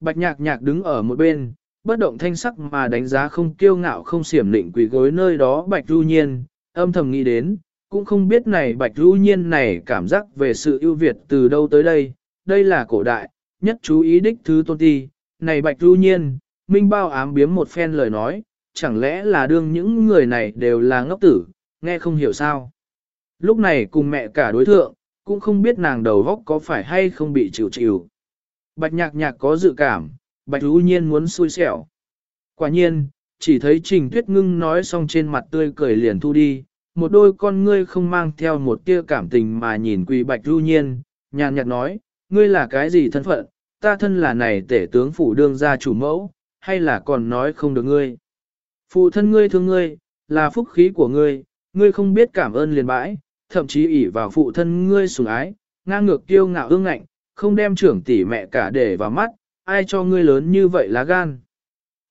Bạch nhạc nhạc đứng ở một bên, bất động thanh sắc mà đánh giá không kiêu ngạo không xiểm lịnh quỷ gối nơi đó Bạch Du Nhiên, âm thầm nghĩ đến, cũng không biết này Bạch Du Nhiên này cảm giác về sự ưu việt từ đâu tới đây, đây là cổ đại, nhất chú ý đích thứ tôn ti, này Bạch Du Nhiên, minh bao ám biếm một phen lời nói, chẳng lẽ là đương những người này đều là ngốc tử, nghe không hiểu sao. Lúc này cùng mẹ cả đối thượng, cũng không biết nàng đầu góc có phải hay không bị chịu chịu. Bạch nhạc nhạc có dự cảm, bạch hữu nhiên muốn xui xẻo. Quả nhiên, chỉ thấy trình tuyết ngưng nói xong trên mặt tươi cười liền thu đi, một đôi con ngươi không mang theo một tia cảm tình mà nhìn quỳ bạch hữu nhiên, nhàn nhạt nói, ngươi là cái gì thân phận, ta thân là này tể tướng phủ đương gia chủ mẫu, hay là còn nói không được ngươi. Phụ thân ngươi thương ngươi, là phúc khí của ngươi, ngươi không biết cảm ơn liền bãi, thậm chí ỷ vào phụ thân ngươi sủng ái, ngang ngược kiêu ngạo ương ngạnh, không đem trưởng tỷ mẹ cả để vào mắt, ai cho ngươi lớn như vậy lá gan.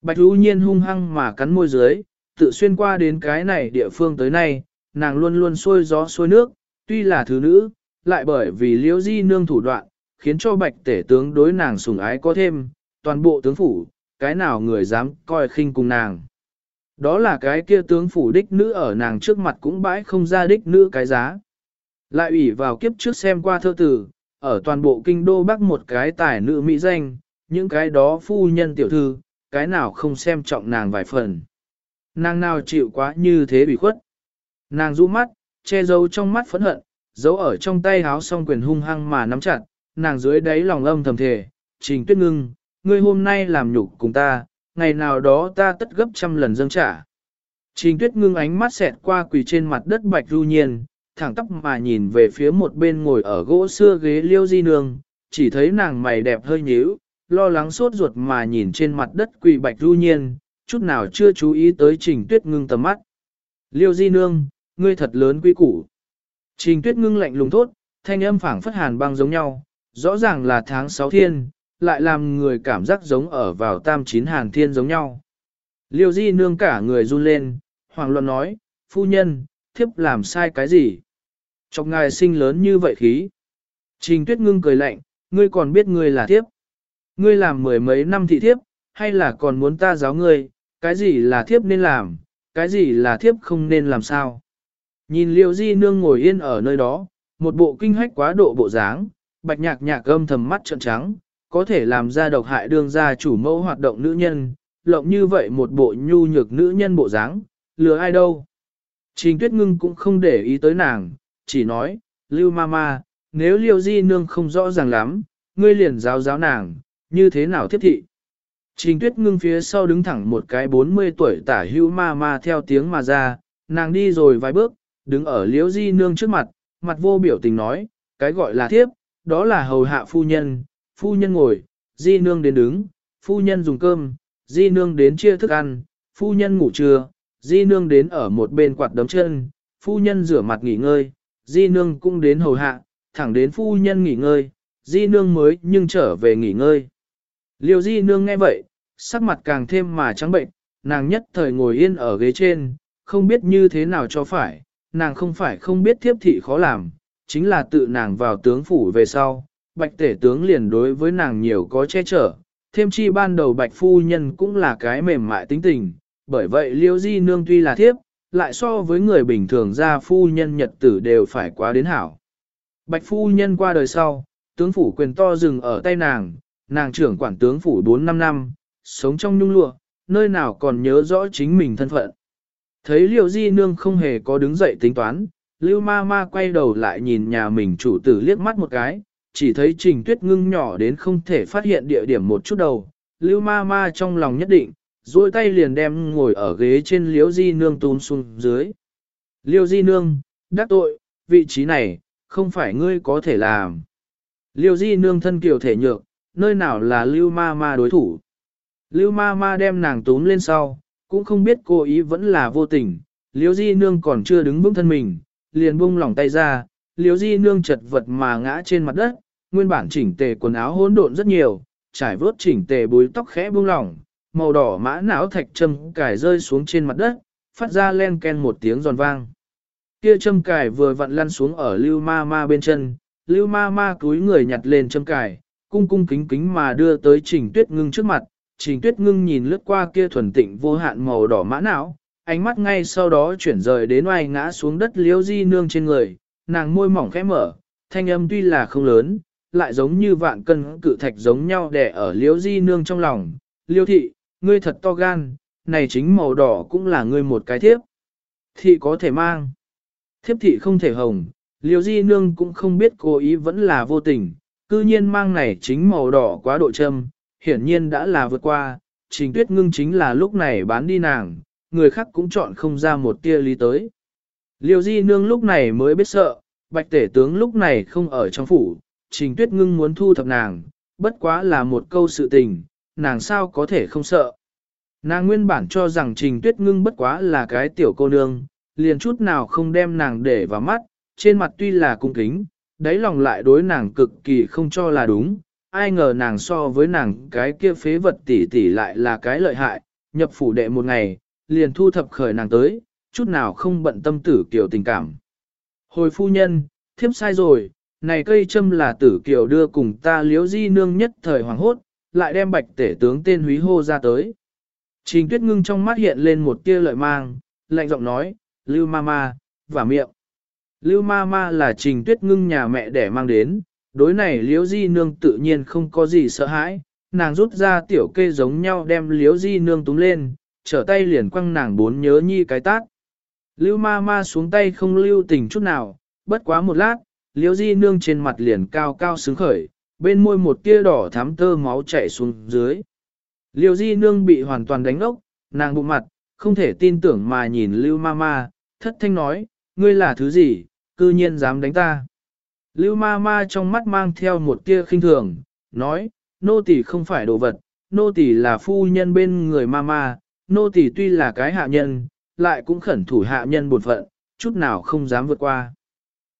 Bạch Hữu Nhiên hung hăng mà cắn môi dưới, tự xuyên qua đến cái này địa phương tới nay, nàng luôn luôn xuôi gió xuôi nước, tuy là thứ nữ, lại bởi vì liễu di nương thủ đoạn, khiến cho bạch tể tướng đối nàng sủng ái có thêm, toàn bộ tướng phủ, cái nào người dám coi khinh cùng nàng. Đó là cái kia tướng phủ đích nữ ở nàng trước mặt cũng bãi không ra đích nữ cái giá. Lại ủy vào kiếp trước xem qua thơ tử, ở toàn bộ kinh đô bắc một cái tài nữ mỹ danh, những cái đó phu nhân tiểu thư, cái nào không xem trọng nàng vài phần. Nàng nào chịu quá như thế bị khuất. Nàng rũ mắt, che giấu trong mắt phẫn hận, giấu ở trong tay háo song quyền hung hăng mà nắm chặt, nàng dưới đáy lòng âm thầm thề, trình tuyết ngưng, ngươi hôm nay làm nhục cùng ta, ngày nào đó ta tất gấp trăm lần dâng trả. Trình tuyết ngưng ánh mắt xẹt qua quỳ trên mặt đất bạch ru nhiên, thẳng tóc mà nhìn về phía một bên ngồi ở gỗ xưa ghế liêu di nương, chỉ thấy nàng mày đẹp hơi nhíu, lo lắng sốt ruột mà nhìn trên mặt đất quỳ bạch ru nhiên, chút nào chưa chú ý tới trình tuyết ngưng tầm mắt. Liêu di nương, ngươi thật lớn quý củ. Trình tuyết ngưng lạnh lùng thốt, thanh âm phảng phất hàn băng giống nhau, rõ ràng là tháng 6 thiên, lại làm người cảm giác giống ở vào tam chín hàn thiên giống nhau. Liêu di nương cả người run lên, hoàng luận nói, phu nhân, thiếp làm sai cái gì? Chọc ngài sinh lớn như vậy khí. Trình tuyết ngưng cười lạnh, ngươi còn biết ngươi là thiếp. Ngươi làm mười mấy năm thị thiếp, hay là còn muốn ta giáo ngươi, cái gì là thiếp nên làm, cái gì là thiếp không nên làm sao? Nhìn liêu di nương ngồi yên ở nơi đó, một bộ kinh hách quá độ bộ dáng, bạch nhạc nhạc âm thầm mắt trợn trắng, có thể làm ra độc hại đương gia chủ mẫu hoạt động nữ nhân, lộng như vậy một bộ nhu nhược nữ nhân bộ dáng, lừa ai đâu. Trình tuyết ngưng cũng không để ý tới nàng, chỉ nói, lưu mama nếu liêu di nương không rõ ràng lắm, ngươi liền giáo giáo nàng, như thế nào thiết thị. Trình tuyết ngưng phía sau đứng thẳng một cái 40 tuổi tả hữu ma ma theo tiếng mà ra, nàng đi rồi vài bước, đứng ở liêu di nương trước mặt, mặt vô biểu tình nói, cái gọi là thiếp, đó là hầu hạ phu nhân, phu nhân ngồi, di nương đến đứng, phu nhân dùng cơm, di nương đến chia thức ăn, phu nhân ngủ trưa, di nương đến ở một bên quạt đấm chân, phu nhân rửa mặt nghỉ ngơi, di nương cũng đến hầu hạ, thẳng đến phu nhân nghỉ ngơi, di nương mới nhưng trở về nghỉ ngơi. Liêu di nương nghe vậy, sắc mặt càng thêm mà trắng bệnh, nàng nhất thời ngồi yên ở ghế trên, không biết như thế nào cho phải, nàng không phải không biết thiếp thị khó làm, chính là tự nàng vào tướng phủ về sau, bạch tể tướng liền đối với nàng nhiều có che chở, thêm chi ban đầu bạch phu nhân cũng là cái mềm mại tính tình, bởi vậy liêu di nương tuy là thiếp, lại so với người bình thường ra phu nhân nhật tử đều phải quá đến hảo. Bạch phu nhân qua đời sau, tướng phủ quyền to dừng ở tay nàng, nàng trưởng quản tướng phủ 4-5 năm, sống trong nhung lụa, nơi nào còn nhớ rõ chính mình thân phận. Thấy liều di nương không hề có đứng dậy tính toán, lưu ma ma quay đầu lại nhìn nhà mình chủ tử liếc mắt một cái, chỉ thấy trình tuyết ngưng nhỏ đến không thể phát hiện địa điểm một chút đầu. Lưu ma ma trong lòng nhất định, duỗi tay liền đem ngồi ở ghế trên liễu di nương tún xuống dưới. Liêu di nương, đắc tội, vị trí này, không phải ngươi có thể làm. Liêu di nương thân kiều thể nhược, nơi nào là lưu ma ma đối thủ. Lưu ma ma đem nàng tún lên sau, cũng không biết cô ý vẫn là vô tình, liêu di nương còn chưa đứng vững thân mình, liền buông lỏng tay ra, liêu di nương chật vật mà ngã trên mặt đất, nguyên bản chỉnh tề quần áo hỗn độn rất nhiều, trải vớt chỉnh tề búi tóc khẽ buông lỏng, màu đỏ mã não thạch châm cài rơi xuống trên mặt đất, phát ra len ken một tiếng giòn vang. Kia châm cài vừa vặn lăn xuống ở lưu ma ma bên chân, lưu ma ma cúi người nhặt lên châm cài, cung cung kính kính mà đưa tới trình tuyết ngưng trước mặt. Trình tuyết ngưng nhìn lướt qua kia thuần tịnh vô hạn màu đỏ mã não, ánh mắt ngay sau đó chuyển rời đến oai ngã xuống đất liễu di nương trên người, nàng môi mỏng khẽ mở, thanh âm tuy là không lớn, lại giống như vạn cân cự thạch giống nhau đè ở liễu di nương trong lòng. Liêu thị, ngươi thật to gan, này chính màu đỏ cũng là ngươi một cái thiếp. Thị có thể mang. Thiếp thị không thể hồng, liều di nương cũng không biết cố ý vẫn là vô tình, cư nhiên mang này chính màu đỏ quá độ châm, hiển nhiên đã là vượt qua, trình tuyết ngưng chính là lúc này bán đi nàng, người khác cũng chọn không ra một tia lý tới. Liêu di nương lúc này mới biết sợ, bạch tể tướng lúc này không ở trong phủ, trình tuyết ngưng muốn thu thập nàng, bất quá là một câu sự tình, nàng sao có thể không sợ. Nàng nguyên bản cho rằng trình tuyết ngưng bất quá là cái tiểu cô nương, liền chút nào không đem nàng để vào mắt, trên mặt tuy là cung kính, đáy lòng lại đối nàng cực kỳ không cho là đúng, ai ngờ nàng so với nàng cái kia phế vật tỷ tỷ lại là cái lợi hại, nhập phủ đệ một ngày, liền thu thập khởi nàng tới, chút nào không bận tâm tử kiểu tình cảm. Hồi phu nhân, thiếp sai rồi, này cây châm là tử kiểu đưa cùng ta liếu di nương nhất thời hoàng hốt, lại đem bạch tể tướng tên húy hô ra tới. Trình tuyết ngưng trong mắt hiện lên một tia lợi mang, lạnh giọng nói, lưu ma ma, và miệng. Lưu ma ma là trình tuyết ngưng nhà mẹ để mang đến, đối này liếu di nương tự nhiên không có gì sợ hãi, nàng rút ra tiểu kê giống nhau đem liếu di nương túng lên, trở tay liền quăng nàng bốn nhớ nhi cái tát. Lưu ma ma xuống tay không lưu tình chút nào, bất quá một lát, liếu di nương trên mặt liền cao cao sướng khởi, bên môi một tia đỏ thắm tơ máu chảy xuống dưới. Liêu di nương bị hoàn toàn đánh ốc, nàng bụng mặt, không thể tin tưởng mà nhìn lưu ma ma, thất thanh nói, ngươi là thứ gì, cư nhiên dám đánh ta. Lưu ma ma trong mắt mang theo một tia khinh thường, nói, nô tỳ không phải đồ vật, nô tỳ là phu nhân bên người ma ma, nô tỳ tuy là cái hạ nhân, lại cũng khẩn thủ hạ nhân bột phận, chút nào không dám vượt qua.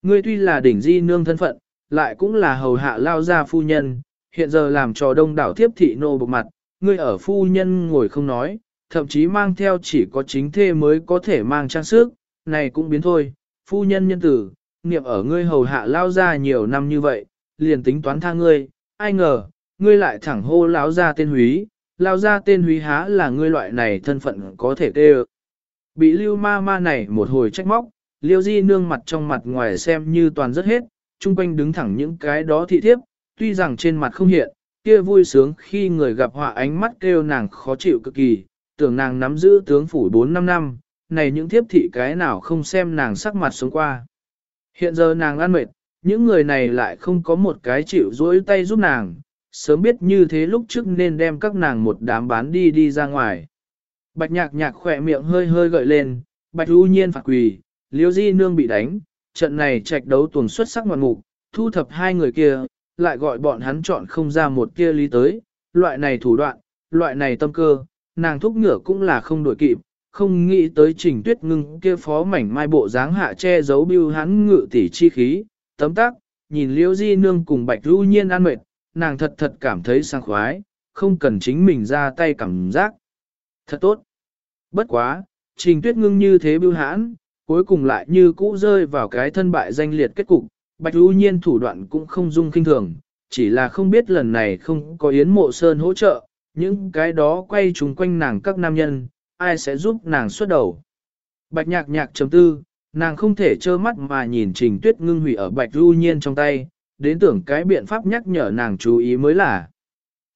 Ngươi tuy là đỉnh di nương thân phận, lại cũng là hầu hạ lao gia phu nhân, hiện giờ làm trò đông đảo tiếp thị nô bộc mặt, ngươi ở phu nhân ngồi không nói, thậm chí mang theo chỉ có chính thê mới có thể mang trang sức, này cũng biến thôi, phu nhân nhân tử, niệm ở ngươi hầu hạ lao gia nhiều năm như vậy, liền tính toán tha ngươi, ai ngờ, ngươi lại thẳng hô lão gia tên húy, lao gia tên húy há là ngươi loại này thân phận có thể tê Bị lưu ma ma này một hồi trách móc, liêu di nương mặt trong mặt ngoài xem như toàn rất hết, chung quanh đứng thẳng những cái đó thị thiếp, tuy rằng trên mặt không hiện, kia vui sướng khi người gặp họa ánh mắt kêu nàng khó chịu cực kỳ, tưởng nàng nắm giữ tướng phủ 4-5 năm, này những thiếp thị cái nào không xem nàng sắc mặt xuống qua. Hiện giờ nàng ăn mệt, những người này lại không có một cái chịu dối tay giúp nàng, sớm biết như thế lúc trước nên đem các nàng một đám bán đi đi ra ngoài. Bạch nhạc nhạc khỏe miệng hơi hơi gợi lên, bạch ưu nhiên phạt quỳ, liêu di nương bị đánh, trận này trạch đấu tuần xuất sắc ngoạn mục, thu thập hai người kia, lại gọi bọn hắn chọn không ra một kia lý tới, loại này thủ đoạn, loại này tâm cơ, nàng thúc ngựa cũng là không đổi kịp, không nghĩ tới trình tuyết ngưng kia phó mảnh mai bộ dáng hạ che giấu bưu hắn ngự tỷ chi khí, tấm tắc, nhìn liễu di nương cùng bạch lưu nhiên an mệt, nàng thật thật cảm thấy sang khoái, không cần chính mình ra tay cảm giác. Thật tốt. Bất quá, trình tuyết ngưng như thế bưu hãn, cuối cùng lại như cũ rơi vào cái thân bại danh liệt kết cục, bạch lưu nhiên thủ đoạn cũng không dung kinh thường, chỉ là không biết lần này không có yến mộ sơn hỗ trợ, những cái đó quay trùng quanh nàng các nam nhân, ai sẽ giúp nàng xuất đầu. Bạch nhạc nhạc chấm tư, nàng không thể trơ mắt mà nhìn trình tuyết ngưng hủy ở bạch lưu nhiên trong tay, đến tưởng cái biện pháp nhắc nhở nàng chú ý mới là.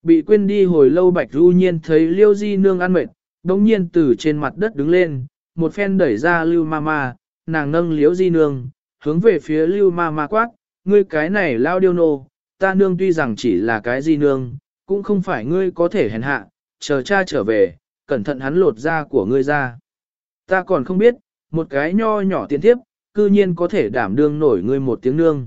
Bị quên đi hồi lâu bạch lưu nhiên thấy liêu di nương ăn mệt, đống nhiên từ trên mặt đất đứng lên, một phen đẩy ra lưu ma ma, nàng nâng liếu di nương, hướng về phía lưu ma ma quát, ngươi cái này lao điêu nô, ta nương tuy rằng chỉ là cái di nương, cũng không phải ngươi có thể hèn hạ, chờ cha trở về, cẩn thận hắn lột da của ngươi ra. Ta còn không biết, một cái nho nhỏ tiến tiếp, cư nhiên có thể đảm đương nổi ngươi một tiếng nương.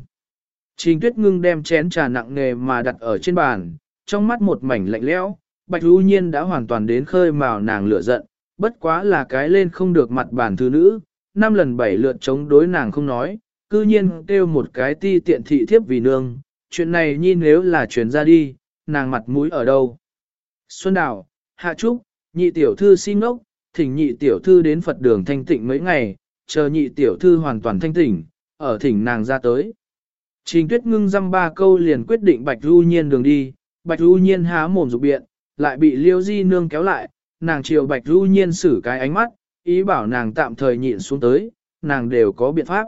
Trình tuyết ngưng đem chén trà nặng nề mà đặt ở trên bàn, trong mắt một mảnh lạnh lẽo, bạch lưu nhiên đã hoàn toàn đến khơi mào nàng lửa giận, bất quá là cái lên không được mặt bản thứ nữ, năm lần bảy lượt chống đối nàng không nói, cư nhiên kêu một cái ti tiện thị thiếp vì nương, chuyện này nhìn nếu là truyền ra đi, nàng mặt mũi ở đâu. Xuân Đào, Hạ Trúc, nhị tiểu thư xin ngốc, thỉnh nhị tiểu thư đến Phật đường thanh tịnh mấy ngày, chờ nhị tiểu thư hoàn toàn thanh tịnh ở thỉnh nàng ra tới. Trình tuyết ngưng dăm ba câu liền quyết định Bạch Du Nhiên đường đi, Bạch Du Nhiên há mồm dục biện, lại bị Liêu Di Nương kéo lại, nàng chiều Bạch Du Nhiên xử cái ánh mắt, ý bảo nàng tạm thời nhịn xuống tới, nàng đều có biện pháp.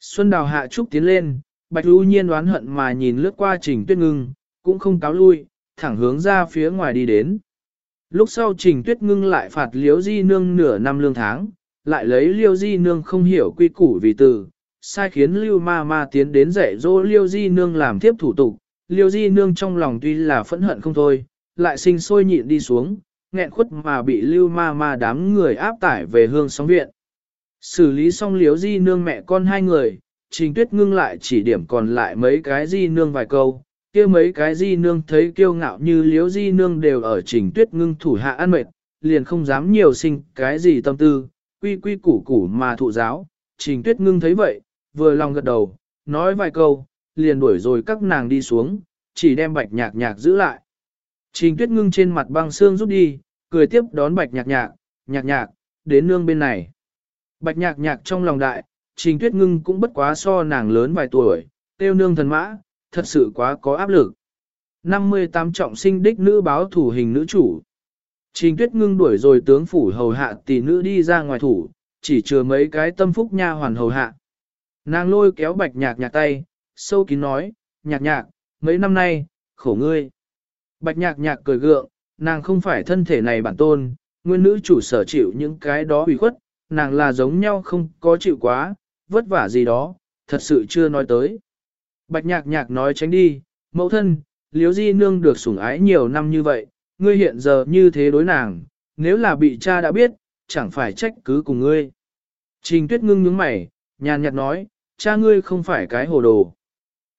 Xuân Đào hạ trúc tiến lên, Bạch Du Nhiên đoán hận mà nhìn lướt qua Trình Tuyết Ngưng, cũng không cáo lui, thẳng hướng ra phía ngoài đi đến. Lúc sau Trình Tuyết Ngưng lại phạt Liêu Di Nương nửa năm lương tháng, lại lấy Liêu Di Nương không hiểu quy củ vì từ, sai khiến Lưu Ma Ma tiến đến dạy dỗ Liêu Di Nương làm tiếp thủ tục. Liêu Di Nương trong lòng tuy là phẫn hận không thôi, lại sinh sôi nhịn đi xuống, nghẹn khuất mà bị Lưu Ma Ma đám người áp tải về hương sóng viện. Xử lý xong liếu Di Nương mẹ con hai người, Trình Tuyết ngưng lại chỉ điểm còn lại mấy cái Di Nương vài câu, kia mấy cái Di Nương thấy kiêu ngạo như liếu Di Nương đều ở Trình Tuyết ngưng thủ hạ ăn mệt, liền không dám nhiều sinh cái gì tâm tư, quy quy củ củ mà thụ giáo. Trình Tuyết ngưng thấy vậy, vừa lòng gật đầu, nói vài câu, liền đuổi rồi các nàng đi xuống, chỉ đem bạch nhạc nhạc giữ lại. Trình tuyết ngưng trên mặt băng xương rút đi, cười tiếp đón bạch nhạc nhạc, nhạc nhạc, đến nương bên này. Bạch nhạc nhạc trong lòng đại, trình tuyết ngưng cũng bất quá so nàng lớn vài tuổi, tiêu nương thần mã, thật sự quá có áp lực. 58 trọng sinh đích nữ báo thủ hình nữ chủ. Trình tuyết ngưng đuổi rồi tướng phủ hầu hạ tỷ nữ đi ra ngoài thủ, chỉ chừa mấy cái tâm phúc nha hoàn hầu hạ. Nàng lôi kéo bạch nhạc nhạc tay, sâu kín nói, nhạc nhạc, mấy năm nay, khổ ngươi. Bạch nhạc nhạc cười gượng, nàng không phải thân thể này bản tôn, nguyên nữ chủ sở chịu những cái đó ủy khuất, nàng là giống nhau không có chịu quá, vất vả gì đó, thật sự chưa nói tới. Bạch nhạc nhạc nói tránh đi, mẫu thân, liếu di nương được sủng ái nhiều năm như vậy, ngươi hiện giờ như thế đối nàng, nếu là bị cha đã biết, chẳng phải trách cứ cùng ngươi. Trình tuyết ngưng nhướng mày, nhàn nhạt nói, cha ngươi không phải cái hồ đồ.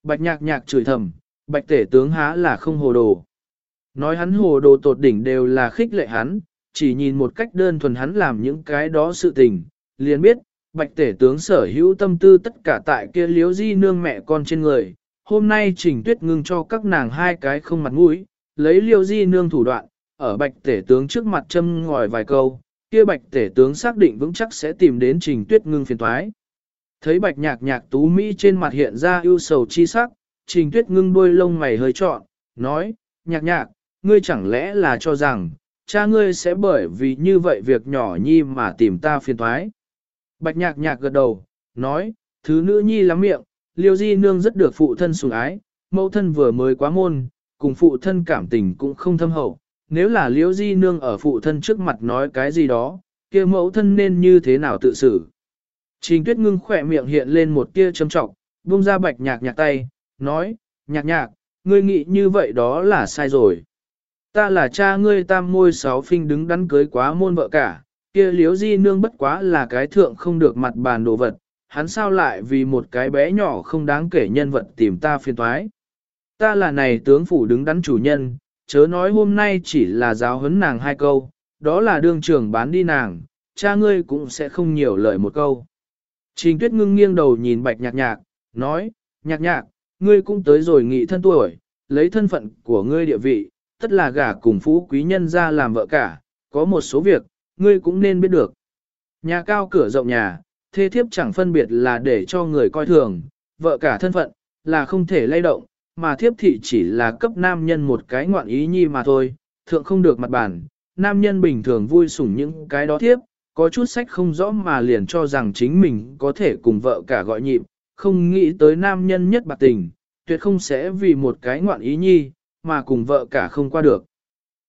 Bạch nhạc nhạc chửi thầm, bạch tể tướng há là không hồ đồ. Nói hắn hồ đồ tột đỉnh đều là khích lệ hắn, chỉ nhìn một cách đơn thuần hắn làm những cái đó sự tình, liền biết, bạch tể tướng sở hữu tâm tư tất cả tại kia liếu di nương mẹ con trên người. Hôm nay trình tuyết ngưng cho các nàng hai cái không mặt mũi, lấy liêu di nương thủ đoạn, ở bạch tể tướng trước mặt châm ngòi vài câu, kia bạch tể tướng xác định vững chắc sẽ tìm đến trình tuyết ngưng phiền thoái. Thấy bạch nhạc nhạc tú Mỹ trên mặt hiện ra ưu sầu chi sắc, trình tuyết ngưng đuôi lông mày hơi trọn, nói, nhạc nhạc, ngươi chẳng lẽ là cho rằng, cha ngươi sẽ bởi vì như vậy việc nhỏ nhi mà tìm ta phiền thoái. Bạch nhạc nhạc gật đầu, nói, thứ nữ nhi lắm miệng, liêu di nương rất được phụ thân sủng ái, mẫu thân vừa mới quá môn, cùng phụ thân cảm tình cũng không thâm hậu. Nếu là liêu di nương ở phụ thân trước mặt nói cái gì đó, kia mẫu thân nên như thế nào tự xử. Trình tuyết ngưng khỏe miệng hiện lên một tia châm trọng, buông ra bạch nhạc nhạc tay, nói, nhạc nhạc, ngươi nghĩ như vậy đó là sai rồi. Ta là cha ngươi tam môi sáu phinh đứng đắn cưới quá môn vợ cả, kia liếu di nương bất quá là cái thượng không được mặt bàn đồ vật, hắn sao lại vì một cái bé nhỏ không đáng kể nhân vật tìm ta phiền toái. Ta là này tướng phủ đứng đắn chủ nhân, chớ nói hôm nay chỉ là giáo huấn nàng hai câu, đó là đương trưởng bán đi nàng, cha ngươi cũng sẽ không nhiều lời một câu. Trình tuyết ngưng nghiêng đầu nhìn bạch nhạc nhạc, nói, nhạc nhạc, ngươi cũng tới rồi nghị thân tuổi, lấy thân phận của ngươi địa vị, tất là gả cùng phú quý nhân ra làm vợ cả, có một số việc, ngươi cũng nên biết được. Nhà cao cửa rộng nhà, thê thiếp chẳng phân biệt là để cho người coi thường, vợ cả thân phận, là không thể lay động, mà thiếp thị chỉ là cấp nam nhân một cái ngoạn ý nhi mà thôi, thượng không được mặt bản, nam nhân bình thường vui sủng những cái đó thiếp, có chút sách không rõ mà liền cho rằng chính mình có thể cùng vợ cả gọi nhịp, không nghĩ tới nam nhân nhất bạc tình, tuyệt không sẽ vì một cái ngoạn ý nhi, mà cùng vợ cả không qua được.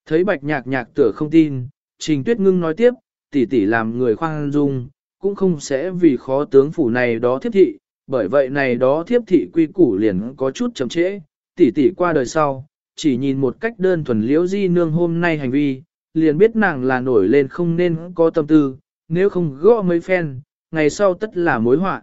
Thấy bạch nhạc nhạc tựa không tin, trình tuyết ngưng nói tiếp, tỷ tỷ làm người khoan dung, cũng không sẽ vì khó tướng phủ này đó thiếp thị, bởi vậy này đó thiếp thị quy củ liền có chút chậm trễ, tỷ tỷ qua đời sau, chỉ nhìn một cách đơn thuần liễu di nương hôm nay hành vi, liền biết nàng là nổi lên không nên có tâm tư, nếu không gõ mấy phen, ngày sau tất là mối họa.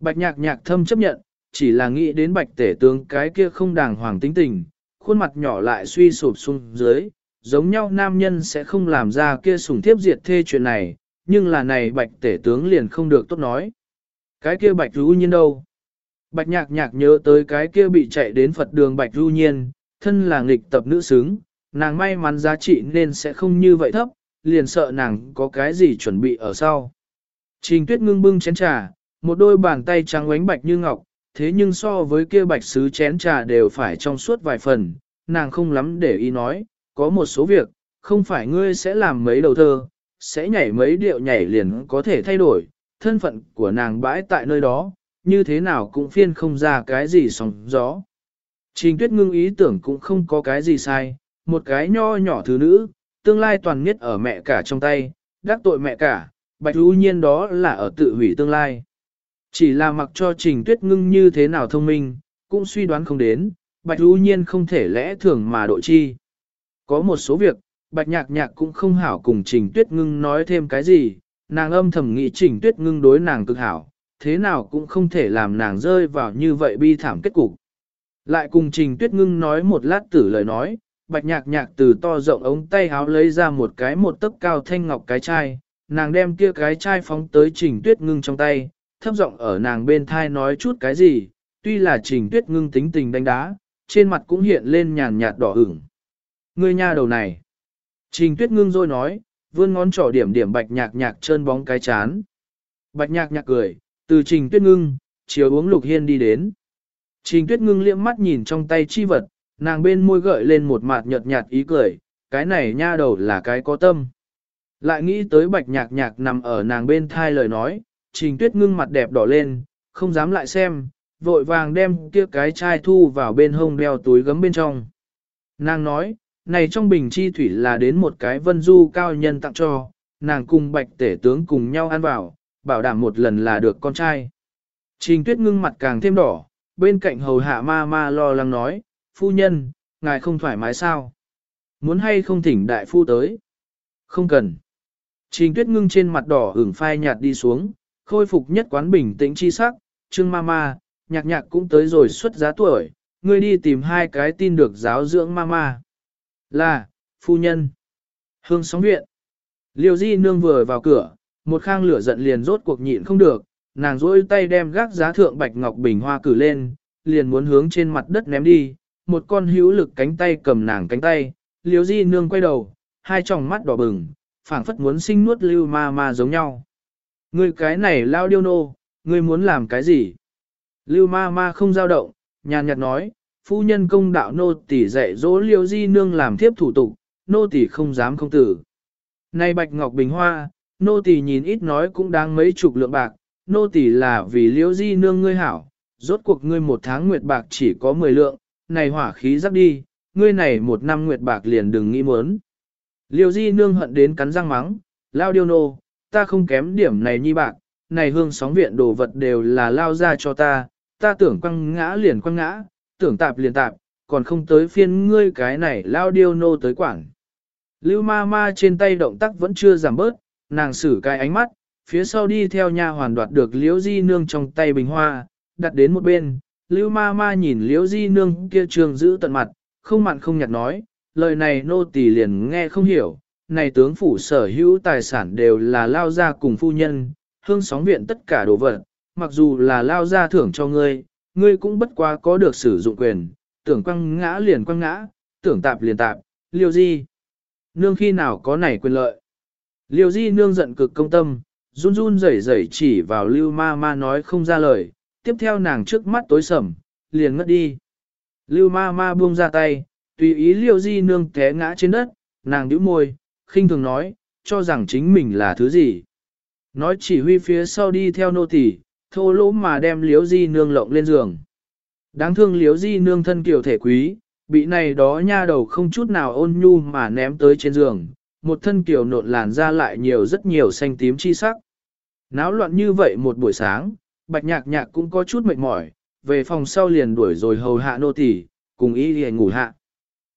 Bạch nhạc nhạc thâm chấp nhận, chỉ là nghĩ đến bạch tể tướng cái kia không đàng hoàng tính tình, khuôn mặt nhỏ lại suy sụp xuống dưới, giống nhau nam nhân sẽ không làm ra kia sủng thiếp diệt thê chuyện này, nhưng là này bạch tể tướng liền không được tốt nói. Cái kia bạch rú nhiên đâu? Bạch nhạc nhạc nhớ tới cái kia bị chạy đến Phật đường bạch rú nhiên, thân là nghịch tập nữ xứng, nàng may mắn giá trị nên sẽ không như vậy thấp, liền sợ nàng có cái gì chuẩn bị ở sau. Trình tuyết ngưng bưng chén trà, một đôi bàn tay trắng ánh bạch như ngọc, thế nhưng so với kia bạch sứ chén trà đều phải trong suốt vài phần, nàng không lắm để ý nói, có một số việc, không phải ngươi sẽ làm mấy đầu thơ, sẽ nhảy mấy điệu nhảy liền có thể thay đổi, thân phận của nàng bãi tại nơi đó, như thế nào cũng phiên không ra cái gì sóng gió. Trình tuyết ngưng ý tưởng cũng không có cái gì sai, một cái nho nhỏ thứ nữ, tương lai toàn nhất ở mẹ cả trong tay, đắc tội mẹ cả, bạch ưu nhiên đó là ở tự hủy tương lai. Chỉ là mặc cho trình tuyết ngưng như thế nào thông minh, cũng suy đoán không đến, bạch ưu nhiên không thể lẽ thường mà độ chi. Có một số việc, bạch nhạc nhạc cũng không hảo cùng trình tuyết ngưng nói thêm cái gì, nàng âm thầm nghĩ trình tuyết ngưng đối nàng cực hảo, thế nào cũng không thể làm nàng rơi vào như vậy bi thảm kết cục. Lại cùng trình tuyết ngưng nói một lát tử lời nói, bạch nhạc nhạc từ to rộng ống tay áo lấy ra một cái một tấc cao thanh ngọc cái chai, nàng đem kia cái chai phóng tới trình tuyết ngưng trong tay, thấp giọng ở nàng bên thai nói chút cái gì, tuy là trình tuyết ngưng tính tình đánh đá, trên mặt cũng hiện lên nhàn nhạt đỏ ửng. Ngươi nha đầu này. Trình tuyết ngưng rồi nói, vươn ngón trỏ điểm điểm bạch nhạc nhạc trơn bóng cái chán. Bạch nhạc nhạc cười, từ trình tuyết ngưng, chiều uống lục hiên đi đến. Trình tuyết ngưng liếc mắt nhìn trong tay chi vật, nàng bên môi gợi lên một mặt nhợt nhạt ý cười, cái này nha đầu là cái có tâm. Lại nghĩ tới bạch nhạc nhạc nằm ở nàng bên thai lời nói, trình tuyết ngưng mặt đẹp đỏ lên, không dám lại xem, vội vàng đem kia cái chai thu vào bên hông đeo túi gấm bên trong. Nàng nói, này trong bình chi thủy là đến một cái vân du cao nhân tặng cho, nàng cùng bạch tể tướng cùng nhau ăn vào, bảo đảm một lần là được con trai. Trình tuyết ngưng mặt càng thêm đỏ, bên cạnh hầu hạ ma ma lo lắng nói, phu nhân, ngài không thoải mái sao? Muốn hay không thỉnh đại phu tới? Không cần. Trình tuyết ngưng trên mặt đỏ hưởng phai nhạt đi xuống, khôi phục nhất quán bình tĩnh chi sắc, trương mama nhạc nhạc cũng tới rồi xuất giá tuổi, ngươi đi tìm hai cái tin được giáo dưỡng mama. Là, phu nhân. Hương sóng viện. Liêu di nương vừa vào cửa, một khang lửa giận liền rốt cuộc nhịn không được, nàng rỗi tay đem gác giá thượng bạch ngọc bình hoa cử lên, liền muốn hướng trên mặt đất ném đi, một con hữu lực cánh tay cầm nàng cánh tay, liêu di nương quay đầu, hai tròng mắt đỏ bừng, phảng phất muốn sinh nuốt lưu ma ma giống nhau. Ngươi cái này lao điêu nô, ngươi muốn làm cái gì? Lưu ma ma không giao động, nhàn nhạt nói, phu nhân công đạo nô tỷ dạy dỗ liêu di nương làm thiếp thủ tục, nô tỷ không dám không tử. Này bạch ngọc bình hoa, nô tỷ nhìn ít nói cũng đáng mấy chục lượng bạc, nô tỷ là vì liêu di nương ngươi hảo, rốt cuộc ngươi một tháng nguyệt bạc chỉ có 10 lượng, này hỏa khí rắc đi, ngươi này một năm nguyệt bạc liền đừng nghĩ muốn. Liêu di nương hận đến cắn răng mắng, lao điêu nô, ta không kém điểm này nhi bạc, này hương sóng viện đồ vật đều là lao ra cho ta, ta tưởng quăng ngã liền quăng ngã, tưởng tạp liền tạp, còn không tới phiên ngươi cái này lao điêu nô tới quảng. Lưu ma ma trên tay động tác vẫn chưa giảm bớt, nàng xử cái ánh mắt, phía sau đi theo nha hoàn đoạt được liễu di nương trong tay bình hoa, đặt đến một bên, lưu ma ma nhìn liễu di nương kia trường giữ tận mặt, không mặn không nhạt nói, lời này nô tỳ liền nghe không hiểu, này tướng phủ sở hữu tài sản đều là lao ra cùng phu nhân, hương sóng viện tất cả đồ vật, mặc dù là lao ra thưởng cho ngươi, ngươi cũng bất quá có được sử dụng quyền, tưởng quăng ngã liền quăng ngã, tưởng tạp liền tạp, liêu di. Nương khi nào có này quyền lợi. Liêu di nương giận cực công tâm, run run rẩy rẩy chỉ vào lưu ma ma nói không ra lời, tiếp theo nàng trước mắt tối sầm, liền ngất đi. Lưu ma ma buông ra tay, tùy ý liêu di nương té ngã trên đất, nàng nhíu môi, khinh thường nói, cho rằng chính mình là thứ gì. Nói chỉ huy phía sau đi theo nô tỳ, thô lỗ mà đem liếu di nương lộng lên giường. Đáng thương liếu di nương thân kiểu thể quý, bị này đó nha đầu không chút nào ôn nhu mà ném tới trên giường, một thân kiểu nộn làn ra lại nhiều rất nhiều xanh tím chi sắc. Náo loạn như vậy một buổi sáng, bạch nhạc nhạc cũng có chút mệt mỏi, về phòng sau liền đuổi rồi hầu hạ nô tỳ, cùng y liền ngủ hạ.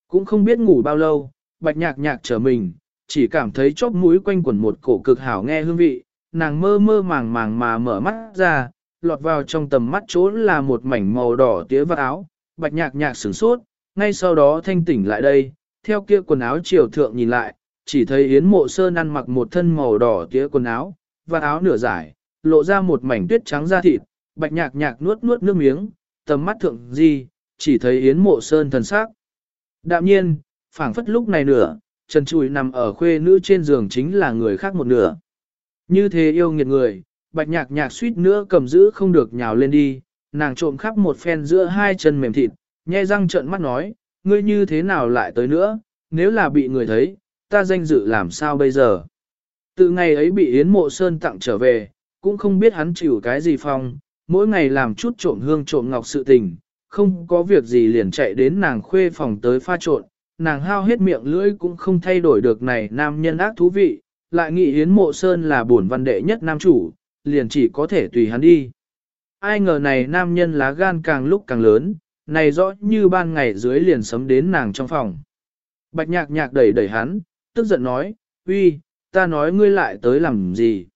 Cũng không biết ngủ bao lâu, bạch nhạc nhạc trở mình, chỉ cảm thấy chóp mũi quanh quẩn một cổ cực hảo nghe hương vị, nàng mơ mơ màng màng mà mở mắt ra, lọt vào trong tầm mắt chỗ là một mảnh màu đỏ tía vắt áo, bạch nhạc nhạc sửng sốt, ngay sau đó thanh tỉnh lại đây, theo kia quần áo chiều thượng nhìn lại, chỉ thấy Yến Mộ Sơn ăn mặc một thân màu đỏ tía quần áo, và áo nửa giải, lộ ra một mảnh tuyết trắng da thịt, bạch nhạc nhạc nuốt nuốt nước miếng, tầm mắt thượng gì, chỉ thấy Yến Mộ Sơn thần sắc. Đạm nhiên, phảng phất lúc này nửa, Trần trụi nằm ở khuê nữ trên giường chính là người khác một nửa. Như thế yêu nghiệt người, bạch nhạc nhạc suýt nữa cầm giữ không được nhào lên đi, nàng trộm khắp một phen giữa hai chân mềm thịt, nhe răng trợn mắt nói, ngươi như thế nào lại tới nữa, nếu là bị người thấy, ta danh dự làm sao bây giờ. Từ ngày ấy bị Yến Mộ Sơn tặng trở về, cũng không biết hắn chịu cái gì phong, mỗi ngày làm chút trộm hương trộm ngọc sự tình, không có việc gì liền chạy đến nàng khuê phòng tới pha trộn, nàng hao hết miệng lưỡi cũng không thay đổi được này nam nhân ác thú vị, lại nghĩ Yến Mộ Sơn là bổn văn đệ nhất nam chủ, liền chỉ có thể tùy hắn đi. Ai ngờ này nam nhân lá gan càng lúc càng lớn, này rõ như ban ngày dưới liền sấm đến nàng trong phòng. Bạch nhạc nhạc đẩy đẩy hắn, tức giận nói, uy, ta nói ngươi lại tới làm gì?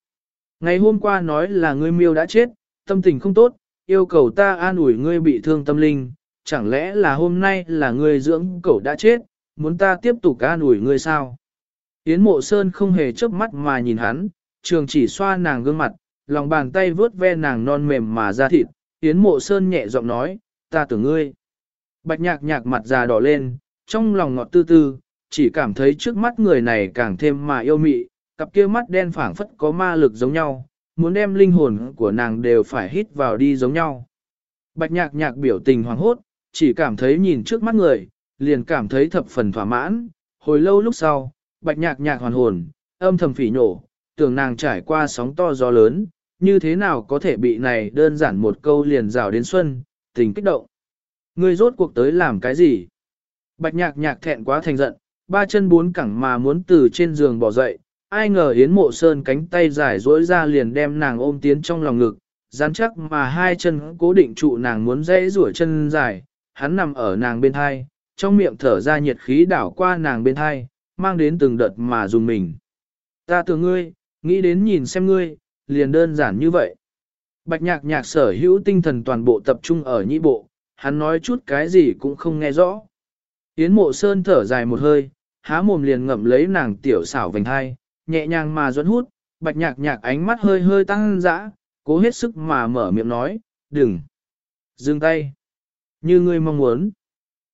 Ngày hôm qua nói là ngươi miêu đã chết, tâm tình không tốt, yêu cầu ta an ủi ngươi bị thương tâm linh, chẳng lẽ là hôm nay là ngươi dưỡng cậu đã chết, muốn ta tiếp tục an ủi ngươi sao? Yến mộ sơn không hề chớp mắt mà nhìn hắn, trường chỉ xoa nàng gương mặt, lòng bàn tay vướt ve nàng non mềm mà ra thịt, Yến mộ sơn nhẹ giọng nói, ta tưởng ngươi. Bạch nhạc nhạc mặt già đỏ lên, trong lòng ngọt tư tư, chỉ cảm thấy trước mắt người này càng thêm mà yêu mị, cặp kia mắt đen phảng phất có ma lực giống nhau, muốn đem linh hồn của nàng đều phải hít vào đi giống nhau. Bạch nhạc nhạc biểu tình hoàng hốt, chỉ cảm thấy nhìn trước mắt người, liền cảm thấy thập phần thỏa mãn, hồi lâu lúc sau, bạch nhạc nhạc hoàn hồn, âm thầm phỉ nhổ, tưởng nàng trải qua sóng to gió lớn, như thế nào có thể bị này đơn giản một câu liền rào đến xuân, tình kích động. Ngươi rốt cuộc tới làm cái gì? Bạch nhạc nhạc thẹn quá thành giận, ba chân bốn cẳng mà muốn từ trên giường bỏ dậy, ai ngờ Yến Mộ Sơn cánh tay dài duỗi ra liền đem nàng ôm tiến trong lòng ngực, rắn chắc mà hai chân cố định trụ nàng muốn dễ rủa chân dài, hắn nằm ở nàng bên thai, trong miệng thở ra nhiệt khí đảo qua nàng bên thai, mang đến từng đợt mà dùng mình. Ta tưởng ngươi, nghĩ đến nhìn xem ngươi, liền đơn giản như vậy. Bạch nhạc nhạc sở hữu tinh thần toàn bộ tập trung ở nhĩ bộ, hắn nói chút cái gì cũng không nghe rõ. Yến mộ sơn thở dài một hơi, há mồm liền ngậm lấy nàng tiểu xảo vành hai, nhẹ nhàng mà dẫn hút, bạch nhạc nhạc ánh mắt hơi hơi tăng dã, cố hết sức mà mở miệng nói, đừng, dừng tay, như ngươi mong muốn.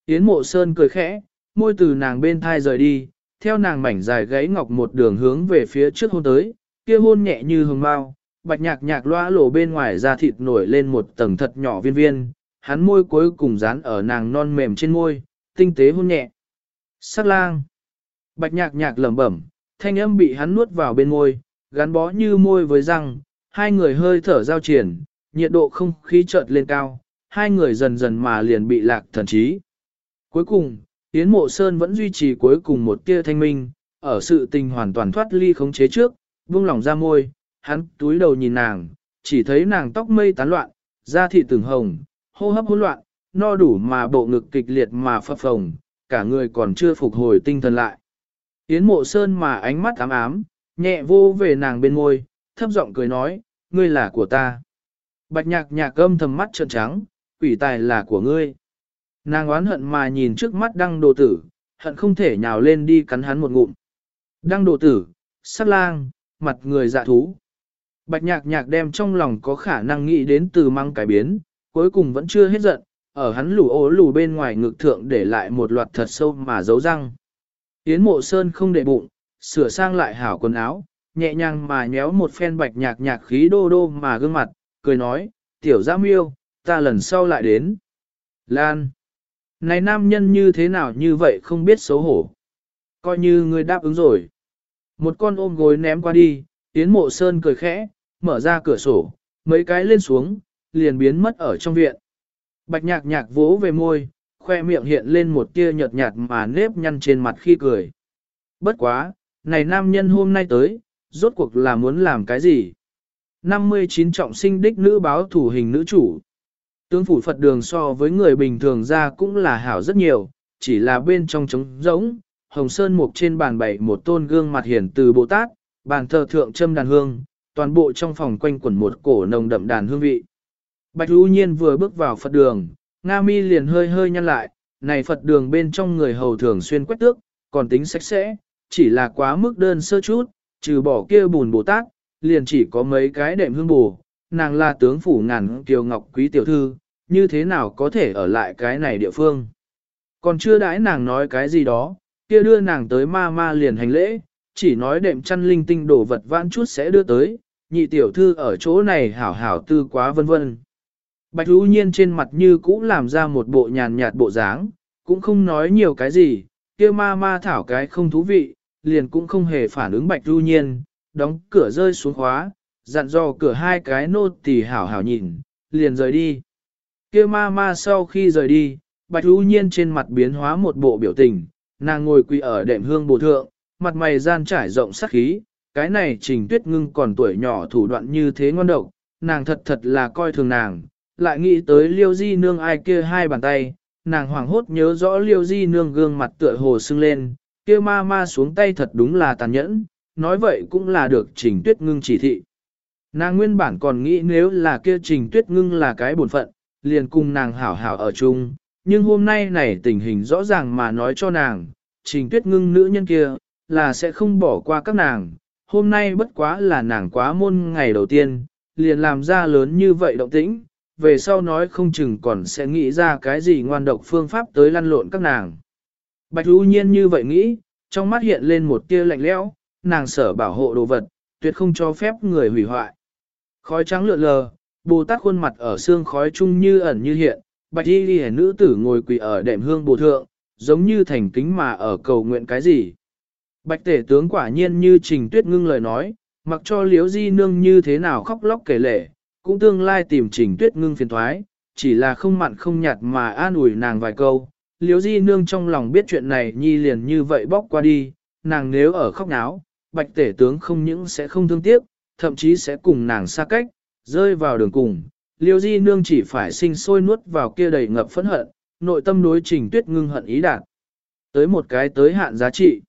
Yến mộ sơn cười khẽ, môi từ nàng bên thai rời đi, theo nàng mảnh dài gáy ngọc một đường hướng về phía trước hôn tới, kia hôn nhẹ như hồng mao, bạch nhạc nhạc loa lổ bên ngoài da thịt nổi lên một tầng thật nhỏ viên viên, hắn môi cuối cùng dán ở nàng non mềm trên môi, tinh tế hôn nhẹ. Sắc lang. Bạch nhạc nhạc lẩm bẩm, thanh âm bị hắn nuốt vào bên môi, gắn bó như môi với răng, hai người hơi thở giao triển, nhiệt độ không khí chợt lên cao, hai người dần dần mà liền bị lạc thần trí. Cuối cùng, Yến Mộ Sơn vẫn duy trì cuối cùng một tia thanh minh, ở sự tình hoàn toàn thoát ly khống chế trước, buông lỏng ra môi, hắn túi đầu nhìn nàng, chỉ thấy nàng tóc mây tán loạn, da thịt từng hồng, hô hấp hỗn loạn, no đủ mà bộ ngực kịch liệt mà phập phồng, cả người còn chưa phục hồi tinh thần lại. Yến mộ sơn mà ánh mắt ám ám, nhẹ vô về nàng bên môi, thấp giọng cười nói, ngươi là của ta. Bạch nhạc nhạc âm thầm mắt trợn trắng, quỷ tài là của ngươi. Nàng oán hận mà nhìn trước mắt đăng đồ tử, hận không thể nhào lên đi cắn hắn một ngụm. Đăng đồ tử, sát lang, mặt người dạ thú. Bạch nhạc nhạc đem trong lòng có khả năng nghĩ đến từ măng cải biến, cuối cùng vẫn chưa hết giận, ở hắn lù ố lù bên ngoài ngực thượng để lại một loạt thật sâu mà giấu răng. Yến mộ sơn không để bụng, sửa sang lại hảo quần áo, nhẹ nhàng mà nhéo một phen bạch nhạc nhạc khí đô đô mà gương mặt, cười nói, tiểu giam yêu, ta lần sau lại đến. Lan! Này nam nhân như thế nào như vậy không biết xấu hổ. Coi như ngươi đáp ứng rồi. Một con ôm gối ném qua đi, Yến mộ sơn cười khẽ, mở ra cửa sổ, mấy cái lên xuống, liền biến mất ở trong viện. Bạch nhạc nhạc vỗ về môi, khoe miệng hiện lên một tia nhợt nhạt mà nếp nhăn trên mặt khi cười. Bất quá, này nam nhân hôm nay tới, rốt cuộc là muốn làm cái gì? 59 trọng sinh đích nữ báo thủ hình nữ chủ. Tướng phủ Phật đường so với người bình thường ra cũng là hảo rất nhiều, chỉ là bên trong trống rỗng, hồng sơn mục trên bàn bày một tôn gương mặt hiển từ Bồ Tát, bàn thờ thượng châm đàn hương, toàn bộ trong phòng quanh quẩn một cổ nồng đậm đàn hương vị. Bạch Lưu Nhiên vừa bước vào Phật đường, Nga mi liền hơi hơi nhăn lại, này Phật đường bên trong người hầu thường xuyên quét tước, còn tính sạch sẽ, chỉ là quá mức đơn sơ chút, trừ bỏ kia bùn Bồ Tát, liền chỉ có mấy cái đệm hương bù, nàng là tướng phủ ngàn kiều ngọc quý tiểu thư, như thế nào có thể ở lại cái này địa phương. Còn chưa đãi nàng nói cái gì đó, kia đưa nàng tới ma ma liền hành lễ, chỉ nói đệm chăn linh tinh đồ vật vãn chút sẽ đưa tới, nhị tiểu thư ở chỗ này hảo hảo tư quá vân vân. Bạch Hữu Nhiên trên mặt như cũ làm ra một bộ nhàn nhạt bộ dáng, cũng không nói nhiều cái gì, kia ma ma thảo cái không thú vị, liền cũng không hề phản ứng Bạch Hữu Nhiên, đóng cửa rơi xuống khóa, dặn dò cửa hai cái nô tỳ hảo hảo nhìn, liền rời đi. Kia ma ma sau khi rời đi, Bạch Hữu Nhiên trên mặt biến hóa một bộ biểu tình, nàng ngồi quỳ ở đệm hương bồ thượng, mặt mày gian trải rộng sắc khí, cái này trình tuyết ngưng còn tuổi nhỏ thủ đoạn như thế ngon độc, nàng thật thật là coi thường nàng, lại nghĩ tới liêu di nương ai kia hai bàn tay, nàng hoảng hốt nhớ rõ liêu di nương gương mặt tựa hồ sưng lên, kia ma ma xuống tay thật đúng là tàn nhẫn, nói vậy cũng là được trình tuyết ngưng chỉ thị. Nàng nguyên bản còn nghĩ nếu là kia trình tuyết ngưng là cái bổn phận, liền cùng nàng hảo hảo ở chung, nhưng hôm nay này tình hình rõ ràng mà nói cho nàng, trình tuyết ngưng nữ nhân kia, là sẽ không bỏ qua các nàng, hôm nay bất quá là nàng quá môn ngày đầu tiên, liền làm ra lớn như vậy động tĩnh, về sau nói không chừng còn sẽ nghĩ ra cái gì ngoan độc phương pháp tới lăn lộn các nàng. Bạch Hữu Nhiên như vậy nghĩ, trong mắt hiện lên một tia lạnh lẽo, nàng sở bảo hộ đồ vật, tuyệt không cho phép người hủy hoại. Khói trắng lượn lờ, Bồ Tát khuôn mặt ở xương khói chung như ẩn như hiện, Bạch Y ghi nữ tử ngồi quỳ ở đệm hương bồ thượng, giống như thành kính mà ở cầu nguyện cái gì. Bạch tể tướng quả nhiên như Trình Tuyết ngưng lời nói, mặc cho Liễu Di nương như thế nào khóc lóc kể lệ, cũng tương lai tìm Trình Tuyết ngưng phiền thoái, chỉ là không mặn không nhạt mà an ủi nàng vài câu. Liễu Di nương trong lòng biết chuyện này nhi liền như vậy bóc qua đi, nàng nếu ở khóc náo, Bạch tể tướng không những sẽ không thương tiếc, thậm chí sẽ cùng nàng xa cách, rơi vào đường cùng. Liêu di nương chỉ phải sinh sôi nuốt vào kia đầy ngập phẫn hận, nội tâm đối trình tuyết ngưng hận ý đạt. Tới một cái tới hạn giá trị.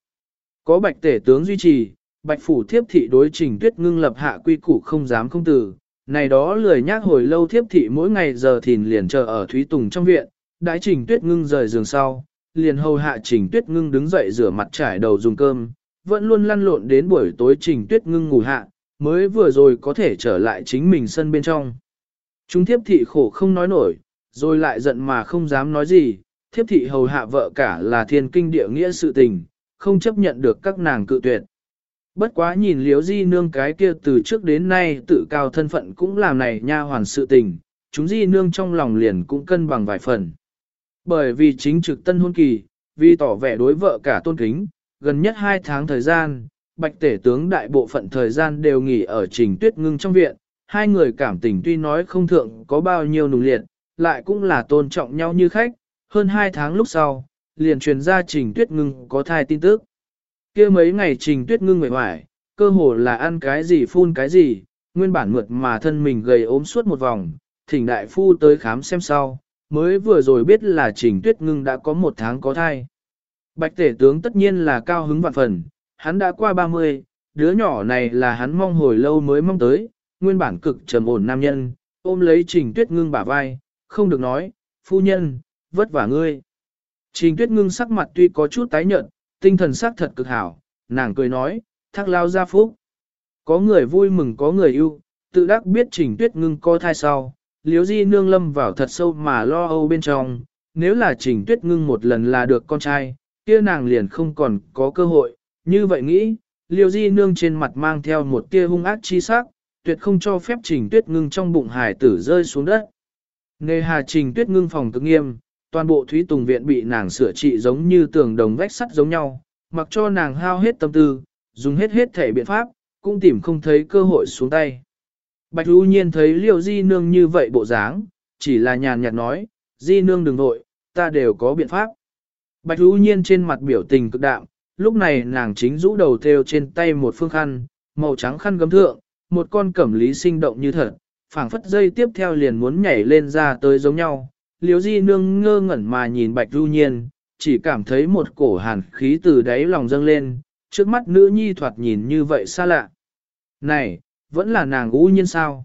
Có bạch tể tướng duy trì, bạch phủ thiếp thị đối trình tuyết ngưng lập hạ quy củ không dám không từ. Này đó lười nhác hồi lâu thiếp thị mỗi ngày giờ thìn liền chờ ở Thúy Tùng trong viện, đãi trình tuyết ngưng rời giường sau, liền hầu hạ trình tuyết ngưng đứng dậy rửa mặt trải đầu dùng cơm, vẫn luôn lăn lộn đến buổi tối trình tuyết ngưng ngủ hạ, mới vừa rồi có thể trở lại chính mình sân bên trong. Chúng thiếp thị khổ không nói nổi, rồi lại giận mà không dám nói gì, thiếp thị hầu hạ vợ cả là thiên kinh địa nghĩa sự tình, không chấp nhận được các nàng cự tuyệt. Bất quá nhìn liếu di nương cái kia từ trước đến nay tự cao thân phận cũng làm này nha hoàn sự tình, chúng di nương trong lòng liền cũng cân bằng vài phần. Bởi vì chính trực tân hôn kỳ, vì tỏ vẻ đối vợ cả tôn kính, gần nhất hai tháng thời gian, bạch tể tướng đại bộ phận thời gian đều nghỉ ở trình tuyết ngưng trong viện, hai người cảm tình tuy nói không thượng có bao nhiêu nùng liệt, lại cũng là tôn trọng nhau như khách, hơn hai tháng lúc sau, liền truyền ra trình tuyết ngưng có thai tin tức. kia mấy ngày trình tuyết ngưng mệt hoài, cơ hồ là ăn cái gì phun cái gì, nguyên bản mượt mà thân mình gầy ốm suốt một vòng, thỉnh đại phu tới khám xem sau, mới vừa rồi biết là trình tuyết ngưng đã có một tháng có thai. Bạch tể tướng tất nhiên là cao hứng vạn phần, hắn đã qua 30, đứa nhỏ này là hắn mong hồi lâu mới mong tới, nguyên bản cực trầm ổn nam nhân, ôm lấy trình tuyết ngưng bả vai, không được nói, phu nhân, vất vả ngươi. Trình tuyết ngưng sắc mặt tuy có chút tái nhợt, tinh thần sắc thật cực hảo, nàng cười nói, thác lao gia phúc. Có người vui mừng có người yêu, tự đắc biết trình tuyết ngưng co thai sau, liếu di nương lâm vào thật sâu mà lo âu bên trong, nếu là trình tuyết ngưng một lần là được con trai, kia nàng liền không còn có cơ hội, như vậy nghĩ, liêu di nương trên mặt mang theo một tia hung ác chi sắc, tuyệt không cho phép trình tuyết ngưng trong bụng hải tử rơi xuống đất. Nề hà trình tuyết ngưng phòng cực nghiêm, toàn bộ thúy tùng viện bị nàng sửa trị giống như tường đồng vách sắt giống nhau, mặc cho nàng hao hết tâm tư, dùng hết hết thể biện pháp, cũng tìm không thấy cơ hội xuống tay. Bạch lưu Nhiên thấy Liêu Di Nương như vậy bộ dáng, chỉ là nhàn nhạt nói, Di Nương đừng vội, ta đều có biện pháp. Bạch lưu Nhiên trên mặt biểu tình cực đạm, lúc này nàng chính rũ đầu theo trên tay một phương khăn, màu trắng khăn gấm thượng, một con cẩm lý sinh động như thật, phảng phất dây tiếp theo liền muốn nhảy lên ra tới giống nhau. liễu di nương ngơ ngẩn mà nhìn bạch du nhiên, chỉ cảm thấy một cổ hàn khí từ đáy lòng dâng lên, trước mắt nữ nhi thoạt nhìn như vậy xa lạ. Này, vẫn là nàng u nhiên sao?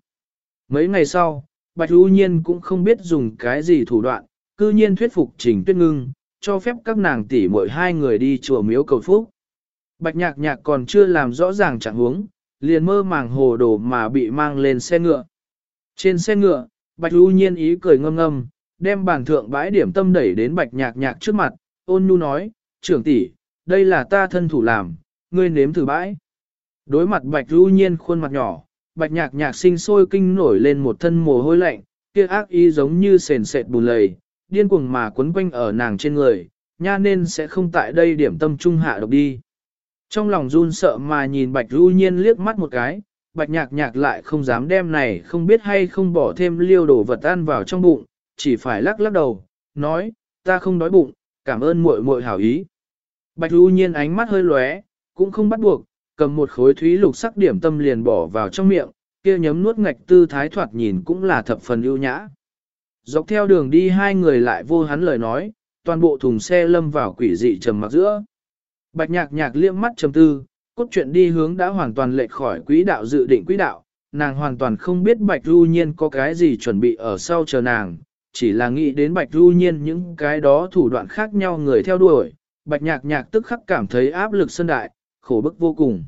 Mấy ngày sau, bạch du nhiên cũng không biết dùng cái gì thủ đoạn, cư nhiên thuyết phục trình tuyết ngưng, cho phép các nàng tỷ mỗi hai người đi chùa miếu cầu phúc. Bạch nhạc nhạc còn chưa làm rõ ràng trạng huống, liền mơ màng hồ đồ mà bị mang lên xe ngựa. Trên xe ngựa, Bạch U Nhiên ý cười ngâm ngâm, đem bàn thượng bãi điểm tâm đẩy đến Bạch nhạc nhạc trước mặt, ôn nhu nói, trưởng tỷ, đây là ta thân thủ làm, ngươi nếm thử bãi. Đối mặt Bạch U Nhiên khuôn mặt nhỏ, Bạch nhạc nhạc sinh sôi kinh nổi lên một thân mồ hôi lạnh, kia ác ý giống như sền sệt bùn lầy, điên cuồng mà quấn quanh ở nàng trên người, nha nên sẽ không tại đây điểm tâm trung hạ độc đi. Trong lòng run sợ mà nhìn bạch ru nhiên liếc mắt một cái, bạch nhạc nhạc lại không dám đem này không biết hay không bỏ thêm liêu đồ vật ăn vào trong bụng, chỉ phải lắc lắc đầu, nói, ta không đói bụng, cảm ơn muội muội hảo ý. Bạch ru nhiên ánh mắt hơi lóe, cũng không bắt buộc, cầm một khối thúy lục sắc điểm tâm liền bỏ vào trong miệng, kia nhấm nuốt ngạch tư thái thoạt nhìn cũng là thập phần ưu nhã. Dọc theo đường đi hai người lại vô hắn lời nói, toàn bộ thùng xe lâm vào quỷ dị trầm mặc giữa. Bạch nhạc nhạc liếc mắt trầm tư, cốt truyện đi hướng đã hoàn toàn lệch khỏi quỹ đạo dự định quỹ đạo, nàng hoàn toàn không biết Bạch Du Nhiên có cái gì chuẩn bị ở sau chờ nàng, chỉ là nghĩ đến Bạch Du Nhiên những cái đó thủ đoạn khác nhau người theo đuổi, Bạch nhạc nhạc tức khắc cảm thấy áp lực sân đại, khổ bức vô cùng.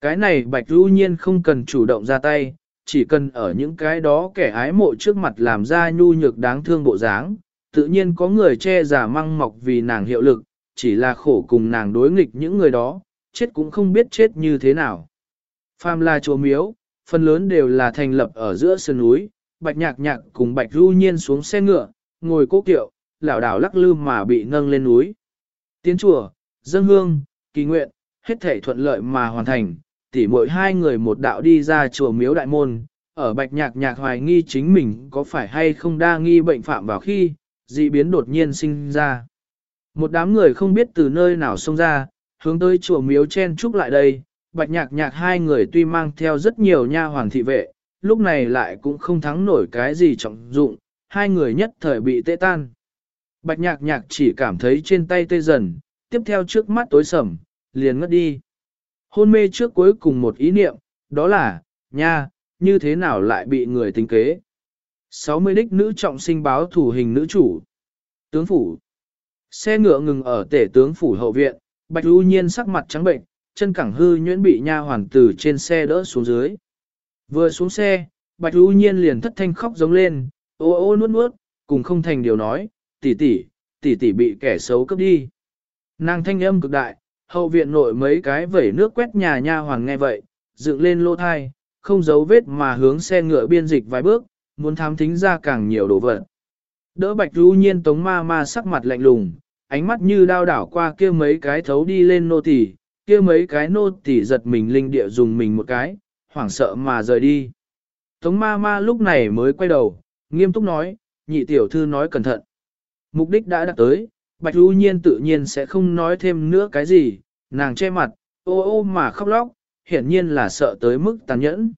Cái này Bạch Du Nhiên không cần chủ động ra tay, chỉ cần ở những cái đó kẻ ái mộ trước mặt làm ra nhu nhược đáng thương bộ dáng, tự nhiên có người che giả măng mọc vì nàng hiệu lực, chỉ là khổ cùng nàng đối nghịch những người đó, chết cũng không biết chết như thế nào. Phàm là chỗ miếu, phần lớn đều là thành lập ở giữa sơn núi, bạch nhạc nhạc cùng bạch ru nhiên xuống xe ngựa, ngồi cố kiệu, lảo đảo lắc lư mà bị nâng lên núi. Tiến chùa, dân hương, kỳ nguyện, hết thể thuận lợi mà hoàn thành, tỉ mỗi hai người một đạo đi ra chùa miếu đại môn, ở bạch nhạc nhạc hoài nghi chính mình có phải hay không đa nghi bệnh phạm vào khi, dị biến đột nhiên sinh ra. Một đám người không biết từ nơi nào xông ra, hướng tới chùa miếu chen trúc lại đây, bạch nhạc nhạc hai người tuy mang theo rất nhiều nha hoàng thị vệ, lúc này lại cũng không thắng nổi cái gì trọng dụng, hai người nhất thời bị tê tan. Bạch nhạc nhạc chỉ cảm thấy trên tay tê dần, tiếp theo trước mắt tối sầm, liền ngất đi. Hôn mê trước cuối cùng một ý niệm, đó là, nha, như thế nào lại bị người tính kế. 60 đích nữ trọng sinh báo thủ hình nữ chủ. Tướng phủ. Xe ngựa ngừng ở tể tướng phủ hậu viện, Bạch U Nhiên sắc mặt trắng bệnh, chân cẳng hư nhuyễn bị nha hoàn từ trên xe đỡ xuống dưới. Vừa xuống xe, Bạch U Nhiên liền thất thanh khóc giống lên, ô ô nuốt nuốt, cùng không thành điều nói, tỷ tỷ, tỷ tỷ bị kẻ xấu cướp đi. Nàng thanh âm cực đại, hậu viện nội mấy cái vẩy nước quét nhà nha hoàng nghe vậy, dựng lên lô thai, không giấu vết mà hướng xe ngựa biên dịch vài bước, muốn thám thính ra càng nhiều đồ vật. Đỡ bạch lưu nhiên tống ma ma sắc mặt lạnh lùng, ánh mắt như đao đảo qua kia mấy cái thấu đi lên nô tỳ, kia mấy cái nô tỳ giật mình linh địa dùng mình một cái, hoảng sợ mà rời đi. Tống ma ma lúc này mới quay đầu, nghiêm túc nói, nhị tiểu thư nói cẩn thận. Mục đích đã đạt tới, bạch ru nhiên tự nhiên sẽ không nói thêm nữa cái gì, nàng che mặt, ô ô mà khóc lóc, hiển nhiên là sợ tới mức tàn nhẫn.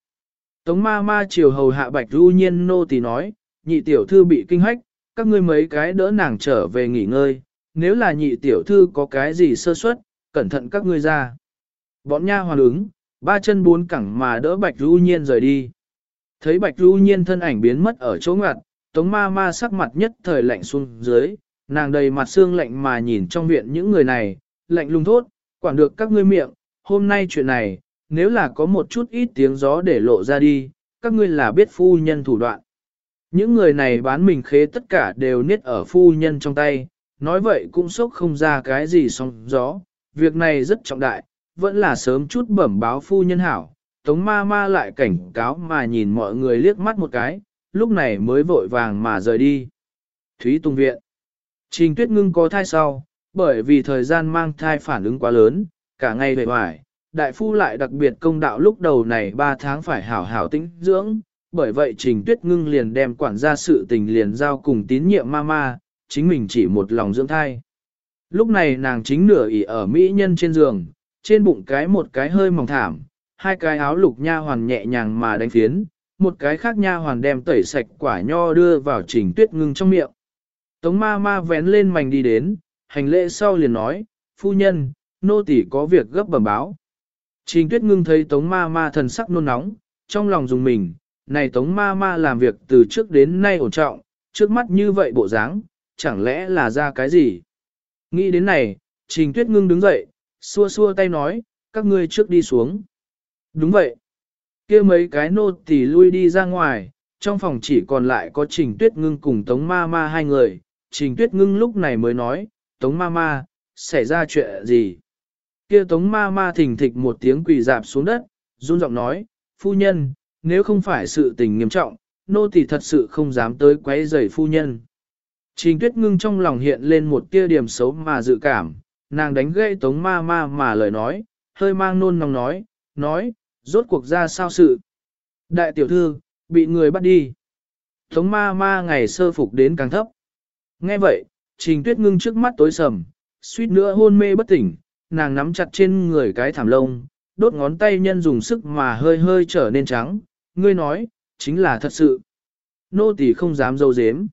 Tống ma ma chiều hầu hạ bạch ru nhiên nô tỳ nói, nhị tiểu thư bị kinh hách, các ngươi mấy cái đỡ nàng trở về nghỉ ngơi, nếu là nhị tiểu thư có cái gì sơ suất, cẩn thận các ngươi ra. Bọn nha hoàn ứng, ba chân bốn cẳng mà đỡ bạch ru nhiên rời đi. Thấy bạch ru nhiên thân ảnh biến mất ở chỗ ngoặt, tống ma ma sắc mặt nhất thời lạnh xuống dưới, nàng đầy mặt xương lạnh mà nhìn trong viện những người này, lạnh lùng thốt, quản được các ngươi miệng, hôm nay chuyện này, nếu là có một chút ít tiếng gió để lộ ra đi, các ngươi là biết phu nhân thủ đoạn. Những người này bán mình khế tất cả đều niết ở phu nhân trong tay, nói vậy cũng sốc không ra cái gì song gió, việc này rất trọng đại, vẫn là sớm chút bẩm báo phu nhân hảo. Tống ma ma lại cảnh cáo mà nhìn mọi người liếc mắt một cái, lúc này mới vội vàng mà rời đi. Thúy Tùng Viện Trình Tuyết Ngưng có thai sau, bởi vì thời gian mang thai phản ứng quá lớn, cả ngày về hoài, đại phu lại đặc biệt công đạo lúc đầu này 3 tháng phải hảo hảo tĩnh dưỡng, bởi vậy Trình Tuyết Ngưng liền đem quản gia sự tình liền giao cùng tín nhiệm mama, chính mình chỉ một lòng dưỡng thai. Lúc này nàng chính nửa ỉ ở mỹ nhân trên giường, trên bụng cái một cái hơi mỏng thảm, hai cái áo lục nha hoàn nhẹ nhàng mà đánh phiến, một cái khác nha hoàn đem tẩy sạch quả nho đưa vào Trình Tuyết Ngưng trong miệng. Tống ma ma vén lên mảnh đi đến, hành lễ sau liền nói, phu nhân, nô tỳ có việc gấp bẩm báo. Trình tuyết ngưng thấy tống ma ma thần sắc nôn nóng, trong lòng dùng mình, này tống ma ma làm việc từ trước đến nay ổn trọng, trước mắt như vậy bộ dáng, chẳng lẽ là ra cái gì? Nghĩ đến này, trình tuyết ngưng đứng dậy, xua xua tay nói, các ngươi trước đi xuống. Đúng vậy. kia mấy cái nô tỳ lui đi ra ngoài, trong phòng chỉ còn lại có trình tuyết ngưng cùng tống ma ma hai người. Trình tuyết ngưng lúc này mới nói, tống ma ma, xảy ra chuyện gì? Kia tống ma ma thình thịch một tiếng quỳ dạp xuống đất, run giọng nói, phu nhân, nếu không phải sự tình nghiêm trọng, nô tỳ thật sự không dám tới quấy rầy phu nhân. Trình tuyết ngưng trong lòng hiện lên một tia điểm xấu mà dự cảm, nàng đánh gãy tống ma ma mà lời nói, hơi mang nôn nóng nói, nói, rốt cuộc ra sao sự. Đại tiểu thư, bị người bắt đi. Tống ma ma ngày sơ phục đến càng thấp. Nghe vậy, trình tuyết ngưng trước mắt tối sầm, suýt nữa hôn mê bất tỉnh, nàng nắm chặt trên người cái thảm lông, đốt ngón tay nhân dùng sức mà hơi hơi trở nên trắng, ngươi nói, chính là thật sự. Nô tỳ không dám dâu dếm.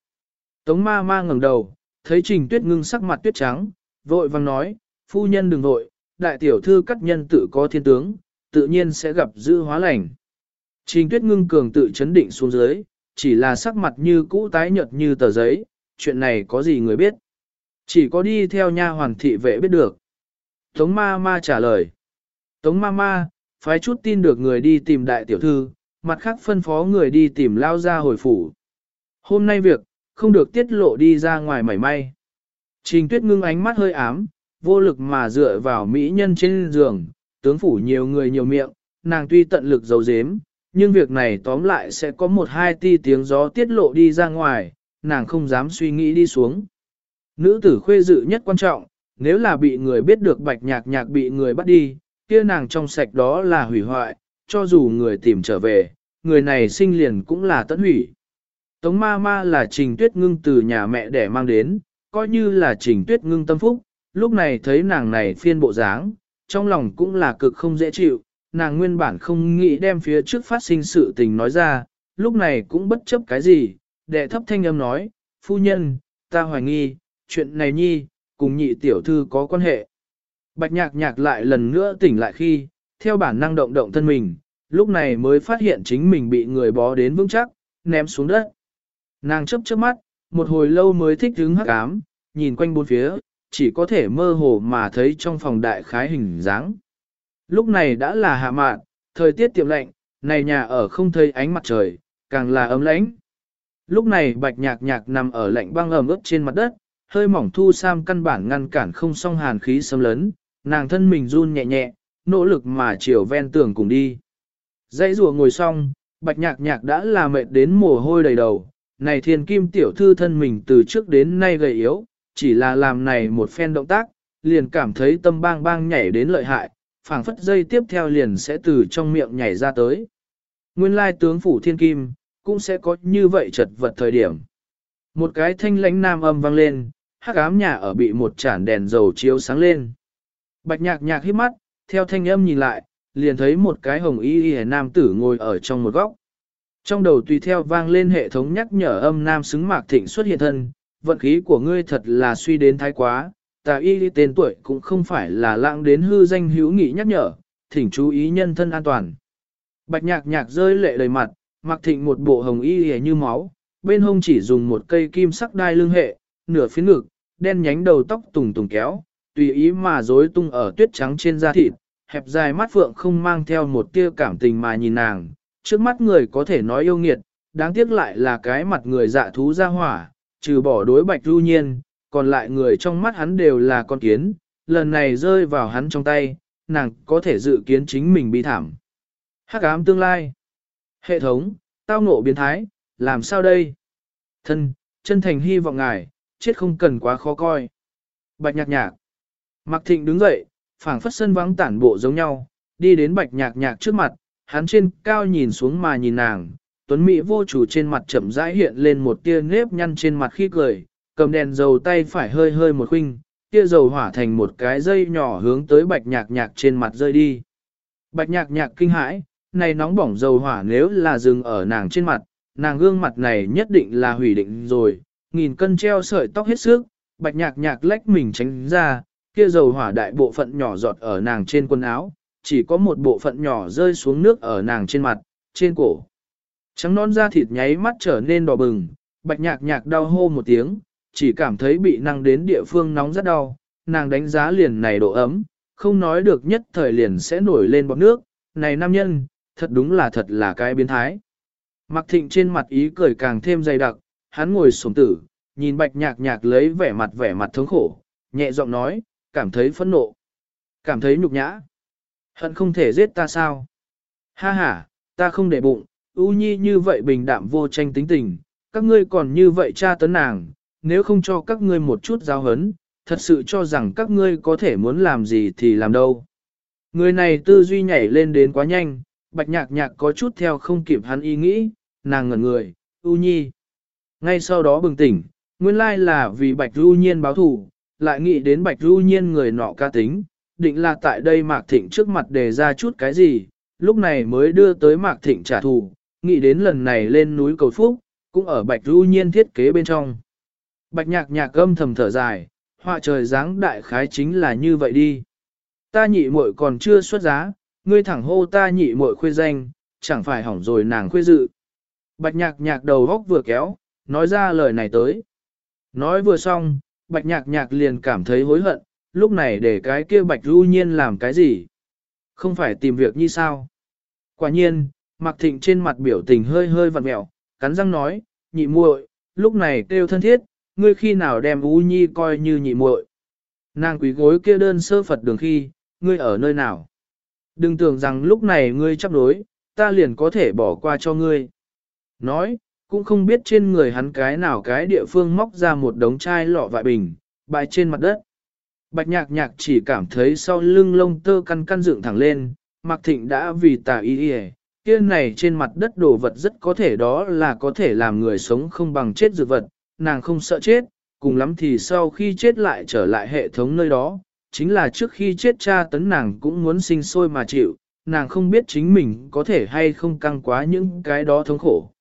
Tống ma ma ngẩng đầu, thấy trình tuyết ngưng sắc mặt tuyết trắng, vội vàng nói, phu nhân đừng vội, đại tiểu thư cắt nhân tự có thiên tướng, tự nhiên sẽ gặp dư hóa lành. Trình tuyết ngưng cường tự chấn định xuống dưới, chỉ là sắc mặt như cũ tái nhợt như tờ giấy, chuyện này có gì người biết. Chỉ có đi theo nha hoàn thị vệ biết được. Tống ma ma trả lời. Tống ma ma, phái chút tin được người đi tìm đại tiểu thư, mặt khác phân phó người đi tìm lao ra hồi phủ. Hôm nay việc, không được tiết lộ đi ra ngoài mảy may. Trình tuyết ngưng ánh mắt hơi ám, vô lực mà dựa vào mỹ nhân trên giường, tướng phủ nhiều người nhiều miệng, nàng tuy tận lực giấu giếm, nhưng việc này tóm lại sẽ có một hai ti tiếng gió tiết lộ đi ra ngoài, nàng không dám suy nghĩ đi xuống. Nữ tử khuê dự nhất quan trọng, nếu là bị người biết được bạch nhạc nhạc bị người bắt đi, kia nàng trong sạch đó là hủy hoại, cho dù người tìm trở về, người này sinh liền cũng là tận hủy. Tống ma ma là trình tuyết ngưng từ nhà mẹ để mang đến, coi như là trình tuyết ngưng tâm phúc, lúc này thấy nàng này phiên bộ dáng, trong lòng cũng là cực không dễ chịu, nàng nguyên bản không nghĩ đem phía trước phát sinh sự tình nói ra, lúc này cũng bất chấp cái gì, đệ thấp thanh âm nói, phu nhân, ta hoài nghi, chuyện này nhi, cùng nhị tiểu thư có quan hệ. Bạch nhạc nhạc lại lần nữa tỉnh lại khi, theo bản năng động động thân mình, lúc này mới phát hiện chính mình bị người bó đến vững chắc, ném xuống đất. Nàng chấp chớp mắt, một hồi lâu mới thích đứng hắc ám, nhìn quanh bốn phía, chỉ có thể mơ hồ mà thấy trong phòng đại khái hình dáng. Lúc này đã là hạ mạn, thời tiết tiệm lạnh, này nhà ở không thấy ánh mặt trời, càng là ấm lãnh. Lúc này bạch nhạc nhạc nằm ở lạnh băng ẩm ướt trên mặt đất, hơi mỏng thu sam căn bản ngăn cản không song hàn khí xâm lấn, nàng thân mình run nhẹ nhẹ, nỗ lực mà chiều ven tường cùng đi. Dãy rùa ngồi xong, bạch nhạc nhạc đã là mệt đến mồ hôi đầy đầu, này thiên kim tiểu thư thân mình từ trước đến nay gầy yếu, chỉ là làm này một phen động tác, liền cảm thấy tâm bang bang nhảy đến lợi hại, phảng phất dây tiếp theo liền sẽ từ trong miệng nhảy ra tới. Nguyên lai tướng phủ thiên kim, cũng sẽ có như vậy chật vật thời điểm. Một cái thanh lãnh nam âm vang lên, hắc ám nhà ở bị một chản đèn dầu chiếu sáng lên. Bạch nhạc nhạc hít mắt, theo thanh âm nhìn lại, liền thấy một cái hồng y y nam tử ngồi ở trong một góc. Trong đầu tùy theo vang lên hệ thống nhắc nhở âm nam xứng mạc thịnh xuất hiện thân, vận khí của ngươi thật là suy đến thái quá, tà y tên tuổi cũng không phải là lãng đến hư danh hữu nghị nhắc nhở, thỉnh chú ý nhân thân an toàn. Bạch nhạc nhạc rơi lệ đầy mặt, mặc thịnh một bộ hồng y hề như máu, bên hông chỉ dùng một cây kim sắc đai lưng hệ, nửa phía ngực, đen nhánh đầu tóc tùng tùng kéo, tùy ý mà rối tung ở tuyết trắng trên da thịt, hẹp dài mắt phượng không mang theo một tia cảm tình mà nhìn nàng, trước mắt người có thể nói yêu nghiệt, đáng tiếc lại là cái mặt người dạ thú ra hỏa, trừ bỏ đối bạch lưu nhiên, còn lại người trong mắt hắn đều là con kiến, lần này rơi vào hắn trong tay, nàng có thể dự kiến chính mình bị thảm. Hắc ám tương lai. Hệ thống, tao ngộ biến thái, làm sao đây? Thân, chân thành hy vọng ngài, chết không cần quá khó coi. Bạch nhạc nhạc. Mạc Thịnh đứng dậy, phảng phất sân vắng tản bộ giống nhau, đi đến bạch nhạc nhạc trước mặt, hắn trên cao nhìn xuống mà nhìn nàng, tuấn mỹ vô chủ trên mặt chậm rãi hiện lên một tia nếp nhăn trên mặt khi cười, cầm đèn dầu tay phải hơi hơi một khinh, tia dầu hỏa thành một cái dây nhỏ hướng tới bạch nhạc nhạc trên mặt rơi đi. Bạch nhạc nhạc kinh hãi, này nóng bỏng dầu hỏa nếu là dừng ở nàng trên mặt, nàng gương mặt này nhất định là hủy định rồi, nghìn cân treo sợi tóc hết sức, bạch nhạc nhạc lách mình tránh ra, kia dầu hỏa đại bộ phận nhỏ giọt ở nàng trên quần áo, chỉ có một bộ phận nhỏ rơi xuống nước ở nàng trên mặt, trên cổ. Trắng non da thịt nháy mắt trở nên đỏ bừng, bạch nhạc nhạc đau hô một tiếng, chỉ cảm thấy bị năng đến địa phương nóng rất đau, nàng đánh giá liền này độ ấm, không nói được nhất thời liền sẽ nổi lên bọt nước, này nam nhân, thật đúng là thật là cái biến thái. Mặc thịnh trên mặt ý cười càng thêm dày đặc, hắn ngồi sổng tử, nhìn bạch nhạc nhạc lấy vẻ mặt vẻ mặt thống khổ, nhẹ giọng nói, cảm thấy phẫn nộ, cảm thấy nhục nhã. Hận không thể giết ta sao? Ha ha, ta không để bụng, U Nhi như vậy bình đạm vô tranh tính tình, các ngươi còn như vậy tra tấn nàng, nếu không cho các ngươi một chút giáo hấn, thật sự cho rằng các ngươi có thể muốn làm gì thì làm đâu. Người này tư duy nhảy lên đến quá nhanh, bạch nhạc nhạc có chút theo không kịp hắn ý nghĩ, nàng ngẩn người, U Nhi. Ngay sau đó bừng tỉnh, nguyên lai là vì bạch ưu nhiên báo thù, lại nghĩ đến bạch ưu nhiên người nọ ca tính, định là tại đây Mạc Thịnh trước mặt đề ra chút cái gì, lúc này mới đưa tới Mạc Thịnh trả thù, nghĩ đến lần này lên núi cầu phúc, cũng ở bạch ưu nhiên thiết kế bên trong. Bạch nhạc nhạc âm thầm thở dài, họa trời dáng đại khái chính là như vậy đi. Ta nhị muội còn chưa xuất giá, ngươi thẳng hô ta nhị muội khuê danh, chẳng phải hỏng rồi nàng khuê dự. Bạch nhạc nhạc đầu góc vừa kéo, nói ra lời này tới. Nói vừa xong, bạch nhạc nhạc liền cảm thấy hối hận, lúc này để cái kia bạch lưu nhiên làm cái gì? Không phải tìm việc như sao? Quả nhiên, Mạc Thịnh trên mặt biểu tình hơi hơi vặn mẹo, cắn răng nói, nhị muội, lúc này kêu thân thiết, ngươi khi nào đem U Nhi coi như nhị muội? Nàng quý gối kia đơn sơ Phật đường khi, ngươi ở nơi nào? Đừng tưởng rằng lúc này ngươi chấp đối, ta liền có thể bỏ qua cho ngươi. Nói, cũng không biết trên người hắn cái nào cái địa phương móc ra một đống chai lọ vại bình, bại trên mặt đất. Bạch nhạc nhạc chỉ cảm thấy sau lưng lông tơ căn căn dựng thẳng lên, Mạc Thịnh đã vì tà y y kia này trên mặt đất đồ vật rất có thể đó là có thể làm người sống không bằng chết dược vật, nàng không sợ chết, cùng lắm thì sau khi chết lại trở lại hệ thống nơi đó, chính là trước khi chết cha tấn nàng cũng muốn sinh sôi mà chịu, nàng không biết chính mình có thể hay không căng quá những cái đó thống khổ.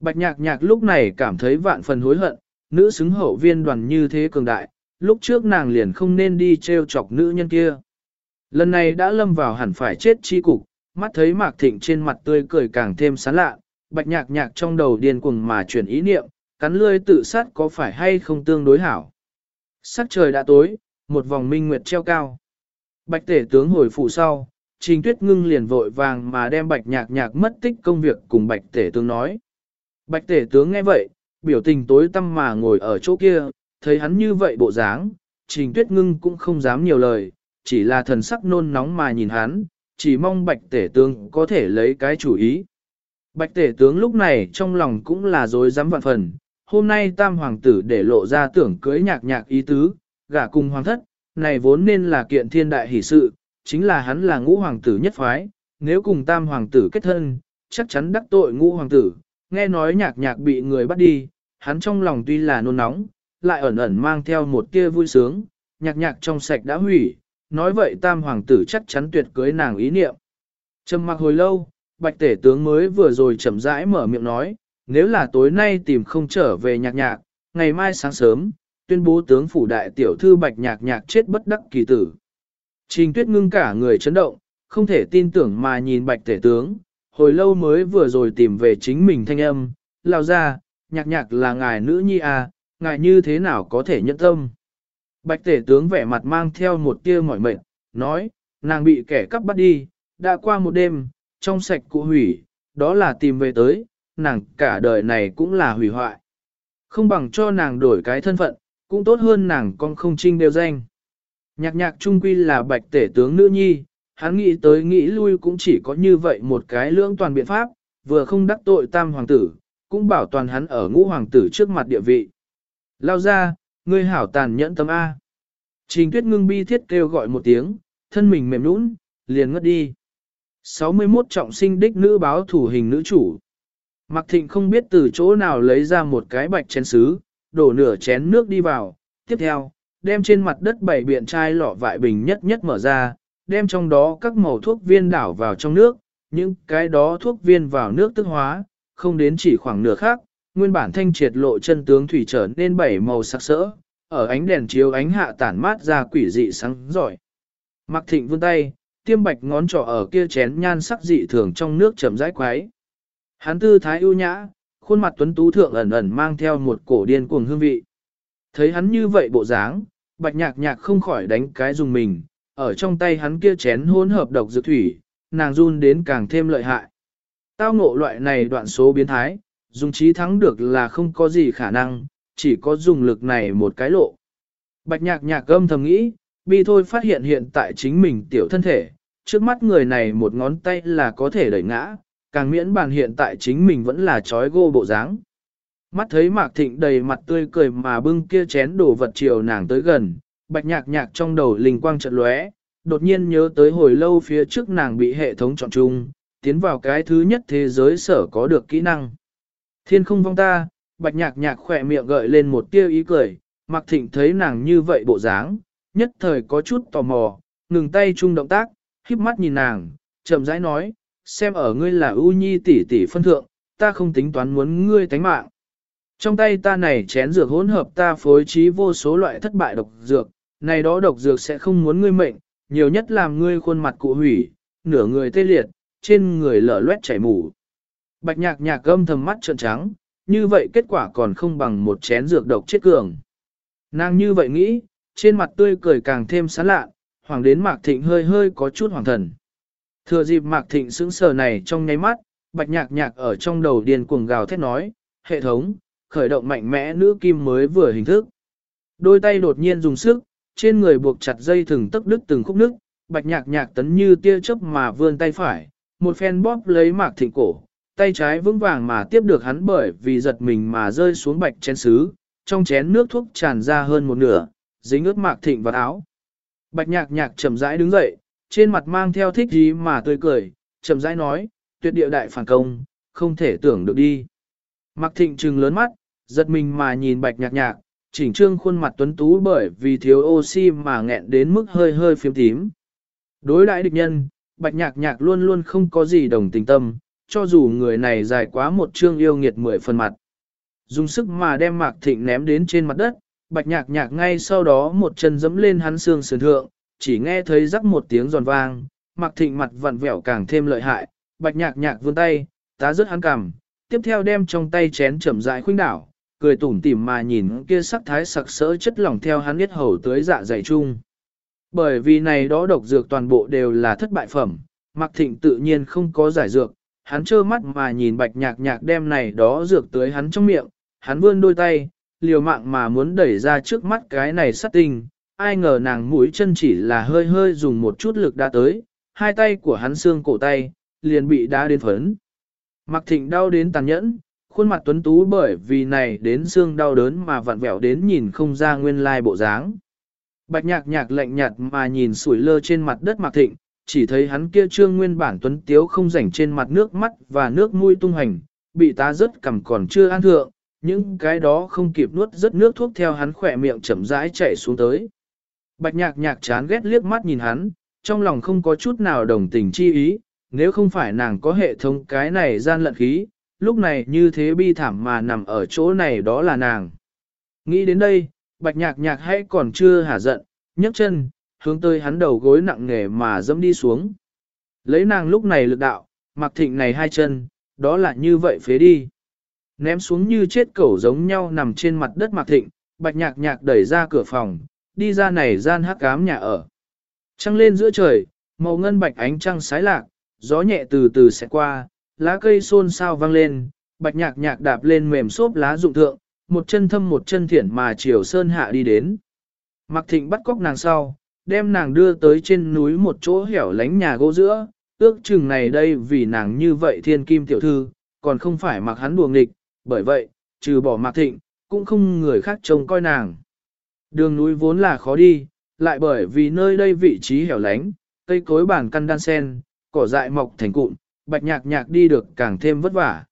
Bạch nhạc nhạc lúc này cảm thấy vạn phần hối hận, nữ xứng hậu viên đoàn như thế cường đại, lúc trước nàng liền không nên đi treo chọc nữ nhân kia. Lần này đã lâm vào hẳn phải chết chi cục, mắt thấy mạc thịnh trên mặt tươi cười càng thêm sán lạ, bạch nhạc nhạc trong đầu điên cuồng mà chuyển ý niệm, cắn lươi tự sát có phải hay không tương đối hảo. Sắc trời đã tối, một vòng minh nguyệt treo cao. Bạch tể tướng hồi phủ sau, trình tuyết ngưng liền vội vàng mà đem bạch nhạc nhạc mất tích công việc cùng bạch tể tướng nói. Bạch tể tướng nghe vậy, biểu tình tối tăm mà ngồi ở chỗ kia, thấy hắn như vậy bộ dáng, trình tuyết ngưng cũng không dám nhiều lời, chỉ là thần sắc nôn nóng mà nhìn hắn, chỉ mong bạch tể tướng có thể lấy cái chủ ý. Bạch tể tướng lúc này trong lòng cũng là dối dám vạn phần, hôm nay tam hoàng tử để lộ ra tưởng cưới nhạc nhạc ý tứ, gả cùng hoàng thất, này vốn nên là kiện thiên đại hỷ sự, chính là hắn là ngũ hoàng tử nhất phái, nếu cùng tam hoàng tử kết thân, chắc chắn đắc tội ngũ hoàng tử, nghe nói nhạc nhạc bị người bắt đi, hắn trong lòng tuy là nôn nóng, lại ẩn ẩn mang theo một tia vui sướng, nhạc nhạc trong sạch đã hủy, nói vậy tam hoàng tử chắc chắn tuyệt cưới nàng ý niệm. Trầm mặc hồi lâu, bạch tể tướng mới vừa rồi chậm rãi mở miệng nói, nếu là tối nay tìm không trở về nhạc nhạc, ngày mai sáng sớm, tuyên bố tướng phủ đại tiểu thư bạch nhạc nhạc chết bất đắc kỳ tử. Trình tuyết ngưng cả người chấn động, không thể tin tưởng mà nhìn bạch tể tướng, hồi lâu mới vừa rồi tìm về chính mình thanh âm, lao ra, nhạc nhạc là ngài nữ nhi à, ngài như thế nào có thể nhận tâm. Bạch tể tướng vẻ mặt mang theo một tia mỏi mệt, nói, nàng bị kẻ cắp bắt đi, đã qua một đêm, trong sạch cụ hủy, đó là tìm về tới, nàng cả đời này cũng là hủy hoại. Không bằng cho nàng đổi cái thân phận, cũng tốt hơn nàng con không trinh đều danh. Nhạc nhạc trung quy là bạch tể tướng nữ nhi, hắn nghĩ tới nghĩ lui cũng chỉ có như vậy một cái lưỡng toàn biện pháp, vừa không đắc tội tam hoàng tử, cũng bảo toàn hắn ở ngũ hoàng tử trước mặt địa vị. Lao ra, ngươi hảo tàn nhẫn tâm A. Trình tuyết ngưng bi thiết kêu gọi một tiếng, thân mình mềm nũng, liền ngất đi. 61 trọng sinh đích nữ báo thủ hình nữ chủ. Mạc Thịnh không biết từ chỗ nào lấy ra một cái bạch chén sứ, đổ nửa chén nước đi vào, tiếp theo, đem trên mặt đất bảy biện chai lọ vại bình nhất nhất mở ra, đem trong đó các màu thuốc viên đảo vào trong nước, những cái đó thuốc viên vào nước tức hóa, không đến chỉ khoảng nửa khác, nguyên bản thanh triệt lộ chân tướng thủy trở nên bảy màu sắc sỡ, ở ánh đèn chiếu ánh hạ tản mát ra quỷ dị sáng giỏi. Mặc thịnh vươn tay, tiêm bạch ngón trỏ ở kia chén nhan sắc dị thường trong nước chậm rãi quái. Hắn tư thái ưu nhã, khuôn mặt tuấn tú thượng ẩn ẩn mang theo một cổ điên cuồng hương vị. Thấy hắn như vậy bộ dáng, bạch nhạc nhạc không khỏi đánh cái dùng mình, ở trong tay hắn kia chén hỗn hợp độc dược thủy, nàng run đến càng thêm lợi hại. Tao ngộ loại này đoạn số biến thái, dùng trí thắng được là không có gì khả năng, chỉ có dùng lực này một cái lộ. Bạch nhạc nhạc âm thầm nghĩ, bi thôi phát hiện hiện tại chính mình tiểu thân thể, trước mắt người này một ngón tay là có thể đẩy ngã, càng miễn bàn hiện tại chính mình vẫn là trói gô bộ dáng. Mắt thấy Mạc Thịnh đầy mặt tươi cười mà bưng kia chén đồ vật chiều nàng tới gần, bạch nhạc nhạc trong đầu linh quang trận lóe, đột nhiên nhớ tới hồi lâu phía trước nàng bị hệ thống chọn chung, tiến vào cái thứ nhất thế giới sở có được kỹ năng. Thiên không vong ta, bạch nhạc nhạc khỏe miệng gợi lên một tia ý cười, Mạc Thịnh thấy nàng như vậy bộ dáng, nhất thời có chút tò mò, ngừng tay chung động tác, híp mắt nhìn nàng, chậm rãi nói, xem ở ngươi là ưu nhi tỷ tỷ phân thượng, ta không tính toán muốn ngươi tánh mạng. Trong tay ta này chén dược hỗn hợp ta phối trí vô số loại thất bại độc dược, này đó độc dược sẽ không muốn ngươi mệnh, nhiều nhất làm ngươi khuôn mặt cụ hủy, nửa người tê liệt, trên người lở loét chảy mủ. Bạch nhạc nhạc gâm thầm mắt trợn trắng, như vậy kết quả còn không bằng một chén dược độc chết cường. Nàng như vậy nghĩ, trên mặt tươi cười càng thêm sán lạ, hoàng đến Mạc Thịnh hơi hơi có chút hoàng thần. Thừa dịp Mạc Thịnh sững sờ này trong nháy mắt, bạch nhạc nhạc ở trong đầu điên cuồng gào thét nói, hệ thống, khởi động mạnh mẽ nữ kim mới vừa hình thức. Đôi tay đột nhiên dùng sức, trên người buộc chặt dây thừng tấc đứt từng khúc nước, bạch nhạc nhạc tấn như tia chớp mà vươn tay phải, một phen bóp lấy Mạc Thịnh cổ, tay trái vững vàng mà tiếp được hắn bởi vì giật mình mà rơi xuống bạch chén xứ, trong chén nước thuốc tràn ra hơn một nửa, dính ướt Mạc Thịnh vào áo. Bạch nhạc nhạc chậm rãi đứng dậy, trên mặt mang theo thích gì mà tươi cười, chậm rãi nói, tuyệt địa đại phản công, không thể tưởng được đi. Mạc Thịnh trừng lớn mắt, giật mình mà nhìn bạch nhạc nhạc, chỉnh trương khuôn mặt tuấn tú bởi vì thiếu oxy mà nghẹn đến mức hơi hơi phiếm tím. Đối đãi địch nhân, bạch nhạc nhạc luôn luôn không có gì đồng tình tâm, cho dù người này dài quá một chương yêu nghiệt mười phần mặt. Dùng sức mà đem Mạc Thịnh ném đến trên mặt đất, bạch nhạc nhạc ngay sau đó một chân dẫm lên hắn xương sườn thượng, chỉ nghe thấy rắc một tiếng giòn vang, mặc Thịnh mặt vặn vẹo càng thêm lợi hại, bạch nhạc nhạc vươn tay, tá rớt hắn cằm, tiếp theo đem trong tay chén chậm rãi khuynh đảo, cười tủm tỉm mà nhìn kia sắc thái sặc sỡ chất lỏng theo hắn biết hầu tới dạ dày chung. Bởi vì này đó độc dược toàn bộ đều là thất bại phẩm, mặc Thịnh tự nhiên không có giải dược, hắn trơ mắt mà nhìn bạch nhạc nhạc đem này đó dược tới hắn trong miệng, hắn vươn đôi tay, liều mạng mà muốn đẩy ra trước mắt cái này sát tinh, ai ngờ nàng mũi chân chỉ là hơi hơi dùng một chút lực đã tới, hai tay của hắn xương cổ tay, liền bị đá đến phấn. mặc Thịnh đau đến tàn nhẫn, khuôn mặt tuấn tú bởi vì này đến xương đau đớn mà vặn vẹo đến nhìn không ra nguyên lai bộ dáng. Bạch nhạc nhạc lạnh nhạt mà nhìn sủi lơ trên mặt đất mặc Thịnh, chỉ thấy hắn kia trương nguyên bản tuấn tiếu không rảnh trên mặt nước mắt và nước mũi tung hành, bị tá rớt cầm còn chưa an thượng, những cái đó không kịp nuốt rất nước thuốc theo hắn khỏe miệng chậm rãi chảy xuống tới. Bạch nhạc nhạc chán ghét liếc mắt nhìn hắn, trong lòng không có chút nào đồng tình chi ý, nếu không phải nàng có hệ thống cái này gian lận khí, lúc này như thế bi thảm mà nằm ở chỗ này đó là nàng. Nghĩ đến đây, bạch nhạc nhạc hãy còn chưa hả giận, nhấc chân, hướng tới hắn đầu gối nặng nề mà dẫm đi xuống. Lấy nàng lúc này lực đạo, mặc thịnh này hai chân, đó là như vậy phế đi. Ném xuống như chết cẩu giống nhau nằm trên mặt đất mặc thịnh, bạch nhạc nhạc đẩy ra cửa phòng, đi ra này gian hắc cám nhà ở. Trăng lên giữa trời, màu ngân bạch ánh trăng sái lạc, gió nhẹ từ từ sẽ qua, lá cây xôn xao vang lên, bạch nhạc nhạc đạp lên mềm xốp lá rụng thượng, một chân thâm một chân thiển mà chiều sơn hạ đi đến. Mặc thịnh bắt cóc nàng sau, đem nàng đưa tới trên núi một chỗ hẻo lánh nhà gỗ giữa, ước chừng này đây vì nàng như vậy thiên kim tiểu thư, còn không phải mặc hắn đùa nghịch, bởi vậy, trừ bỏ mặc thịnh, cũng không người khác trông coi nàng. Đường núi vốn là khó đi, lại bởi vì nơi đây vị trí hẻo lánh, cây cối bản căn đan sen, cỏ dại mọc thành cụm, bạch nhạc nhạc đi được càng thêm vất vả.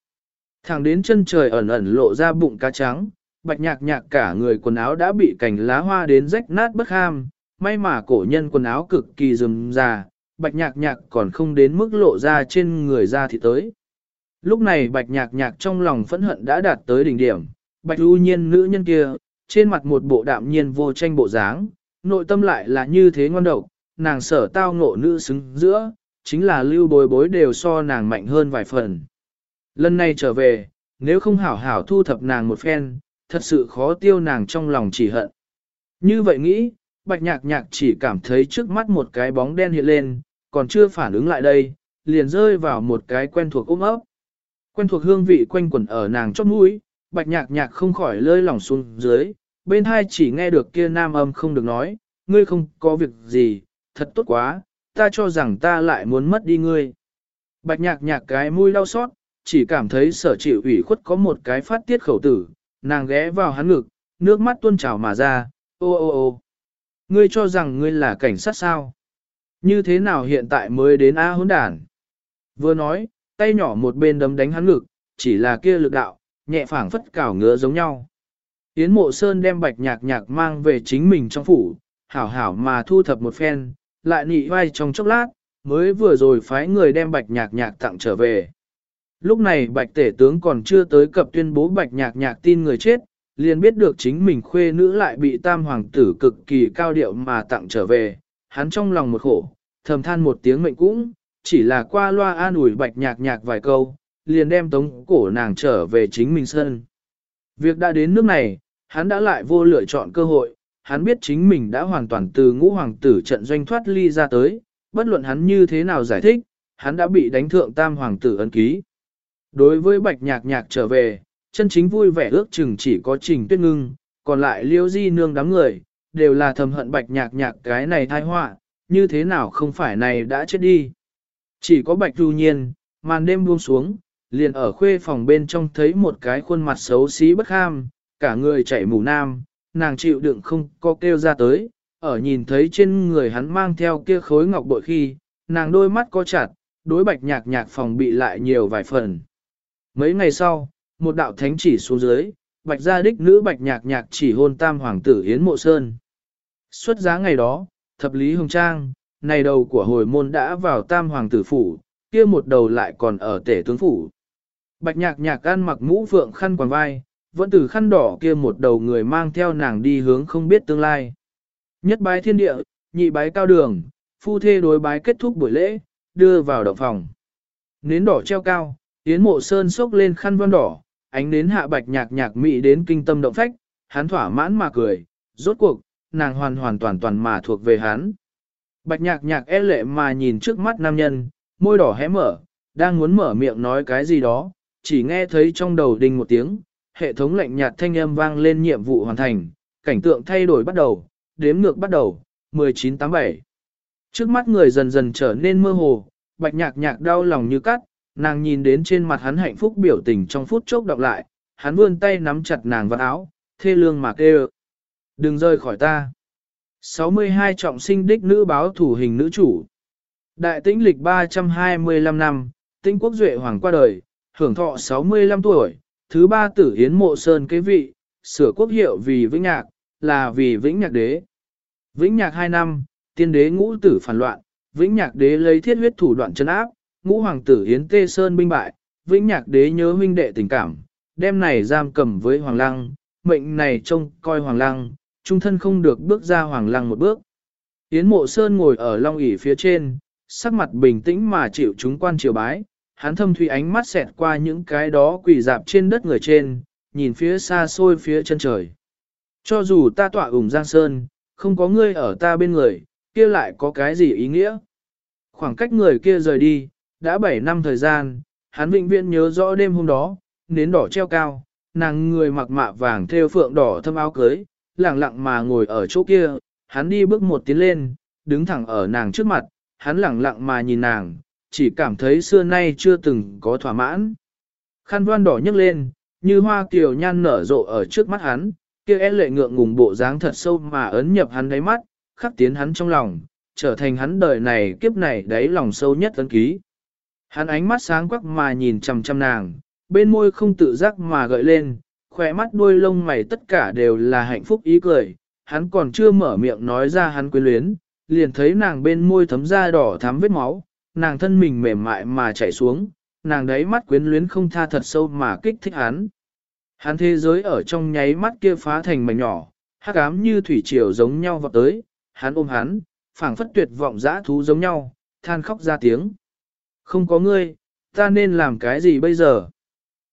Thẳng đến chân trời ẩn ẩn lộ ra bụng cá trắng, bạch nhạc nhạc cả người quần áo đã bị cành lá hoa đến rách nát bất ham, may mà cổ nhân quần áo cực kỳ rườm rà, bạch nhạc nhạc còn không đến mức lộ ra trên người ra thì tới. Lúc này bạch nhạc nhạc trong lòng phẫn hận đã đạt tới đỉnh điểm, bạch ưu nhiên nữ nhân kia, trên mặt một bộ đạm nhiên vô tranh bộ dáng, nội tâm lại là như thế ngon độc, nàng sở tao ngộ nữ xứng giữa, chính là lưu bối bối đều so nàng mạnh hơn vài phần. Lần này trở về, nếu không hảo hảo thu thập nàng một phen, thật sự khó tiêu nàng trong lòng chỉ hận. Như vậy nghĩ, bạch nhạc nhạc chỉ cảm thấy trước mắt một cái bóng đen hiện lên, còn chưa phản ứng lại đây, liền rơi vào một cái quen thuộc ôm ấp. Quen thuộc hương vị quanh quẩn ở nàng chót mũi, bạch nhạc nhạc không khỏi lơi lỏng xuống dưới, bên hai chỉ nghe được kia nam âm không được nói, ngươi không có việc gì, thật tốt quá, ta cho rằng ta lại muốn mất đi ngươi. Bạch nhạc nhạc cái mũi đau xót, chỉ cảm thấy sở chịu ủy khuất có một cái phát tiết khẩu tử, nàng ghé vào hắn ngực, nước mắt tuôn trào mà ra, ô ô ô. Ngươi cho rằng ngươi là cảnh sát sao? Như thế nào hiện tại mới đến A hỗn đàn? Vừa nói, tay nhỏ một bên đấm đánh hắn ngực, chỉ là kia lực đạo, nhẹ phảng phất cào ngứa giống nhau. Yến mộ sơn đem bạch nhạc nhạc mang về chính mình trong phủ, hảo hảo mà thu thập một phen, lại nị vai trong chốc lát, mới vừa rồi phái người đem bạch nhạc nhạc tặng trở về. Lúc này bạch tể tướng còn chưa tới cập tuyên bố bạch nhạc nhạc tin người chết, liền biết được chính mình khuê nữ lại bị tam hoàng tử cực kỳ cao điệu mà tặng trở về, hắn trong lòng một khổ, thầm than một tiếng mệnh cũng, chỉ là qua loa an ủi bạch nhạc nhạc vài câu, liền đem tống cổ nàng trở về chính mình sân. Việc đã đến nước này, hắn đã lại vô lựa chọn cơ hội, hắn biết chính mình đã hoàn toàn từ ngũ hoàng tử trận doanh thoát ly ra tới, bất luận hắn như thế nào giải thích, hắn đã bị đánh thượng tam hoàng tử ấn ký. Đối với bạch nhạc nhạc trở về, chân chính vui vẻ ước chừng chỉ có trình tuyết ngưng, còn lại liêu di nương đám người, đều là thầm hận bạch nhạc nhạc cái này thai họa như thế nào không phải này đã chết đi. Chỉ có bạch du nhiên, màn đêm buông xuống, liền ở khuê phòng bên trong thấy một cái khuôn mặt xấu xí bất ham, cả người chảy mù nam, nàng chịu đựng không có kêu ra tới, ở nhìn thấy trên người hắn mang theo kia khối ngọc bội khi, nàng đôi mắt có chặt, đối bạch nhạc nhạc phòng bị lại nhiều vài phần. Mấy ngày sau, một đạo thánh chỉ xuống dưới, bạch gia đích nữ bạch nhạc nhạc chỉ hôn tam hoàng tử Yến Mộ Sơn. Xuất giá ngày đó, thập lý hồng trang, này đầu của hồi môn đã vào tam hoàng tử phủ, kia một đầu lại còn ở tể tướng phủ. Bạch nhạc nhạc ăn mặc mũ phượng khăn quàng vai, vẫn từ khăn đỏ kia một đầu người mang theo nàng đi hướng không biết tương lai. Nhất bái thiên địa, nhị bái cao đường, phu thê đối bái kết thúc buổi lễ, đưa vào động phòng. Nến đỏ treo cao, Yến mộ sơn sốc lên khăn văn đỏ, ánh nến hạ bạch nhạc nhạc mị đến kinh tâm động phách, hắn thỏa mãn mà cười, rốt cuộc, nàng hoàn hoàn toàn toàn mà thuộc về hắn. Bạch nhạc nhạc e lệ mà nhìn trước mắt nam nhân, môi đỏ hé mở, đang muốn mở miệng nói cái gì đó, chỉ nghe thấy trong đầu đinh một tiếng, hệ thống lệnh nhạt thanh âm vang lên nhiệm vụ hoàn thành, cảnh tượng thay đổi bắt đầu, đếm ngược bắt đầu, 1987. Trước mắt người dần dần trở nên mơ hồ, bạch nhạc nhạc đau lòng như cắt, nàng nhìn đến trên mặt hắn hạnh phúc biểu tình trong phút chốc đọc lại, hắn vươn tay nắm chặt nàng vào áo, thê lương mà kêu. Đừng rơi khỏi ta. 62 trọng sinh đích nữ báo thủ hình nữ chủ. Đại tĩnh lịch 325 năm, tĩnh quốc duệ hoàng qua đời, hưởng thọ 65 tuổi, thứ ba tử Yến Mộ Sơn kế vị, sửa quốc hiệu vì Vĩnh Nhạc, là vì Vĩnh Nhạc Đế. Vĩnh Nhạc 2 năm, tiên đế ngũ tử phản loạn, Vĩnh Nhạc Đế lấy thiết huyết thủ đoạn chân áp, ngũ hoàng tử Yến Tê Sơn binh bại, Vĩnh Nhạc Đế nhớ huynh đệ tình cảm, đem này giam cầm với Hoàng Lăng, mệnh này trông coi Hoàng Lăng, trung thân không được bước ra Hoàng Lăng một bước. Yến Mộ Sơn ngồi ở long ỷ phía trên, sắc mặt bình tĩnh mà chịu chúng quan triều bái, hắn thâm thủy ánh mắt xẹt qua những cái đó quỳ dạp trên đất người trên, nhìn phía xa xôi phía chân trời. Cho dù ta tỏa ủng Giang Sơn, không có ngươi ở ta bên người, kia lại có cái gì ý nghĩa? Khoảng cách người kia rời đi, đã 7 năm thời gian, hắn vĩnh viễn nhớ rõ đêm hôm đó, nến đỏ treo cao, nàng người mặc mạ vàng theo phượng đỏ thâm áo cưới, lặng lặng mà ngồi ở chỗ kia, hắn đi bước một tiến lên, đứng thẳng ở nàng trước mặt, hắn lặng lặng mà nhìn nàng, chỉ cảm thấy xưa nay chưa từng có thỏa mãn. Khăn voan đỏ nhấc lên, như hoa kiều nhan nở rộ ở trước mắt hắn, kia é lệ ngượng ngùng bộ dáng thật sâu mà ấn nhập hắn đáy mắt, khắc tiến hắn trong lòng, trở thành hắn đời này kiếp này đáy lòng sâu nhất ấn ký. Hắn ánh mắt sáng quắc mà nhìn chằm chằm nàng, bên môi không tự giác mà gợi lên, khỏe mắt đuôi lông mày tất cả đều là hạnh phúc ý cười, hắn còn chưa mở miệng nói ra hắn quyến luyến, liền thấy nàng bên môi thấm da đỏ thắm vết máu, nàng thân mình mềm mại mà chảy xuống, nàng đấy mắt quyến luyến không tha thật sâu mà kích thích hắn. Hắn thế giới ở trong nháy mắt kia phá thành mảnh nhỏ, hắc ám như thủy triều giống nhau vọt tới, hắn ôm hắn, phảng phất tuyệt vọng dã thú giống nhau, than khóc ra tiếng. Không có ngươi, ta nên làm cái gì bây giờ?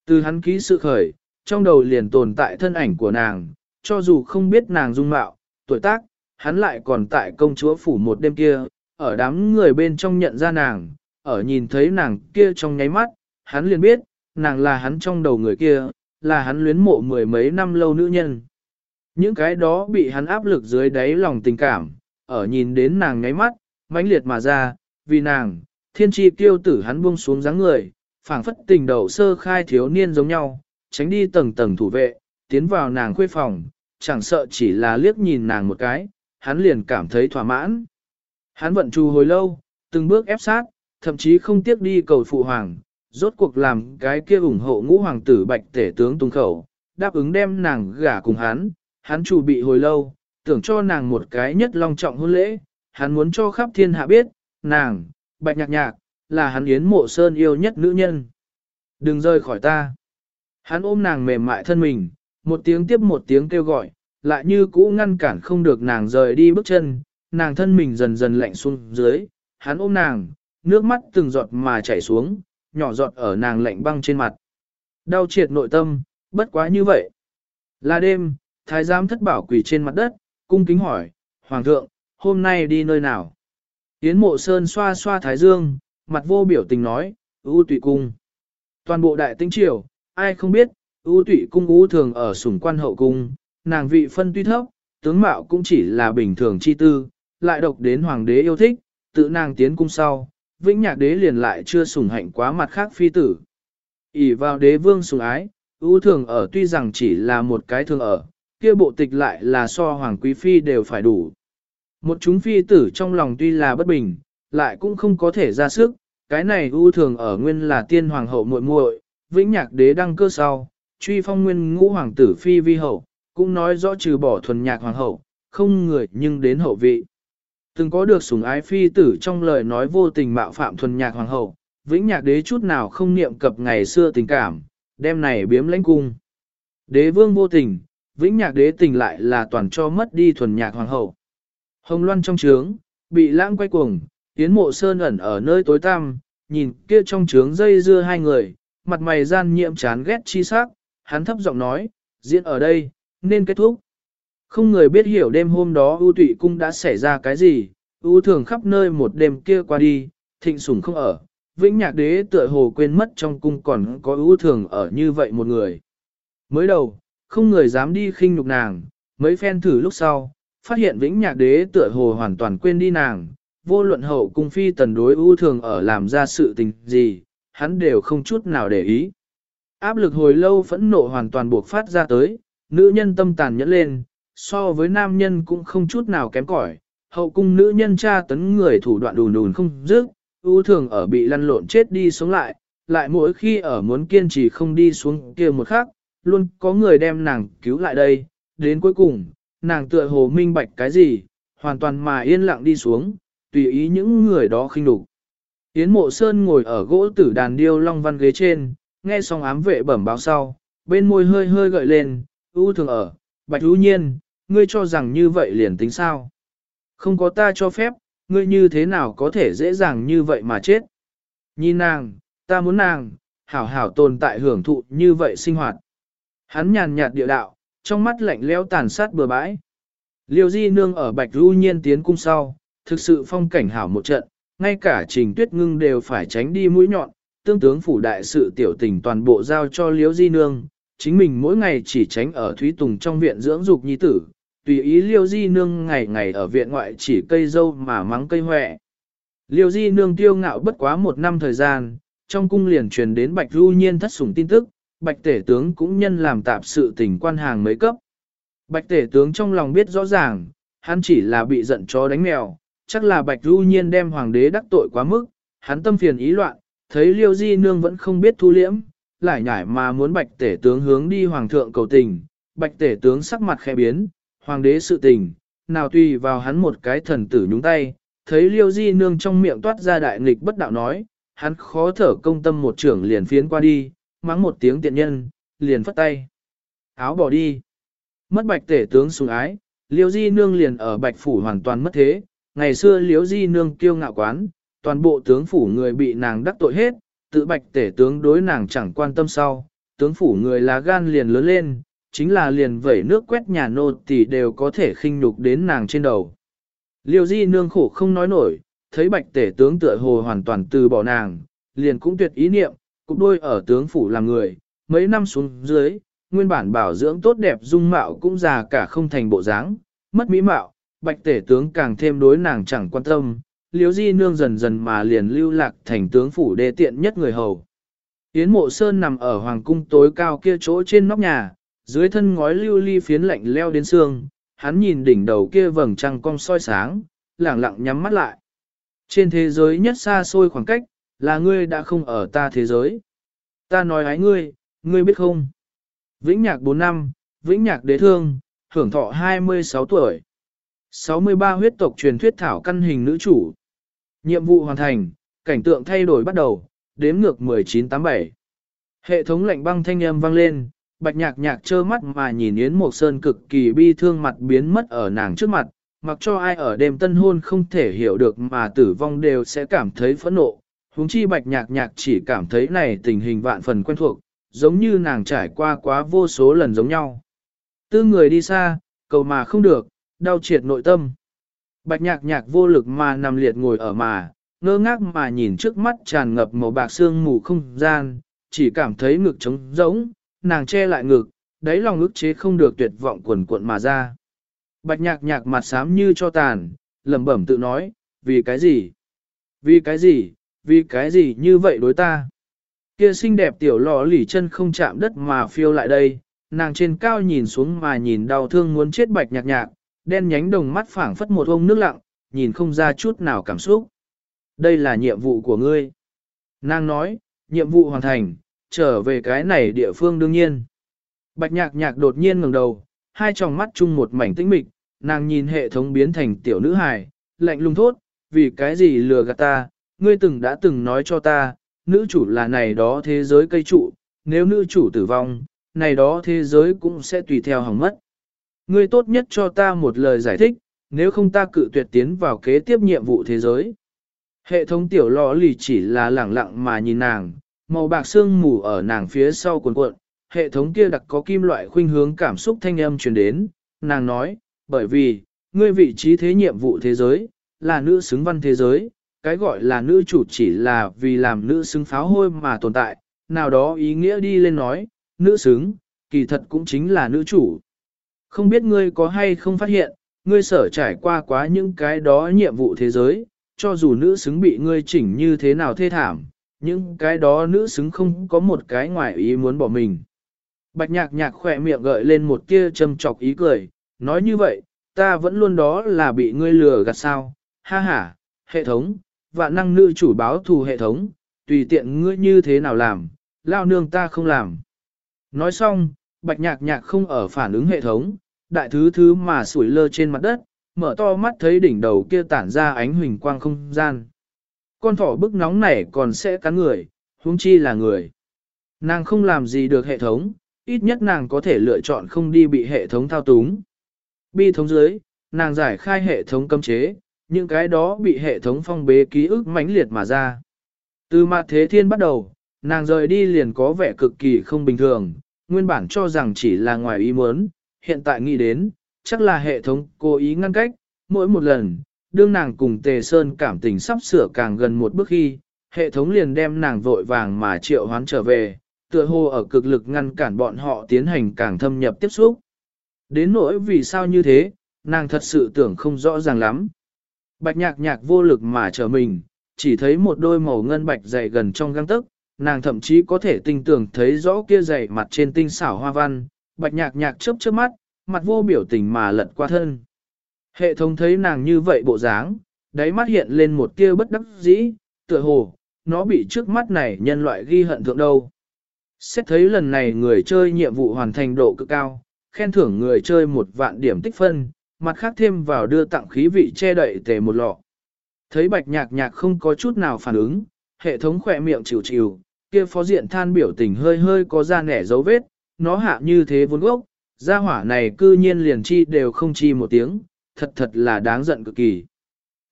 Từ hắn ký sự khởi, trong đầu liền tồn tại thân ảnh của nàng, cho dù không biết nàng dung mạo, tuổi tác, hắn lại còn tại công chúa phủ một đêm kia, ở đám người bên trong nhận ra nàng, ở nhìn thấy nàng kia trong nháy mắt, hắn liền biết, nàng là hắn trong đầu người kia, là hắn luyến mộ mười mấy năm lâu nữ nhân. Những cái đó bị hắn áp lực dưới đáy lòng tình cảm, ở nhìn đến nàng nháy mắt, mãnh liệt mà ra, vì nàng, thiên tri tiêu tử hắn buông xuống dáng người, phảng phất tình đầu sơ khai thiếu niên giống nhau, tránh đi tầng tầng thủ vệ, tiến vào nàng khuê phòng, chẳng sợ chỉ là liếc nhìn nàng một cái, hắn liền cảm thấy thỏa mãn. Hắn vận trù hồi lâu, từng bước ép sát, thậm chí không tiếc đi cầu phụ hoàng, rốt cuộc làm cái kia ủng hộ ngũ hoàng tử bạch tể tướng tung khẩu, đáp ứng đem nàng gả cùng hắn, hắn chủ bị hồi lâu, tưởng cho nàng một cái nhất long trọng hôn lễ, hắn muốn cho khắp thiên hạ biết, nàng, bạch nhạc nhạc, là hắn yến mộ sơn yêu nhất nữ nhân. Đừng rơi khỏi ta. Hắn ôm nàng mềm mại thân mình, một tiếng tiếp một tiếng kêu gọi, lại như cũ ngăn cản không được nàng rời đi bước chân, nàng thân mình dần dần lạnh xuống dưới, hắn ôm nàng, nước mắt từng giọt mà chảy xuống, nhỏ giọt ở nàng lạnh băng trên mặt. Đau triệt nội tâm, bất quá như vậy. Là đêm, thái giám thất bảo quỳ trên mặt đất, cung kính hỏi, Hoàng thượng, hôm nay đi nơi nào? Yến mộ sơn xoa xoa thái dương, mặt vô biểu tình nói, ưu tụy cung. Toàn bộ đại tinh triều, ai không biết, ưu tụy cung ưu thường ở sủng quan hậu cung, nàng vị phân tuy thấp, tướng mạo cũng chỉ là bình thường chi tư, lại độc đến hoàng đế yêu thích, tự nàng tiến cung sau, vĩnh nhạc đế liền lại chưa sủng hạnh quá mặt khác phi tử. ỉ vào đế vương sủng ái, ưu thường ở tuy rằng chỉ là một cái thường ở, kia bộ tịch lại là so hoàng quý phi đều phải đủ. Một chúng phi tử trong lòng tuy là bất bình, lại cũng không có thể ra sức, cái này ưu thường ở nguyên là tiên hoàng hậu muội muội, vĩnh nhạc đế đăng cơ sau, truy phong nguyên ngũ hoàng tử phi vi hậu, cũng nói rõ trừ bỏ thuần nhạc hoàng hậu, không người nhưng đến hậu vị. Từng có được sủng ái phi tử trong lời nói vô tình mạo phạm thuần nhạc hoàng hậu, vĩnh nhạc đế chút nào không niệm cập ngày xưa tình cảm, đem này biếm lãnh cung. Đế vương vô tình, vĩnh nhạc đế tình lại là toàn cho mất đi thuần nhạc hoàng hậu. Hồng loan trong trướng, bị lãng quay cuồng, tiến mộ sơn ẩn ở nơi tối tăm, nhìn kia trong trướng dây dưa hai người, mặt mày gian nhiễm chán ghét chi sắc, hắn thấp giọng nói, diễn ở đây, nên kết thúc. Không người biết hiểu đêm hôm đó ưu tụy cung đã xảy ra cái gì, ưu thường khắp nơi một đêm kia qua đi, thịnh sủng không ở, vĩnh nhạc đế tựa hồ quên mất trong cung còn có ưu thường ở như vậy một người. Mới đầu, không người dám đi khinh nhục nàng, mấy phen thử lúc sau, phát hiện vĩnh nhạc đế tựa hồ hoàn toàn quên đi nàng, vô luận hậu cung phi tần đối ưu thường ở làm ra sự tình gì, hắn đều không chút nào để ý. Áp lực hồi lâu phẫn nộ hoàn toàn buộc phát ra tới, nữ nhân tâm tàn nhẫn lên, so với nam nhân cũng không chút nào kém cỏi. Hậu cung nữ nhân tra tấn người thủ đoạn đùn đùn không dứt, ưu thường ở bị lăn lộn chết đi sống lại, lại mỗi khi ở muốn kiên trì không đi xuống kia một khắc, luôn có người đem nàng cứu lại đây, đến cuối cùng, nàng tựa hồ minh bạch cái gì, hoàn toàn mà yên lặng đi xuống, tùy ý những người đó khinh đục. Yến mộ sơn ngồi ở gỗ tử đàn điêu long văn ghế trên, nghe xong ám vệ bẩm báo sau, bên môi hơi hơi gợi lên, ưu thường ở, bạch ưu nhiên, ngươi cho rằng như vậy liền tính sao. Không có ta cho phép, ngươi như thế nào có thể dễ dàng như vậy mà chết. Nhìn nàng, ta muốn nàng, hảo hảo tồn tại hưởng thụ như vậy sinh hoạt. Hắn nhàn nhạt địa đạo, trong mắt lạnh lẽo tàn sát bừa bãi. Liêu di nương ở bạch ru nhiên tiến cung sau, thực sự phong cảnh hảo một trận, ngay cả trình tuyết ngưng đều phải tránh đi mũi nhọn, tương tướng phủ đại sự tiểu tình toàn bộ giao cho liễu di nương, chính mình mỗi ngày chỉ tránh ở Thúy Tùng trong viện dưỡng dục nhi tử, tùy ý liêu di nương ngày ngày ở viện ngoại chỉ cây dâu mà mắng cây hoẹ. Liêu di nương tiêu ngạo bất quá một năm thời gian, trong cung liền truyền đến bạch du nhiên thất sủng tin tức, bạch tể tướng cũng nhân làm tạp sự tình quan hàng mấy cấp. Bạch tể tướng trong lòng biết rõ ràng, hắn chỉ là bị giận chó đánh mèo, chắc là bạch du nhiên đem hoàng đế đắc tội quá mức, hắn tâm phiền ý loạn, thấy liêu di nương vẫn không biết thu liễm, lại nhải mà muốn bạch tể tướng hướng đi hoàng thượng cầu tình, bạch tể tướng sắc mặt khẽ biến, hoàng đế sự tình, nào tùy vào hắn một cái thần tử nhúng tay, thấy liêu di nương trong miệng toát ra đại nghịch bất đạo nói, hắn khó thở công tâm một trưởng liền phiến qua đi, mắng một tiếng tiện nhân, liền phất tay. Áo bỏ đi. Mất bạch tể tướng sùng ái, liêu di nương liền ở bạch phủ hoàn toàn mất thế, ngày xưa liêu di nương kiêu ngạo quán, toàn bộ tướng phủ người bị nàng đắc tội hết, tự bạch tể tướng đối nàng chẳng quan tâm sau, tướng phủ người lá gan liền lớn lên, chính là liền vẩy nước quét nhà nô thì đều có thể khinh nhục đến nàng trên đầu. Liêu di nương khổ không nói nổi, thấy bạch tể tướng tựa hồ hoàn toàn từ bỏ nàng, liền cũng tuyệt ý niệm, cục đôi ở tướng phủ làm người, mấy năm xuống dưới, nguyên bản bảo dưỡng tốt đẹp dung mạo cũng già cả không thành bộ dáng, mất mỹ mạo, bạch tể tướng càng thêm đối nàng chẳng quan tâm, liếu di nương dần dần mà liền lưu lạc thành tướng phủ đê tiện nhất người hầu. Yến mộ sơn nằm ở hoàng cung tối cao kia chỗ trên nóc nhà, dưới thân ngói lưu ly phiến lạnh leo đến xương, hắn nhìn đỉnh đầu kia vầng trăng cong soi sáng, lẳng lặng nhắm mắt lại. Trên thế giới nhất xa xôi khoảng cách, là ngươi đã không ở ta thế giới. Ta nói ái ngươi, ngươi biết không? Vĩnh nhạc 4 năm, vĩnh nhạc đế thương, hưởng thọ 26 tuổi. 63 huyết tộc truyền thuyết thảo căn hình nữ chủ. Nhiệm vụ hoàn thành, cảnh tượng thay đổi bắt đầu, đếm ngược 1987. Hệ thống lệnh băng thanh âm vang lên, bạch nhạc nhạc trơ mắt mà nhìn Yến Mộc Sơn cực kỳ bi thương mặt biến mất ở nàng trước mặt, mặc cho ai ở đêm tân hôn không thể hiểu được mà tử vong đều sẽ cảm thấy phẫn nộ. Húng chi bạch nhạc nhạc chỉ cảm thấy này tình hình vạn phần quen thuộc, giống như nàng trải qua quá vô số lần giống nhau. Tư người đi xa, cầu mà không được, đau triệt nội tâm. Bạch nhạc nhạc vô lực mà nằm liệt ngồi ở mà, ngơ ngác mà nhìn trước mắt tràn ngập màu bạc xương mù không gian, chỉ cảm thấy ngực trống rỗng, nàng che lại ngực, đáy lòng ức chế không được tuyệt vọng quần cuộn mà ra. Bạch nhạc nhạc mặt xám như cho tàn, lẩm bẩm tự nói, vì cái gì? Vì cái gì? Vì cái gì như vậy đối ta? Kia xinh đẹp tiểu lò lỉ chân không chạm đất mà phiêu lại đây, nàng trên cao nhìn xuống mà nhìn đau thương muốn chết bạch nhạc nhạc, đen nhánh đồng mắt phảng phất một ông nước lặng, nhìn không ra chút nào cảm xúc. Đây là nhiệm vụ của ngươi. Nàng nói, nhiệm vụ hoàn thành, trở về cái này địa phương đương nhiên. Bạch nhạc nhạc đột nhiên ngẩng đầu, hai tròng mắt chung một mảnh tĩnh mịch, nàng nhìn hệ thống biến thành tiểu nữ hài, lạnh lùng thốt, vì cái gì lừa gạt ta, ngươi từng đã từng nói cho ta, nữ chủ là này đó thế giới cây trụ, nếu nữ chủ tử vong, này đó thế giới cũng sẽ tùy theo hỏng mất. Ngươi tốt nhất cho ta một lời giải thích, nếu không ta cự tuyệt tiến vào kế tiếp nhiệm vụ thế giới. Hệ thống tiểu lò lì chỉ là lẳng lặng mà nhìn nàng, màu bạc xương mù ở nàng phía sau cuộn cuộn, hệ thống kia đặc có kim loại khuynh hướng cảm xúc thanh âm truyền đến, nàng nói, bởi vì, ngươi vị trí thế nhiệm vụ thế giới, là nữ xứng văn thế giới, cái gọi là nữ chủ chỉ là vì làm nữ xứng pháo hôi mà tồn tại, nào đó ý nghĩa đi lên nói, nữ xứng, kỳ thật cũng chính là nữ chủ. Không biết ngươi có hay không phát hiện, ngươi sở trải qua quá những cái đó nhiệm vụ thế giới, cho dù nữ xứng bị ngươi chỉnh như thế nào thê thảm, những cái đó nữ xứng không có một cái ngoài ý muốn bỏ mình. Bạch nhạc nhạc khỏe miệng gợi lên một tia châm chọc ý cười, nói như vậy, ta vẫn luôn đó là bị ngươi lừa gạt sao, ha ha, hệ thống, vạn năng nữ chủ báo thù hệ thống, tùy tiện ngươi như thế nào làm, lao nương ta không làm. Nói xong, bạch nhạc nhạc không ở phản ứng hệ thống, đại thứ thứ mà sủi lơ trên mặt đất, mở to mắt thấy đỉnh đầu kia tản ra ánh huỳnh quang không gian. Con thỏ bức nóng này còn sẽ cắn người, huống chi là người. Nàng không làm gì được hệ thống, ít nhất nàng có thể lựa chọn không đi bị hệ thống thao túng. Bi thống dưới, nàng giải khai hệ thống cấm chế, những cái đó bị hệ thống phong bế ký ức mãnh liệt mà ra. Từ mặt thế thiên bắt đầu, nàng rời đi liền có vẻ cực kỳ không bình thường, nguyên bản cho rằng chỉ là ngoài ý muốn, hiện tại nghĩ đến, chắc là hệ thống cố ý ngăn cách, mỗi một lần, đương nàng cùng Tề Sơn cảm tình sắp sửa càng gần một bước khi, hệ thống liền đem nàng vội vàng mà triệu hoán trở về, tựa hồ ở cực lực ngăn cản bọn họ tiến hành càng thâm nhập tiếp xúc. Đến nỗi vì sao như thế, nàng thật sự tưởng không rõ ràng lắm. Bạch nhạc nhạc vô lực mà trở mình, chỉ thấy một đôi màu ngân bạch dày gần trong găng tức, nàng thậm chí có thể tinh tưởng thấy rõ kia dày mặt trên tinh xảo hoa văn, bạch nhạc nhạc chớp chớp mắt, mặt vô biểu tình mà lật qua thân. Hệ thống thấy nàng như vậy bộ dáng, đáy mắt hiện lên một tia bất đắc dĩ, tựa hồ, nó bị trước mắt này nhân loại ghi hận thượng đâu. Xét thấy lần này người chơi nhiệm vụ hoàn thành độ cực cao, khen thưởng người chơi một vạn điểm tích phân, mặt khác thêm vào đưa tặng khí vị che đậy tề một lọ. Thấy bạch nhạc nhạc không có chút nào phản ứng, hệ thống khỏe miệng chịu chịu, kia phó diện than biểu tình hơi hơi có ra nẻ dấu vết, nó hạ như thế vốn gốc, gia hỏa này cư nhiên liền chi đều không chi một tiếng, thật thật là đáng giận cực kỳ.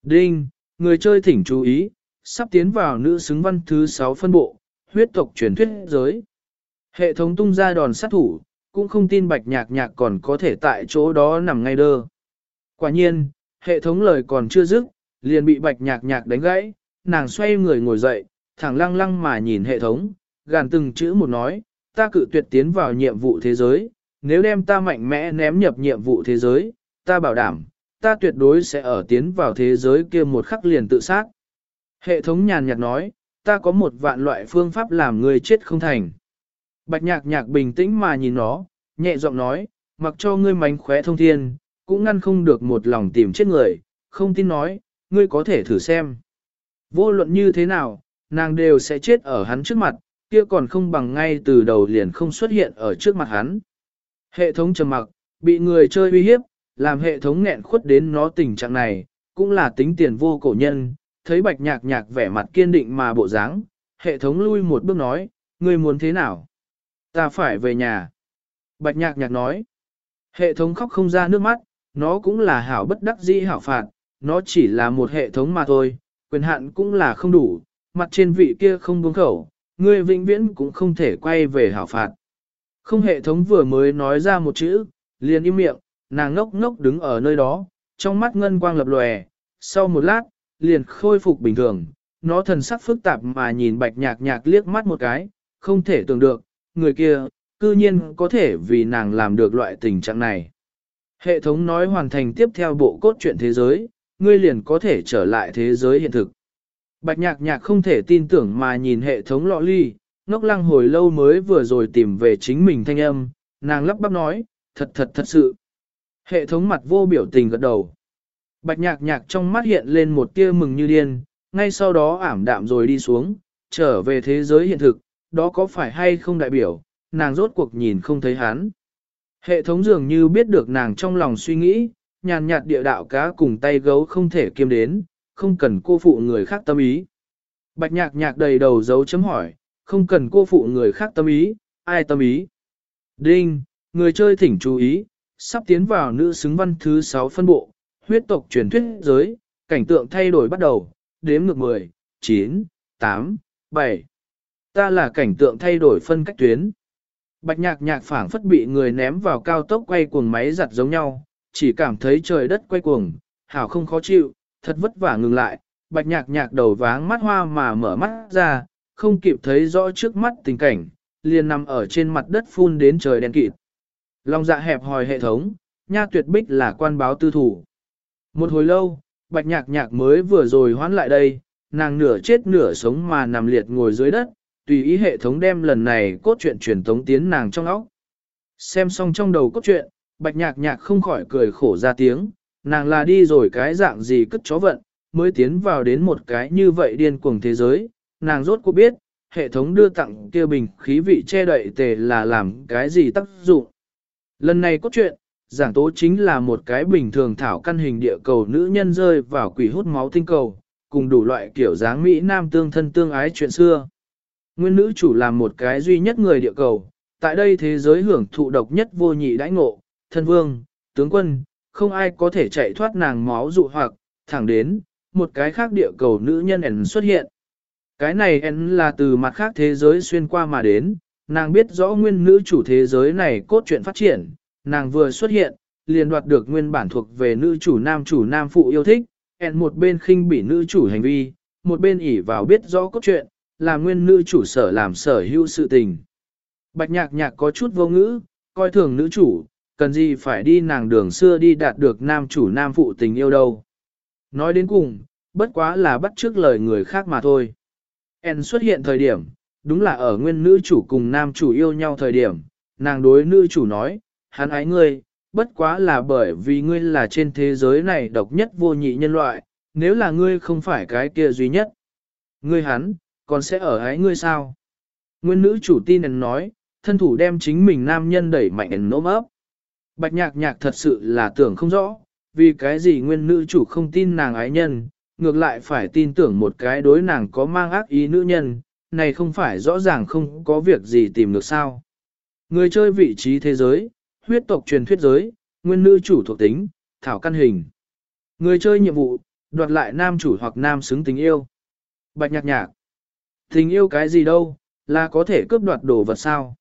Đinh, người chơi thỉnh chú ý, sắp tiến vào nữ xứng văn thứ 6 phân bộ, huyết tộc truyền thuyết giới. Hệ thống tung ra đòn sát thủ, cũng không tin bạch nhạc nhạc còn có thể tại chỗ đó nằm ngay đơ. Quả nhiên, hệ thống lời còn chưa dứt, liền bị bạch nhạc nhạc đánh gãy, nàng xoay người ngồi dậy, thẳng lăng lăng mà nhìn hệ thống, gàn từng chữ một nói, ta cự tuyệt tiến vào nhiệm vụ thế giới, nếu đem ta mạnh mẽ ném nhập nhiệm vụ thế giới, ta bảo đảm, ta tuyệt đối sẽ ở tiến vào thế giới kia một khắc liền tự sát. Hệ thống nhàn nhạt nói, ta có một vạn loại phương pháp làm người chết không thành. Bạch nhạc nhạc bình tĩnh mà nhìn nó, nhẹ giọng nói, mặc cho ngươi mánh khóe thông thiên, cũng ngăn không được một lòng tìm chết người, không tin nói, ngươi có thể thử xem. Vô luận như thế nào, nàng đều sẽ chết ở hắn trước mặt, kia còn không bằng ngay từ đầu liền không xuất hiện ở trước mặt hắn. Hệ thống trầm mặc, bị người chơi uy hiếp, làm hệ thống nghẹn khuất đến nó tình trạng này, cũng là tính tiền vô cổ nhân, thấy bạch nhạc nhạc vẻ mặt kiên định mà bộ dáng, hệ thống lui một bước nói, ngươi muốn thế nào? Ta phải về nhà. Bạch nhạc nhạc nói, hệ thống khóc không ra nước mắt, nó cũng là hảo bất đắc dĩ hảo phạt, nó chỉ là một hệ thống mà thôi, quyền hạn cũng là không đủ, mặt trên vị kia không buông khẩu, ngươi vĩnh viễn cũng không thể quay về hảo phạt. Không hệ thống vừa mới nói ra một chữ, liền im miệng, nàng ngốc ngốc đứng ở nơi đó, trong mắt ngân quang lập lòe, sau một lát, liền khôi phục bình thường, nó thần sắc phức tạp mà nhìn bạch nhạc nhạc liếc mắt một cái, không thể tưởng được, người kia, cư nhiên có thể vì nàng làm được loại tình trạng này. Hệ thống nói hoàn thành tiếp theo bộ cốt truyện thế giới, ngươi liền có thể trở lại thế giới hiện thực. Bạch nhạc nhạc không thể tin tưởng mà nhìn hệ thống lọ ly, ngốc lăng hồi lâu mới vừa rồi tìm về chính mình thanh âm, nàng lắp bắp nói, thật thật thật sự. Hệ thống mặt vô biểu tình gật đầu. Bạch nhạc nhạc trong mắt hiện lên một tia mừng như điên, ngay sau đó ảm đạm rồi đi xuống, trở về thế giới hiện thực, đó có phải hay không đại biểu, nàng rốt cuộc nhìn không thấy hắn. Hệ thống dường như biết được nàng trong lòng suy nghĩ, nhàn nhạt địa đạo cá cùng tay gấu không thể kiêm đến, không cần cô phụ người khác tâm ý. Bạch nhạc nhạc đầy đầu dấu chấm hỏi, không cần cô phụ người khác tâm ý, ai tâm ý. Đinh, người chơi thỉnh chú ý, sắp tiến vào nữ xứng văn thứ 6 phân bộ, huyết tộc truyền thuyết giới, cảnh tượng thay đổi bắt đầu, đếm ngược 10, 9, 8, 7. Ta là cảnh tượng thay đổi phân cách tuyến. Bạch nhạc nhạc phảng phất bị người ném vào cao tốc quay cuồng máy giặt giống nhau, chỉ cảm thấy trời đất quay cuồng, hảo không khó chịu, thật vất vả ngừng lại, bạch nhạc nhạc đầu váng mắt hoa mà mở mắt ra, không kịp thấy rõ trước mắt tình cảnh, liền nằm ở trên mặt đất phun đến trời đen kịt. Lòng dạ hẹp hòi hệ thống, nha tuyệt bích là quan báo tư thủ. Một hồi lâu, bạch nhạc nhạc mới vừa rồi hoán lại đây, nàng nửa chết nửa sống mà nằm liệt ngồi dưới đất, tùy ý hệ thống đem lần này cốt truyện truyền tống tiến nàng trong óc. Xem xong trong đầu cốt truyện, bạch nhạc nhạc không khỏi cười khổ ra tiếng, nàng là đi rồi cái dạng gì cất chó vận, mới tiến vào đến một cái như vậy điên cuồng thế giới, nàng rốt cuộc biết, hệ thống đưa tặng kia bình khí vị che đậy tề là làm cái gì tác dụng. Lần này cốt truyện, giảng tố chính là một cái bình thường thảo căn hình địa cầu nữ nhân rơi vào quỷ hút máu tinh cầu, cùng đủ loại kiểu dáng Mỹ Nam tương thân tương ái chuyện xưa. Nguyên nữ chủ là một cái duy nhất người địa cầu, tại đây thế giới hưởng thụ độc nhất vô nhị đãi ngộ, thân vương, tướng quân, không ai có thể chạy thoát nàng máu dụ hoặc, thẳng đến, một cái khác địa cầu nữ nhân ẩn xuất hiện. Cái này ẩn là từ mặt khác thế giới xuyên qua mà đến, nàng biết rõ nguyên nữ chủ thế giới này cốt truyện phát triển, nàng vừa xuất hiện, liền đoạt được nguyên bản thuộc về nữ chủ nam chủ nam phụ yêu thích, ẩn một bên khinh bỉ nữ chủ hành vi, một bên ỉ vào biết rõ cốt truyện, là nguyên nữ chủ sở làm sở hữu sự tình. Bạch nhạc nhạc có chút vô ngữ, coi thường nữ chủ, cần gì phải đi nàng đường xưa đi đạt được nam chủ nam phụ tình yêu đâu. Nói đến cùng, bất quá là bắt trước lời người khác mà thôi. En xuất hiện thời điểm, đúng là ở nguyên nữ chủ cùng nam chủ yêu nhau thời điểm, nàng đối nữ chủ nói, hắn ái ngươi, bất quá là bởi vì ngươi là trên thế giới này độc nhất vô nhị nhân loại, nếu là ngươi không phải cái kia duy nhất. Ngươi hắn, còn sẽ ở ái ngươi sao? Nguyên nữ chủ tin nói, thân thủ đem chính mình nam nhân đẩy mạnh nôm ấp. Bạch nhạc nhạc thật sự là tưởng không rõ, vì cái gì nguyên nữ chủ không tin nàng ái nhân, ngược lại phải tin tưởng một cái đối nàng có mang ác ý nữ nhân, này không phải rõ ràng không có việc gì tìm được sao. Người chơi vị trí thế giới, huyết tộc truyền thuyết giới, nguyên nữ chủ thuộc tính, thảo căn hình. Người chơi nhiệm vụ, đoạt lại nam chủ hoặc nam xứng tình yêu. Bạch nhạc nhạc. Tình yêu cái gì đâu, là có thể cướp đoạt đồ vật sao?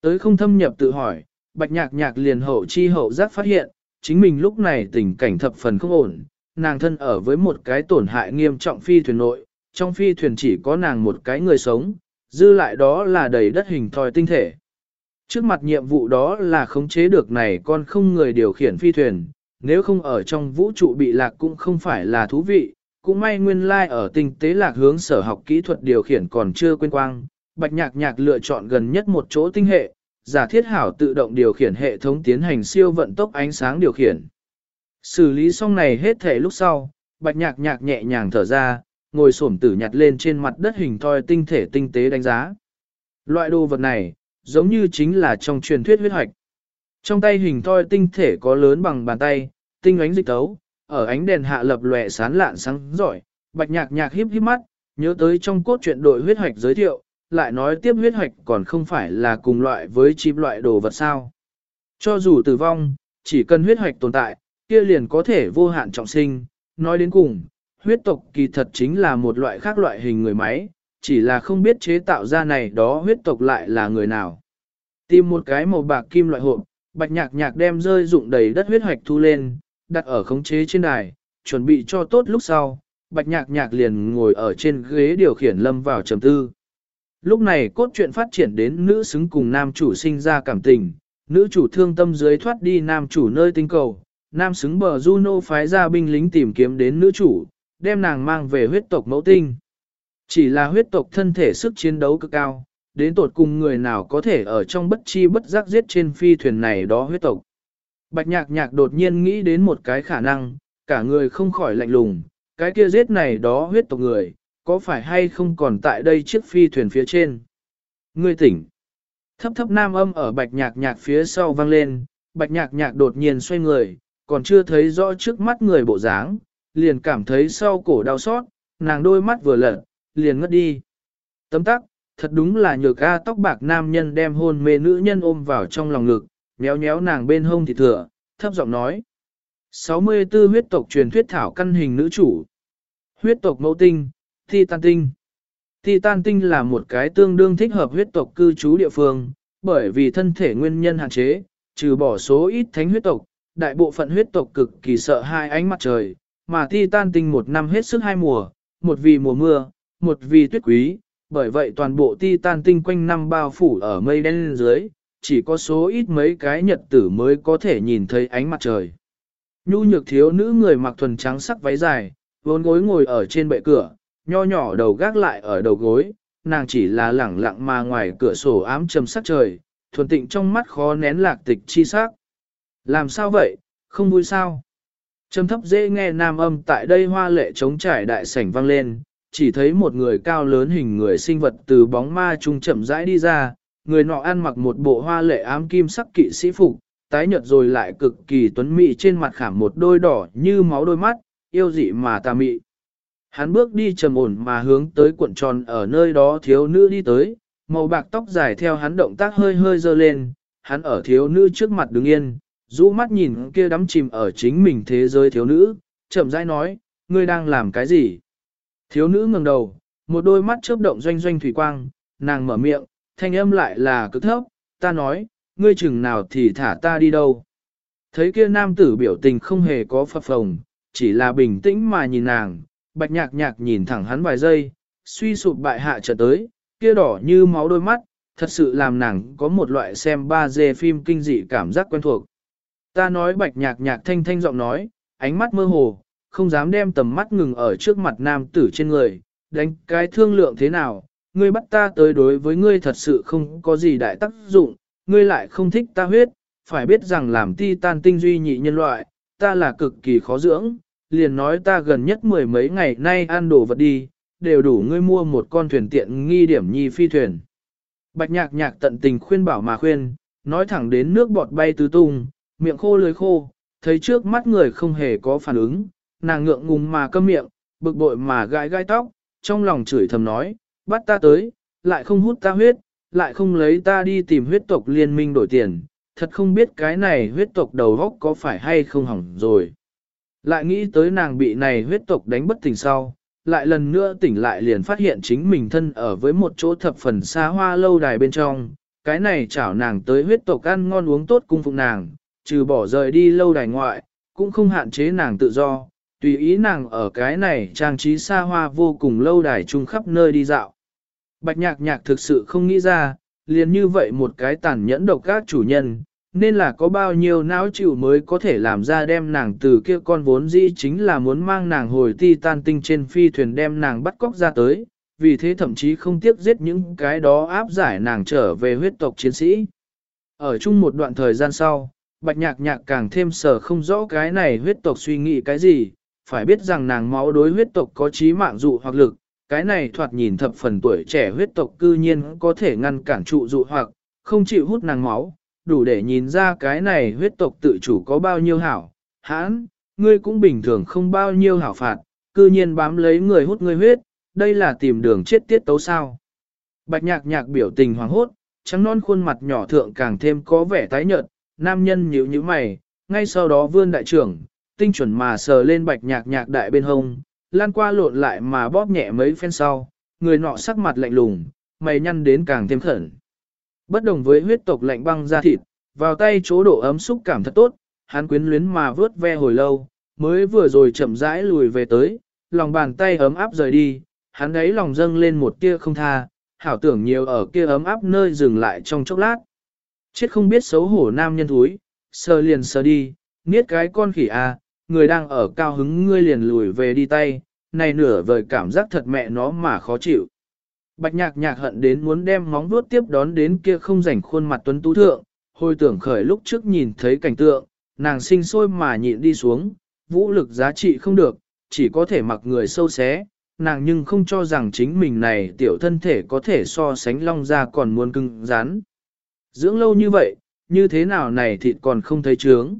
Tới không thâm nhập tự hỏi, bạch nhạc nhạc liền hậu chi hậu giác phát hiện, chính mình lúc này tình cảnh thập phần không ổn, nàng thân ở với một cái tổn hại nghiêm trọng phi thuyền nội, trong phi thuyền chỉ có nàng một cái người sống, dư lại đó là đầy đất hình thòi tinh thể. Trước mặt nhiệm vụ đó là khống chế được này con không người điều khiển phi thuyền, nếu không ở trong vũ trụ bị lạc cũng không phải là thú vị, cũng may nguyên lai like ở tinh tế lạc hướng sở học kỹ thuật điều khiển còn chưa quên quang, bạch nhạc nhạc lựa chọn gần nhất một chỗ tinh hệ, giả thiết hảo tự động điều khiển hệ thống tiến hành siêu vận tốc ánh sáng điều khiển. Xử lý xong này hết thể lúc sau, bạch nhạc nhạc nhẹ nhàng thở ra, ngồi xổm tử nhặt lên trên mặt đất hình thoi tinh thể tinh tế đánh giá. Loại đồ vật này, giống như chính là trong truyền thuyết huyết hoạch. Trong tay hình thoi tinh thể có lớn bằng bàn tay, tinh ánh dịch tấu, ở ánh đèn hạ lập lòe sán lạn sáng giỏi, bạch nhạc nhạc híp híp mắt, nhớ tới trong cốt truyện đội huyết hoạch giới thiệu, lại nói tiếp huyết hoạch còn không phải là cùng loại với chim loại đồ vật sao. Cho dù tử vong, chỉ cần huyết hoạch tồn tại, kia liền có thể vô hạn trọng sinh, nói đến cùng, huyết tộc kỳ thật chính là một loại khác loại hình người máy, chỉ là không biết chế tạo ra này đó huyết tộc lại là người nào. Tìm một cái màu bạc kim loại hộp, bạch nhạc nhạc đem rơi dụng đầy đất huyết hoạch thu lên, đặt ở khống chế trên đài, chuẩn bị cho tốt lúc sau, bạch nhạc nhạc liền ngồi ở trên ghế điều khiển lâm vào trầm tư. Lúc này cốt truyện phát triển đến nữ xứng cùng nam chủ sinh ra cảm tình, nữ chủ thương tâm dưới thoát đi nam chủ nơi tinh cầu, nam xứng bờ Juno phái ra binh lính tìm kiếm đến nữ chủ, đem nàng mang về huyết tộc mẫu tinh. Chỉ là huyết tộc thân thể sức chiến đấu cực cao, đến tột cùng người nào có thể ở trong bất chi bất giác giết trên phi thuyền này đó huyết tộc. Bạch nhạc nhạc đột nhiên nghĩ đến một cái khả năng, cả người không khỏi lạnh lùng, cái kia giết này đó huyết tộc người, có phải hay không còn tại đây chiếc phi thuyền phía trên. Ngươi tỉnh. Thấp thấp nam âm ở bạch nhạc nhạc phía sau vang lên, bạch nhạc nhạc đột nhiên xoay người, còn chưa thấy rõ trước mắt người bộ dáng, liền cảm thấy sau cổ đau xót, nàng đôi mắt vừa lật, liền ngất đi. Tấm tắc, thật đúng là nhược ca tóc bạc nam nhân đem hôn mê nữ nhân ôm vào trong lòng ngực, méo méo nàng bên hông thì thừa, thấp giọng nói. 64 huyết tộc truyền thuyết thảo căn hình nữ chủ. Huyết tộc mẫu tinh, Titan tinh. Titan tinh là một cái tương đương thích hợp huyết tộc cư trú địa phương, bởi vì thân thể nguyên nhân hạn chế, trừ bỏ số ít thánh huyết tộc, đại bộ phận huyết tộc cực kỳ sợ hai ánh mặt trời, mà Titan tinh một năm hết sức hai mùa, một vì mùa mưa, một vì tuyết quý, bởi vậy toàn bộ Titan tinh quanh năm bao phủ ở mây đen dưới, chỉ có số ít mấy cái nhật tử mới có thể nhìn thấy ánh mặt trời. Nhu nhược thiếu nữ người mặc thuần trắng sắc váy dài, vốn gối ngồi ở trên bệ cửa, nho nhỏ đầu gác lại ở đầu gối, nàng chỉ là lẳng lặng mà ngoài cửa sổ ám trầm sắc trời, thuần tịnh trong mắt khó nén lạc tịch chi sắc. Làm sao vậy, không vui sao? Trầm thấp dễ nghe nam âm tại đây hoa lệ trống trải đại sảnh vang lên, chỉ thấy một người cao lớn hình người sinh vật từ bóng ma trung chậm rãi đi ra, người nọ ăn mặc một bộ hoa lệ ám kim sắc kỵ sĩ phục, tái nhợt rồi lại cực kỳ tuấn mỹ trên mặt khảm một đôi đỏ như máu đôi mắt, yêu dị mà tà mị. Hắn bước đi trầm ổn mà hướng tới cuộn tròn ở nơi đó thiếu nữ đi tới, màu bạc tóc dài theo hắn động tác hơi hơi dơ lên, hắn ở thiếu nữ trước mặt đứng yên, rũ mắt nhìn kia đắm chìm ở chính mình thế giới thiếu nữ, chậm rãi nói, ngươi đang làm cái gì? Thiếu nữ ngẩng đầu, một đôi mắt chớp động doanh doanh thủy quang, nàng mở miệng, thanh âm lại là cực thấp, ta nói, ngươi chừng nào thì thả ta đi đâu. Thấy kia nam tử biểu tình không hề có phập phồng, chỉ là bình tĩnh mà nhìn nàng, bạch nhạc nhạc nhìn thẳng hắn vài giây, suy sụp bại hạ trở tới, kia đỏ như máu đôi mắt, thật sự làm nàng có một loại xem 3D phim kinh dị cảm giác quen thuộc. Ta nói bạch nhạc nhạc thanh thanh giọng nói, ánh mắt mơ hồ, không dám đem tầm mắt ngừng ở trước mặt nam tử trên người, đánh cái thương lượng thế nào, ngươi bắt ta tới đối với ngươi thật sự không có gì đại tác dụng, ngươi lại không thích ta huyết, phải biết rằng làm ti tan tinh duy nhị nhân loại, ta là cực kỳ khó dưỡng, liền nói ta gần nhất mười mấy ngày nay ăn đồ vật đi, đều đủ ngươi mua một con thuyền tiện nghi điểm nhi phi thuyền. Bạch nhạc nhạc tận tình khuyên bảo mà khuyên, nói thẳng đến nước bọt bay tứ tung, miệng khô lưới khô, thấy trước mắt người không hề có phản ứng, nàng ngượng ngùng mà câm miệng, bực bội mà gãi gai tóc, trong lòng chửi thầm nói, bắt ta tới, lại không hút ta huyết, lại không lấy ta đi tìm huyết tộc liên minh đổi tiền, thật không biết cái này huyết tộc đầu góc có phải hay không hỏng rồi. Lại nghĩ tới nàng bị này huyết tộc đánh bất tỉnh sau, lại lần nữa tỉnh lại liền phát hiện chính mình thân ở với một chỗ thập phần xa hoa lâu đài bên trong, cái này chảo nàng tới huyết tộc ăn ngon uống tốt cung phụng nàng, trừ bỏ rời đi lâu đài ngoại, cũng không hạn chế nàng tự do, tùy ý nàng ở cái này trang trí xa hoa vô cùng lâu đài chung khắp nơi đi dạo. Bạch nhạc nhạc thực sự không nghĩ ra, liền như vậy một cái tàn nhẫn độc các chủ nhân, nên là có bao nhiêu não chịu mới có thể làm ra đem nàng từ kia con vốn dĩ chính là muốn mang nàng hồi ti tan tinh trên phi thuyền đem nàng bắt cóc ra tới, vì thế thậm chí không tiếc giết những cái đó áp giải nàng trở về huyết tộc chiến sĩ. Ở chung một đoạn thời gian sau, bạch nhạc nhạc càng thêm sở không rõ cái này huyết tộc suy nghĩ cái gì, phải biết rằng nàng máu đối huyết tộc có trí mạng dụ hoặc lực, cái này thoạt nhìn thập phần tuổi trẻ huyết tộc cư nhiên có thể ngăn cản trụ dụ hoặc, không chịu hút nàng máu, đủ để nhìn ra cái này huyết tộc tự chủ có bao nhiêu hảo. Hãn, ngươi cũng bình thường không bao nhiêu hảo phạt, cư nhiên bám lấy người hút ngươi huyết, đây là tìm đường chết tiết tấu sao. Bạch nhạc nhạc biểu tình hoàng hốt, trắng non khuôn mặt nhỏ thượng càng thêm có vẻ tái nhợt, nam nhân nhíu nhíu mày, ngay sau đó vươn đại trưởng, tinh chuẩn mà sờ lên bạch nhạc nhạc đại bên hông, lan qua lộn lại mà bóp nhẹ mấy phen sau, người nọ sắc mặt lạnh lùng, mày nhăn đến càng thêm khẩn. Bất đồng với huyết tộc lạnh băng da thịt, vào tay chỗ độ ấm xúc cảm thật tốt, hắn quyến luyến mà vớt ve hồi lâu, mới vừa rồi chậm rãi lùi về tới, lòng bàn tay ấm áp rời đi, hắn ấy lòng dâng lên một tia không tha, hảo tưởng nhiều ở kia ấm áp nơi dừng lại trong chốc lát. Chết không biết xấu hổ nam nhân thúi, sờ liền sờ đi, niết cái con khỉ a, à, người đang ở cao hứng ngươi liền lùi về đi tay, này nửa vời cảm giác thật mẹ nó mà khó chịu. Bạch nhạc nhạc hận đến muốn đem móng vuốt tiếp đón đến kia không rảnh khuôn mặt tuấn tú thượng, hồi tưởng khởi lúc trước nhìn thấy cảnh tượng, nàng sinh sôi mà nhịn đi xuống, vũ lực giá trị không được, chỉ có thể mặc người sâu xé, nàng nhưng không cho rằng chính mình này tiểu thân thể có thể so sánh long ra còn muốn cưng rắn. Dưỡng lâu như vậy, như thế nào này thịt còn không thấy trướng.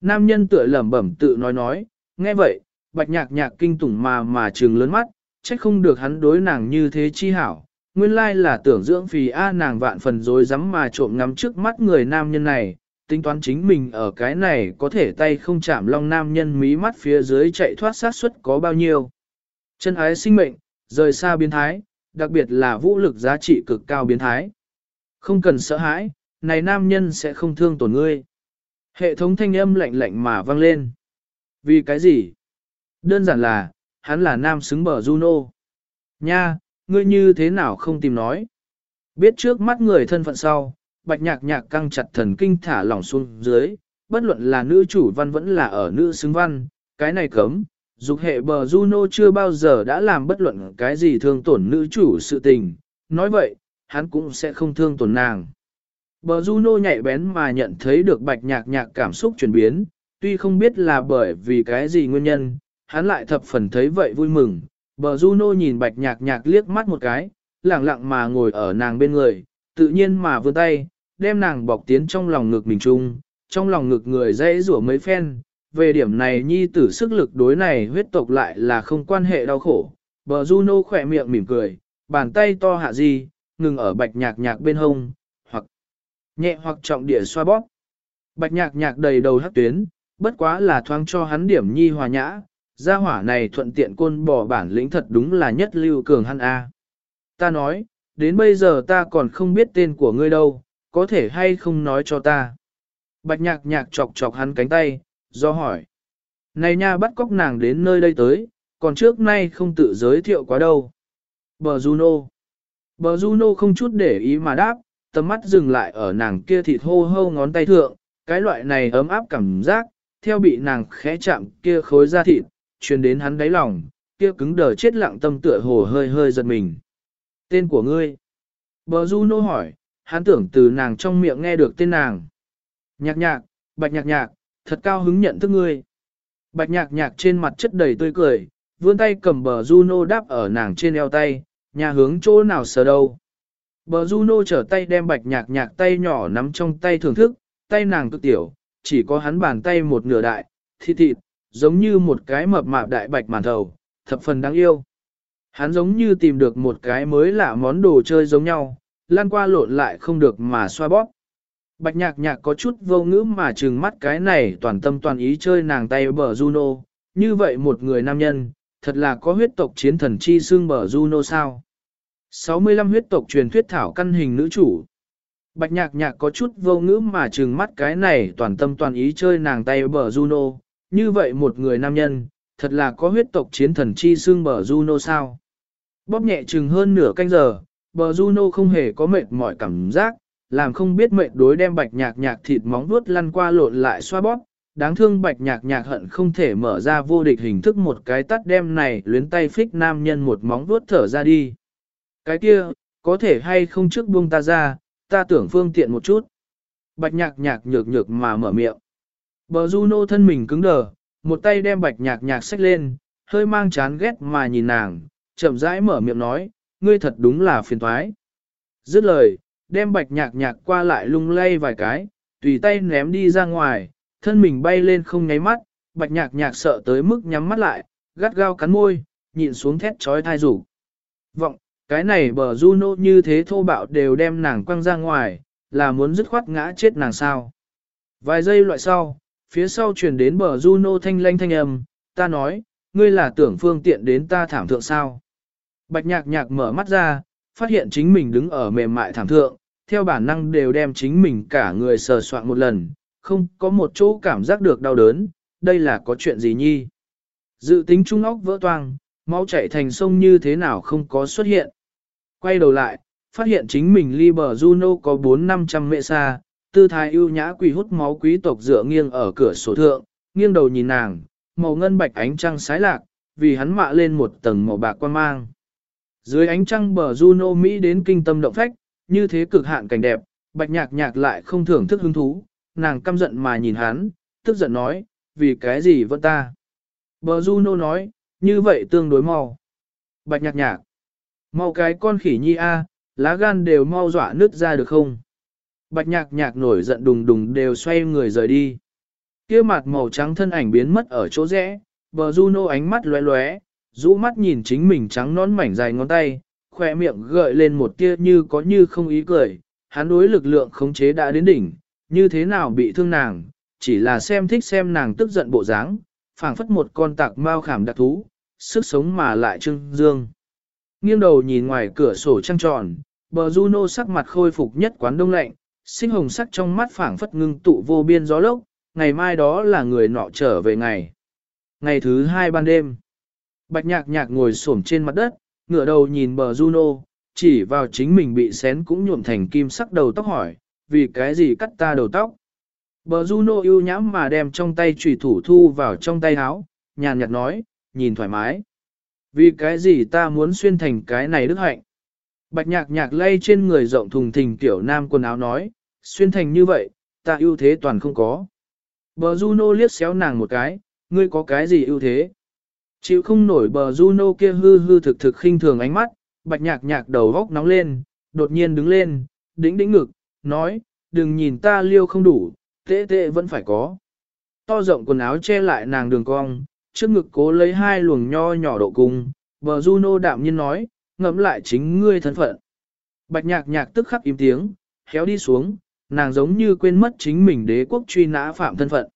Nam nhân tựa lẩm bẩm tự nói nói, nghe vậy, bạch nhạc nhạc kinh tủng mà mà trừng lớn mắt, trách không được hắn đối nàng như thế chi hảo. Nguyên lai là tưởng dưỡng phì A nàng vạn phần dối rắm mà trộm ngắm trước mắt người nam nhân này, tính toán chính mình ở cái này có thể tay không chạm long nam nhân mí mắt phía dưới chạy thoát sát suất có bao nhiêu. Chân ái sinh mệnh, rời xa biến thái, đặc biệt là vũ lực giá trị cực cao biến thái. Không cần sợ hãi, này nam nhân sẽ không thương tổn ngươi. Hệ thống thanh âm lạnh lạnh mà vang lên. Vì cái gì? Đơn giản là, hắn là nam xứng bờ Juno. Nha, ngươi như thế nào không tìm nói? Biết trước mắt người thân phận sau, bạch nhạc nhạc căng chặt thần kinh thả lỏng xuống dưới, bất luận là nữ chủ văn vẫn là ở nữ xứng văn, cái này cấm. Dục hệ bờ Juno chưa bao giờ đã làm bất luận cái gì thương tổn nữ chủ sự tình, nói vậy, hắn cũng sẽ không thương tổn nàng. Bờ Juno nhạy bén mà nhận thấy được bạch nhạc nhạc cảm xúc chuyển biến, tuy không biết là bởi vì cái gì nguyên nhân, hắn lại thập phần thấy vậy vui mừng. Bờ Juno nhìn bạch nhạc nhạc liếc mắt một cái, lặng lặng mà ngồi ở nàng bên người, tự nhiên mà vươn tay, đem nàng bọc tiến trong lòng ngực mình chung, trong lòng ngực người dễ rủa mấy phen. Về điểm này nhi tử sức lực đối này huyết tộc lại là không quan hệ đau khổ. Bờ Juno khỏe miệng mỉm cười, bàn tay to hạ gì, ngừng ở bạch nhạc nhạc bên hông, hoặc nhẹ hoặc trọng địa xoa bóp. Bạch nhạc nhạc đầy đầu hắc tuyến, bất quá là thoáng cho hắn điểm nhi hòa nhã, gia hỏa này thuận tiện côn bỏ bản lĩnh thật đúng là nhất lưu cường hắn A. Ta nói, đến bây giờ ta còn không biết tên của ngươi đâu, có thể hay không nói cho ta. Bạch nhạc nhạc chọc chọc hắn cánh tay, do hỏi. Này nha bắt cóc nàng đến nơi đây tới, còn trước nay không tự giới thiệu quá đâu. Bờ Juno. Bờ Juno không chút để ý mà đáp, tầm mắt dừng lại ở nàng kia thịt hô hô ngón tay thượng, cái loại này ấm áp cảm giác, theo bị nàng khẽ chạm kia khối da thịt, truyền đến hắn đáy lòng, kia cứng đờ chết lặng tâm tựa hồ hơi hơi giật mình. Tên của ngươi? Bờ Juno hỏi, hắn tưởng từ nàng trong miệng nghe được tên nàng. Nhạc nhạc, bạch nhạc nhạc, thật cao hứng nhận thức ngươi. Bạch nhạc nhạc trên mặt chất đầy tươi cười, vươn tay cầm bờ Juno đáp ở nàng trên eo tay, nhà hướng chỗ nào sờ đâu. Bờ Juno trở tay đem bạch nhạc nhạc tay nhỏ nắm trong tay thưởng thức, tay nàng cực tiểu, chỉ có hắn bàn tay một nửa đại, thịt thịt, giống như một cái mập mạp đại bạch màn thầu, thập phần đáng yêu. Hắn giống như tìm được một cái mới lạ món đồ chơi giống nhau, lan qua lộn lại không được mà xoa bóp. Bạch nhạc nhạc có chút vô ngữ mà trừng mắt cái này toàn tâm toàn ý chơi nàng tay bờ Juno, như vậy một người nam nhân, thật là có huyết tộc chiến thần chi xương bờ Juno sao. 65 huyết tộc truyền thuyết thảo căn hình nữ chủ. Bạch nhạc nhạc có chút vô ngữ mà trừng mắt cái này toàn tâm toàn ý chơi nàng tay bờ Juno, như vậy một người nam nhân, thật là có huyết tộc chiến thần chi xương bờ Juno sao. Bóp nhẹ chừng hơn nửa canh giờ, bờ Juno không hề có mệt mỏi cảm giác, làm không biết mệt đối đem bạch nhạc nhạc thịt móng vuốt lăn qua lộn lại xoa bóp, đáng thương bạch nhạc nhạc hận không thể mở ra vô địch hình thức một cái tắt đem này luyến tay phích nam nhân một móng vuốt thở ra đi. Cái kia, có thể hay không trước buông ta ra, ta tưởng phương tiện một chút. Bạch nhạc nhạc nhược nhược mà mở miệng. Bờ Juno thân mình cứng đờ, một tay đem bạch nhạc nhạc xách lên, hơi mang chán ghét mà nhìn nàng, chậm rãi mở miệng nói, ngươi thật đúng là phiền thoái. Dứt lời, đem bạch nhạc nhạc qua lại lung lay vài cái, tùy tay ném đi ra ngoài, thân mình bay lên không nháy mắt, bạch nhạc nhạc sợ tới mức nhắm mắt lại, gắt gao cắn môi, nhịn xuống thét trói thai rủ. Vọng, cái này bờ Juno như thế thô bạo đều đem nàng quăng ra ngoài, là muốn dứt khoát ngã chết nàng sao. Vài giây loại sau, phía sau truyền đến bờ Juno thanh lanh thanh âm, ta nói, ngươi là tưởng phương tiện đến ta thảm thượng sao. Bạch nhạc nhạc mở mắt ra, phát hiện chính mình đứng ở mềm mại thảm thượng, theo bản năng đều đem chính mình cả người sờ soạn một lần, không có một chỗ cảm giác được đau đớn, đây là có chuyện gì nhi. Dự tính trung óc vỡ toang, máu chảy thành sông như thế nào không có xuất hiện. Quay đầu lại, phát hiện chính mình ly bờ Juno có 4-500 mệ xa, tư thái ưu nhã quỳ hút máu quý tộc dựa nghiêng ở cửa sổ thượng, nghiêng đầu nhìn nàng, màu ngân bạch ánh trăng sái lạc, vì hắn mạ lên một tầng màu bạc quan mang. Dưới ánh trăng bờ Juno Mỹ đến kinh tâm động phách, như thế cực hạn cảnh đẹp, bạch nhạc nhạc lại không thưởng thức hứng thú, nàng căm giận mà nhìn hắn, tức giận nói, vì cái gì vẫn ta. Bờ Juno nói, như vậy tương đối mau. Bạch nhạc nhạc, mau cái con khỉ nhi a, lá gan đều mau dọa nứt ra được không? Bạch nhạc nhạc nổi giận đùng đùng đều xoay người rời đi. Kia mặt màu trắng thân ảnh biến mất ở chỗ rẽ, bờ Juno ánh mắt lóe lóe, rũ mắt nhìn chính mình trắng nón mảnh dài ngón tay, khỏe miệng gợi lên một tia như có như không ý cười, hắn đối lực lượng khống chế đã đến đỉnh, như thế nào bị thương nàng, chỉ là xem thích xem nàng tức giận bộ dáng, phảng phất một con tạc mao khảm đặc thú, sức sống mà lại trưng dương. Nghiêng đầu nhìn ngoài cửa sổ trăng tròn, bờ Juno sắc mặt khôi phục nhất quán đông lạnh, sinh hồng sắc trong mắt phảng phất ngưng tụ vô biên gió lốc, ngày mai đó là người nọ trở về ngày. Ngày thứ hai ban đêm, bạch nhạc nhạc ngồi xổm trên mặt đất, ngửa đầu nhìn bờ Juno, chỉ vào chính mình bị xén cũng nhuộm thành kim sắc đầu tóc hỏi, vì cái gì cắt ta đầu tóc. Bờ Juno yêu nhãm mà đem trong tay trùy thủ thu vào trong tay áo, nhàn nhạt nói, nhìn thoải mái. Vì cái gì ta muốn xuyên thành cái này đức hạnh. Bạch nhạc nhạc lay trên người rộng thùng thình tiểu nam quần áo nói, xuyên thành như vậy, ta ưu thế toàn không có. Bờ Juno liếc xéo nàng một cái, ngươi có cái gì ưu thế? Chịu không nổi bờ Juno kia hư hư thực thực khinh thường ánh mắt, bạch nhạc nhạc đầu góc nóng lên, đột nhiên đứng lên, đĩnh đĩnh ngực, nói, đừng nhìn ta liêu không đủ, tệ tệ vẫn phải có. To rộng quần áo che lại nàng đường cong, trước ngực cố lấy hai luồng nho nhỏ độ cung, bờ Juno đạm nhiên nói, ngẫm lại chính ngươi thân phận. Bạch nhạc nhạc tức khắc im tiếng, khéo đi xuống, nàng giống như quên mất chính mình đế quốc truy nã phạm thân phận.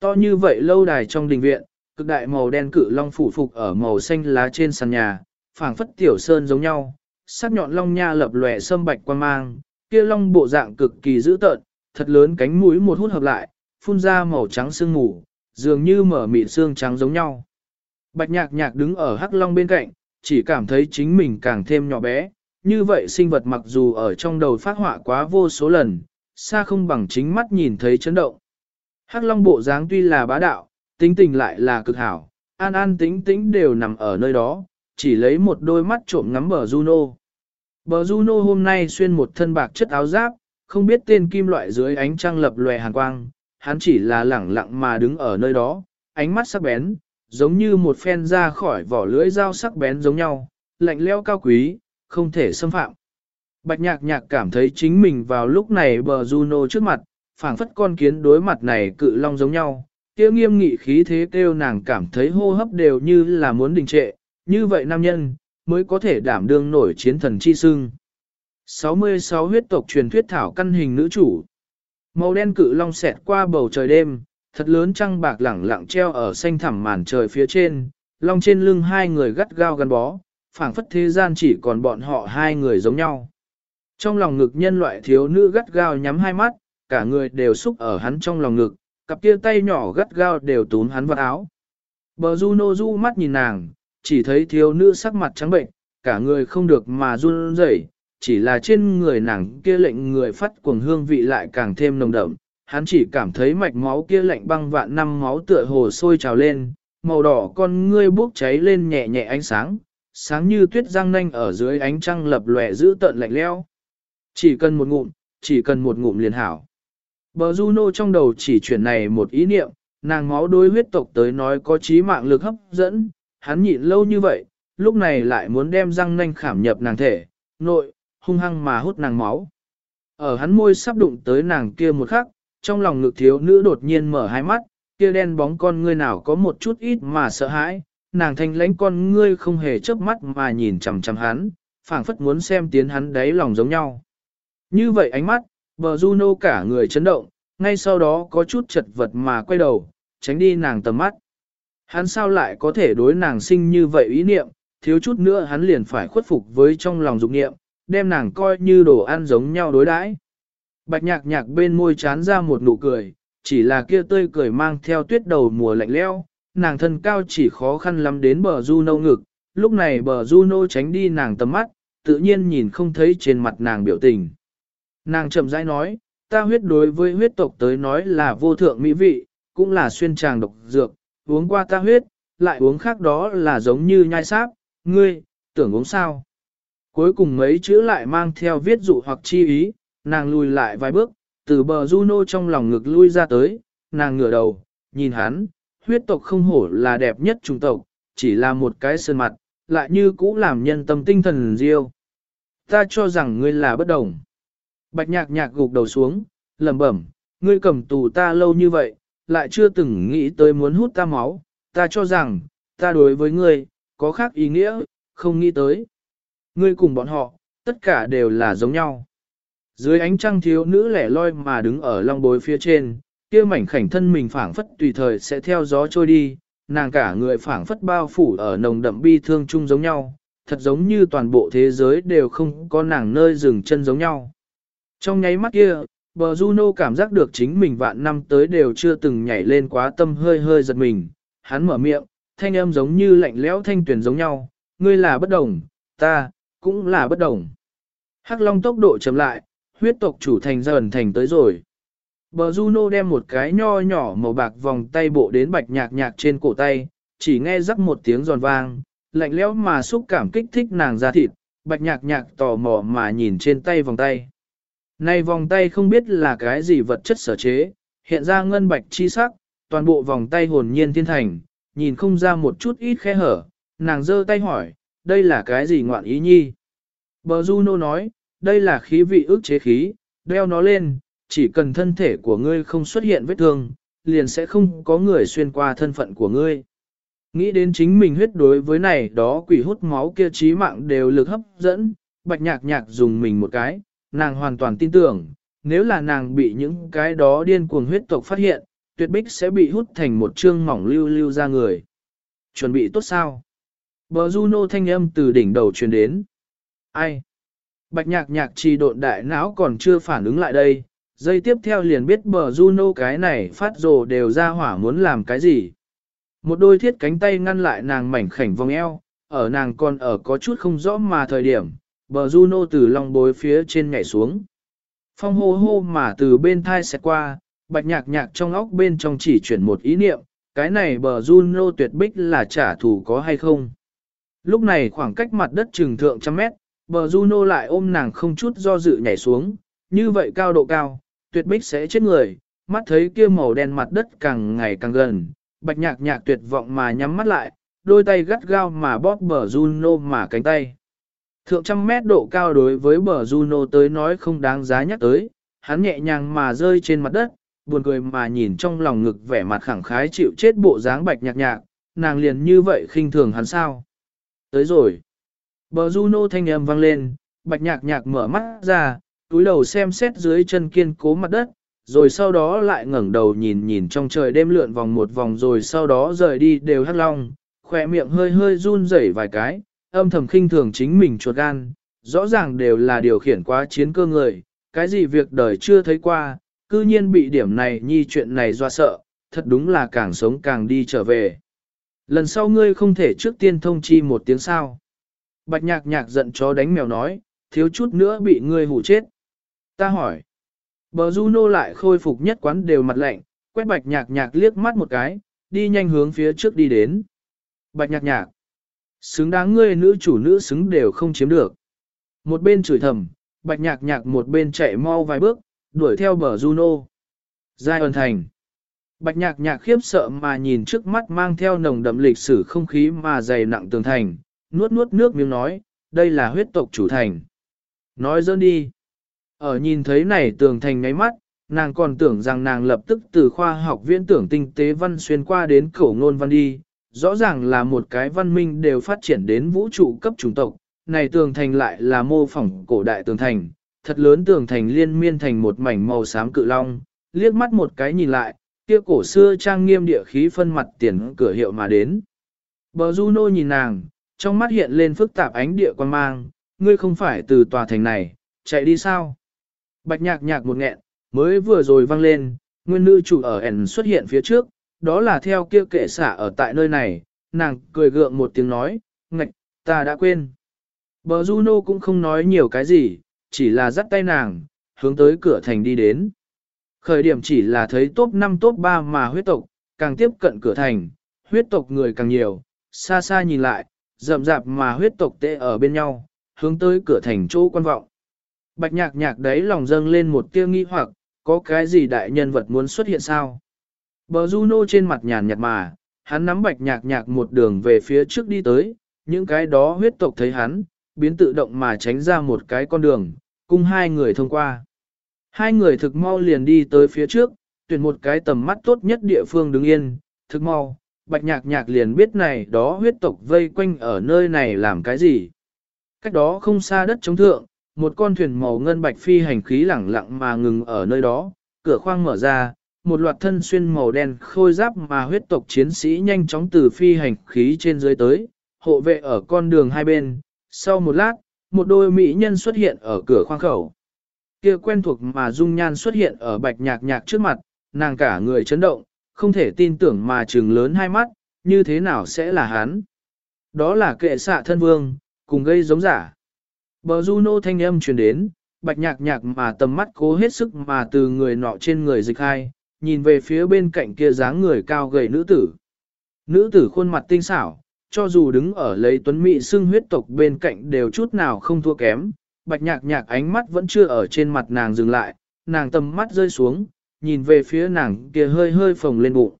To như vậy lâu đài trong đình viện, cực đại màu đen cự long phủ phục ở màu xanh lá trên sàn nhà, phảng phất tiểu sơn giống nhau, sắc nhọn long nha lập lòe sâm bạch quan mang, kia long bộ dạng cực kỳ dữ tợn, thật lớn cánh mũi một hút hợp lại, phun ra màu trắng sương mù, dường như mở mịn xương trắng giống nhau. Bạch nhạc nhạc đứng ở hắc long bên cạnh, chỉ cảm thấy chính mình càng thêm nhỏ bé, như vậy sinh vật mặc dù ở trong đầu phát họa quá vô số lần, xa không bằng chính mắt nhìn thấy chấn động. Hắc long bộ dáng tuy là bá đạo, tính tình lại là cực hảo, an an tính tính đều nằm ở nơi đó, chỉ lấy một đôi mắt trộm ngắm bờ Juno. Bờ Juno hôm nay xuyên một thân bạc chất áo giáp, không biết tên kim loại dưới ánh trăng lập lòe hàn quang, hắn chỉ là lẳng lặng mà đứng ở nơi đó, ánh mắt sắc bén, giống như một phen ra khỏi vỏ lưỡi dao sắc bén giống nhau, lạnh leo cao quý, không thể xâm phạm. Bạch nhạc nhạc cảm thấy chính mình vào lúc này bờ Juno trước mặt, phảng phất con kiến đối mặt này cự long giống nhau, kia nghiêm nghị khí thế kêu nàng cảm thấy hô hấp đều như là muốn đình trệ, như vậy nam nhân, mới có thể đảm đương nổi chiến thần chi sưng. 66 huyết tộc truyền thuyết thảo căn hình nữ chủ. Màu đen cự long xẹt qua bầu trời đêm, thật lớn trăng bạc lẳng lặng treo ở xanh thẳm màn trời phía trên, long trên lưng hai người gắt gao gắn bó, phảng phất thế gian chỉ còn bọn họ hai người giống nhau. Trong lòng ngực nhân loại thiếu nữ gắt gao nhắm hai mắt, cả người đều xúc ở hắn trong lòng ngực, cặp kia tay nhỏ gắt gao đều túm hắn vào áo. Bờ Juno du mắt nhìn nàng, chỉ thấy thiếu nữ sắc mặt trắng bệnh, cả người không được mà run rẩy, chỉ là trên người nàng kia lệnh người phát cuồng hương vị lại càng thêm nồng đậm, hắn chỉ cảm thấy mạch máu kia lạnh băng vạn năm máu tựa hồ sôi trào lên, màu đỏ con ngươi bốc cháy lên nhẹ nhẹ ánh sáng, sáng như tuyết răng nanh ở dưới ánh trăng lập lòe giữ tận lạnh leo. Chỉ cần một ngụm, chỉ cần một ngụm liền hảo. Bờ Juno trong đầu chỉ chuyển này một ý niệm, nàng máu đối huyết tộc tới nói có trí mạng lực hấp dẫn, hắn nhịn lâu như vậy, lúc này lại muốn đem răng nanh khảm nhập nàng thể, nội, hung hăng mà hút nàng máu. Ở hắn môi sắp đụng tới nàng kia một khắc, trong lòng ngực thiếu nữ đột nhiên mở hai mắt, kia đen bóng con ngươi nào có một chút ít mà sợ hãi, nàng thanh lãnh con ngươi không hề chớp mắt mà nhìn chằm chằm hắn, phảng phất muốn xem tiến hắn đáy lòng giống nhau. Như vậy ánh mắt, bờ Juno cả người chấn động, ngay sau đó có chút chật vật mà quay đầu, tránh đi nàng tầm mắt. Hắn sao lại có thể đối nàng sinh như vậy ý niệm, thiếu chút nữa hắn liền phải khuất phục với trong lòng dục niệm, đem nàng coi như đồ ăn giống nhau đối đãi. Bạch nhạc nhạc bên môi chán ra một nụ cười, chỉ là kia tươi cười mang theo tuyết đầu mùa lạnh leo, nàng thân cao chỉ khó khăn lắm đến bờ Juno ngực, lúc này bờ Juno tránh đi nàng tầm mắt, tự nhiên nhìn không thấy trên mặt nàng biểu tình. Nàng chậm rãi nói, ta huyết đối với huyết tộc tới nói là vô thượng mỹ vị, cũng là xuyên tràng độc dược, uống qua ta huyết, lại uống khác đó là giống như nhai sáp, ngươi, tưởng uống sao. Cuối cùng mấy chữ lại mang theo viết dụ hoặc chi ý, nàng lùi lại vài bước, từ bờ Juno trong lòng ngực lui ra tới, nàng ngửa đầu, nhìn hắn, huyết tộc không hổ là đẹp nhất trung tộc, chỉ là một cái sơn mặt, lại như cũ làm nhân tâm tinh thần riêu. Ta cho rằng ngươi là bất đồng. Bạch nhạc nhạc gục đầu xuống, lẩm bẩm, ngươi cầm tù ta lâu như vậy, lại chưa từng nghĩ tới muốn hút ta máu, ta cho rằng, ta đối với ngươi, có khác ý nghĩa, không nghĩ tới. Ngươi cùng bọn họ, tất cả đều là giống nhau. Dưới ánh trăng thiếu nữ lẻ loi mà đứng ở long bối phía trên, kia mảnh khảnh thân mình phảng phất tùy thời sẽ theo gió trôi đi, nàng cả người phảng phất bao phủ ở nồng đậm bi thương chung giống nhau, thật giống như toàn bộ thế giới đều không có nàng nơi dừng chân giống nhau. Trong nháy mắt kia, bờ Juno cảm giác được chính mình vạn năm tới đều chưa từng nhảy lên quá tâm hơi hơi giật mình, hắn mở miệng, thanh âm giống như lạnh lẽo thanh tuyển giống nhau, ngươi là bất đồng, ta, cũng là bất đồng. Hắc Long tốc độ chậm lại, huyết tộc chủ thành dần thành tới rồi. Bờ Juno đem một cái nho nhỏ màu bạc vòng tay bộ đến bạch nhạc nhạc trên cổ tay, chỉ nghe rắc một tiếng giòn vang, lạnh lẽo mà xúc cảm kích thích nàng ra thịt, bạch nhạc nhạc tò mò mà nhìn trên tay vòng tay. Này vòng tay không biết là cái gì vật chất sở chế, hiện ra ngân bạch chi sắc, toàn bộ vòng tay hồn nhiên thiên thành, nhìn không ra một chút ít khe hở, nàng giơ tay hỏi, đây là cái gì ngoạn ý nhi? Bờ Juno nói, đây là khí vị ức chế khí, đeo nó lên, chỉ cần thân thể của ngươi không xuất hiện vết thương, liền sẽ không có người xuyên qua thân phận của ngươi. Nghĩ đến chính mình huyết đối với này đó quỷ hút máu kia trí mạng đều lực hấp dẫn, bạch nhạc nhạc dùng mình một cái, nàng hoàn toàn tin tưởng, nếu là nàng bị những cái đó điên cuồng huyết tộc phát hiện, tuyệt bích sẽ bị hút thành một chương mỏng lưu lưu ra người. Chuẩn bị tốt sao? Bờ Juno thanh âm từ đỉnh đầu truyền đến. Ai? Bạch nhạc nhạc trì độn đại não còn chưa phản ứng lại đây, Giây tiếp theo liền biết bờ Juno cái này phát rồ đều ra hỏa muốn làm cái gì. Một đôi thiết cánh tay ngăn lại nàng mảnh khảnh vòng eo, ở nàng còn ở có chút không rõ mà thời điểm, bờ Juno từ lòng bối phía trên nhảy xuống. Phong hô hô mà từ bên thai xẹt qua, bạch nhạc nhạc trong óc bên trong chỉ chuyển một ý niệm, cái này bờ Juno tuyệt bích là trả thù có hay không. Lúc này khoảng cách mặt đất trừng thượng trăm mét, bờ Juno lại ôm nàng không chút do dự nhảy xuống, như vậy cao độ cao, tuyệt bích sẽ chết người, mắt thấy kia màu đen mặt đất càng ngày càng gần, bạch nhạc nhạc tuyệt vọng mà nhắm mắt lại, đôi tay gắt gao mà bóp bờ Juno mà cánh tay. Thượng trăm mét độ cao đối với bờ Juno tới nói không đáng giá nhắc tới, hắn nhẹ nhàng mà rơi trên mặt đất, buồn cười mà nhìn trong lòng ngực vẻ mặt khẳng khái chịu chết bộ dáng bạch nhạc nhạc, nàng liền như vậy khinh thường hắn sao. Tới rồi. Bờ Juno thanh âm vang lên, bạch nhạc nhạc mở mắt ra, túi đầu xem xét dưới chân kiên cố mặt đất, rồi sau đó lại ngẩng đầu nhìn nhìn trong trời đêm lượn vòng một vòng rồi sau đó rời đi đều hắc long, khỏe miệng hơi hơi run rẩy vài cái, âm thầm khinh thường chính mình chuột gan, rõ ràng đều là điều khiển quá chiến cơ người, cái gì việc đời chưa thấy qua, cư nhiên bị điểm này nhi chuyện này do sợ, thật đúng là càng sống càng đi trở về. Lần sau ngươi không thể trước tiên thông chi một tiếng sao. Bạch nhạc nhạc giận chó đánh mèo nói, thiếu chút nữa bị ngươi hủ chết. Ta hỏi. Bờ Juno lại khôi phục nhất quán đều mặt lạnh, quét bạch nhạc nhạc liếc mắt một cái, đi nhanh hướng phía trước đi đến. Bạch nhạc nhạc. Xứng đáng ngươi nữ chủ nữ xứng đều không chiếm được. Một bên chửi thầm, bạch nhạc nhạc một bên chạy mau vài bước, đuổi theo bờ Juno. Giai ơn thành. Bạch nhạc nhạc khiếp sợ mà nhìn trước mắt mang theo nồng đậm lịch sử không khí mà dày nặng tường thành, nuốt nuốt nước miếng nói, đây là huyết tộc chủ thành. Nói dơn đi. Ở nhìn thấy này tường thành ngáy mắt, nàng còn tưởng rằng nàng lập tức từ khoa học viễn tưởng tinh tế văn xuyên qua đến khẩu ngôn văn đi, rõ ràng là một cái văn minh đều phát triển đến vũ trụ cấp chủng tộc, này tường thành lại là mô phỏng cổ đại tường thành, thật lớn tường thành liên miên thành một mảnh màu xám cự long, liếc mắt một cái nhìn lại, kia cổ xưa trang nghiêm địa khí phân mặt tiền cửa hiệu mà đến. Bờ Juno nhìn nàng, trong mắt hiện lên phức tạp ánh địa quan mang, ngươi không phải từ tòa thành này, chạy đi sao? Bạch nhạc nhạc một nghẹn, mới vừa rồi vang lên, nguyên nữ chủ ở ẩn xuất hiện phía trước, đó là theo kia kệ xả ở tại nơi này, nàng cười gượng một tiếng nói, ngạch, ta đã quên. Bờ Juno cũng không nói nhiều cái gì, chỉ là dắt tay nàng, hướng tới cửa thành đi đến. Khởi điểm chỉ là thấy top 5 top 3 mà huyết tộc, càng tiếp cận cửa thành, huyết tộc người càng nhiều, xa xa nhìn lại, rậm rạp mà huyết tộc tệ ở bên nhau, hướng tới cửa thành chỗ quan vọng. Bạch nhạc nhạc đấy lòng dâng lên một tia nghi hoặc, có cái gì đại nhân vật muốn xuất hiện sao? Bờ Juno trên mặt nhàn nhạt mà, hắn nắm bạch nhạc nhạc một đường về phía trước đi tới, những cái đó huyết tộc thấy hắn, biến tự động mà tránh ra một cái con đường, cùng hai người thông qua. Hai người thực mau liền đi tới phía trước, tuyển một cái tầm mắt tốt nhất địa phương đứng yên, thực mau, bạch nhạc nhạc liền biết này đó huyết tộc vây quanh ở nơi này làm cái gì. Cách đó không xa đất chống thượng, một con thuyền màu ngân bạch phi hành khí lẳng lặng mà ngừng ở nơi đó, cửa khoang mở ra, một loạt thân xuyên màu đen khôi giáp mà huyết tộc chiến sĩ nhanh chóng từ phi hành khí trên dưới tới, hộ vệ ở con đường hai bên, sau một lát, một đôi mỹ nhân xuất hiện ở cửa khoang khẩu. Kia quen thuộc mà dung nhan xuất hiện ở bạch nhạc nhạc trước mặt, nàng cả người chấn động, không thể tin tưởng mà trừng lớn hai mắt, như thế nào sẽ là hắn. Đó là kệ xạ thân vương, cùng gây giống giả. Bờ Juno thanh âm truyền đến, bạch nhạc nhạc mà tầm mắt cố hết sức mà từ người nọ trên người dịch hai, nhìn về phía bên cạnh kia dáng người cao gầy nữ tử. Nữ tử khuôn mặt tinh xảo, cho dù đứng ở lấy tuấn mỹ xưng huyết tộc bên cạnh đều chút nào không thua kém, bạch nhạc nhạc ánh mắt vẫn chưa ở trên mặt nàng dừng lại, nàng tầm mắt rơi xuống, nhìn về phía nàng kia hơi hơi phồng lên bụng.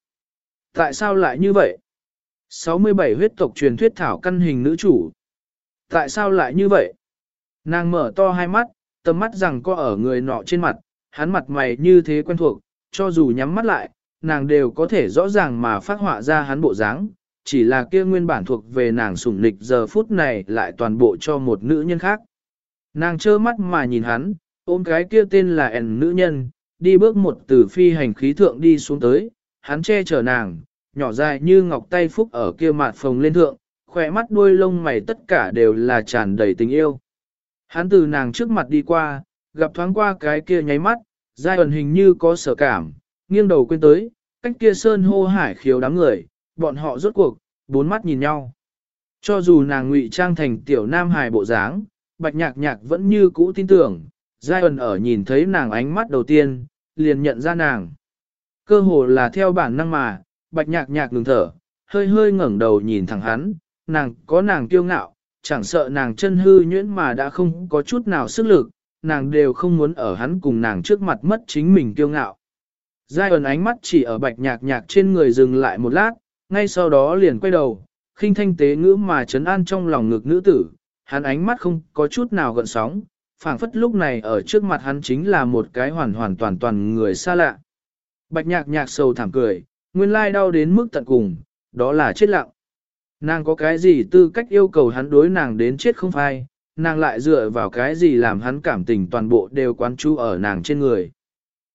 Tại sao lại như vậy? 67 huyết tộc truyền thuyết thảo căn hình nữ chủ. Tại sao lại như vậy? Nàng mở to hai mắt, tầm mắt rằng có ở người nọ trên mặt, hắn mặt mày như thế quen thuộc, cho dù nhắm mắt lại, nàng đều có thể rõ ràng mà phát họa ra hắn bộ dáng, chỉ là kia nguyên bản thuộc về nàng sủng nịch giờ phút này lại toàn bộ cho một nữ nhân khác. Nàng trơ mắt mà nhìn hắn, ôm cái kia tên là ẻn nữ nhân, đi bước một từ phi hành khí thượng đi xuống tới, hắn che chở nàng, nhỏ dài như ngọc tay phúc ở kia mặt phồng lên thượng, khỏe mắt đuôi lông mày tất cả đều là tràn đầy tình yêu. Hắn từ nàng trước mặt đi qua, gặp thoáng qua cái kia nháy mắt, giai ẩn hình như có sở cảm, nghiêng đầu quên tới, cách kia sơn hô hải khiếu đám người, bọn họ rốt cuộc, bốn mắt nhìn nhau. Cho dù nàng ngụy trang thành tiểu nam hài bộ dáng, bạch nhạc nhạc vẫn như cũ tin tưởng, giai ẩn ở nhìn thấy nàng ánh mắt đầu tiên, liền nhận ra nàng. Cơ hồ là theo bản năng mà, bạch nhạc nhạc ngừng thở, hơi hơi ngẩng đầu nhìn thẳng hắn, nàng có nàng kiêu ngạo, chẳng sợ nàng chân hư nhuyễn mà đã không có chút nào sức lực, nàng đều không muốn ở hắn cùng nàng trước mặt mất chính mình kiêu ngạo. Giai ẩn ánh mắt chỉ ở bạch nhạc nhạc trên người dừng lại một lát, ngay sau đó liền quay đầu, khinh thanh tế ngữ mà trấn an trong lòng ngực nữ tử, hắn ánh mắt không có chút nào gợn sóng, phảng phất lúc này ở trước mặt hắn chính là một cái hoàn hoàn toàn toàn người xa lạ. Bạch nhạc nhạc sầu thảm cười, nguyên lai đau đến mức tận cùng, đó là chết lặng. Nàng có cái gì tư cách yêu cầu hắn đối nàng đến chết không phai, nàng lại dựa vào cái gì làm hắn cảm tình toàn bộ đều quán chú ở nàng trên người.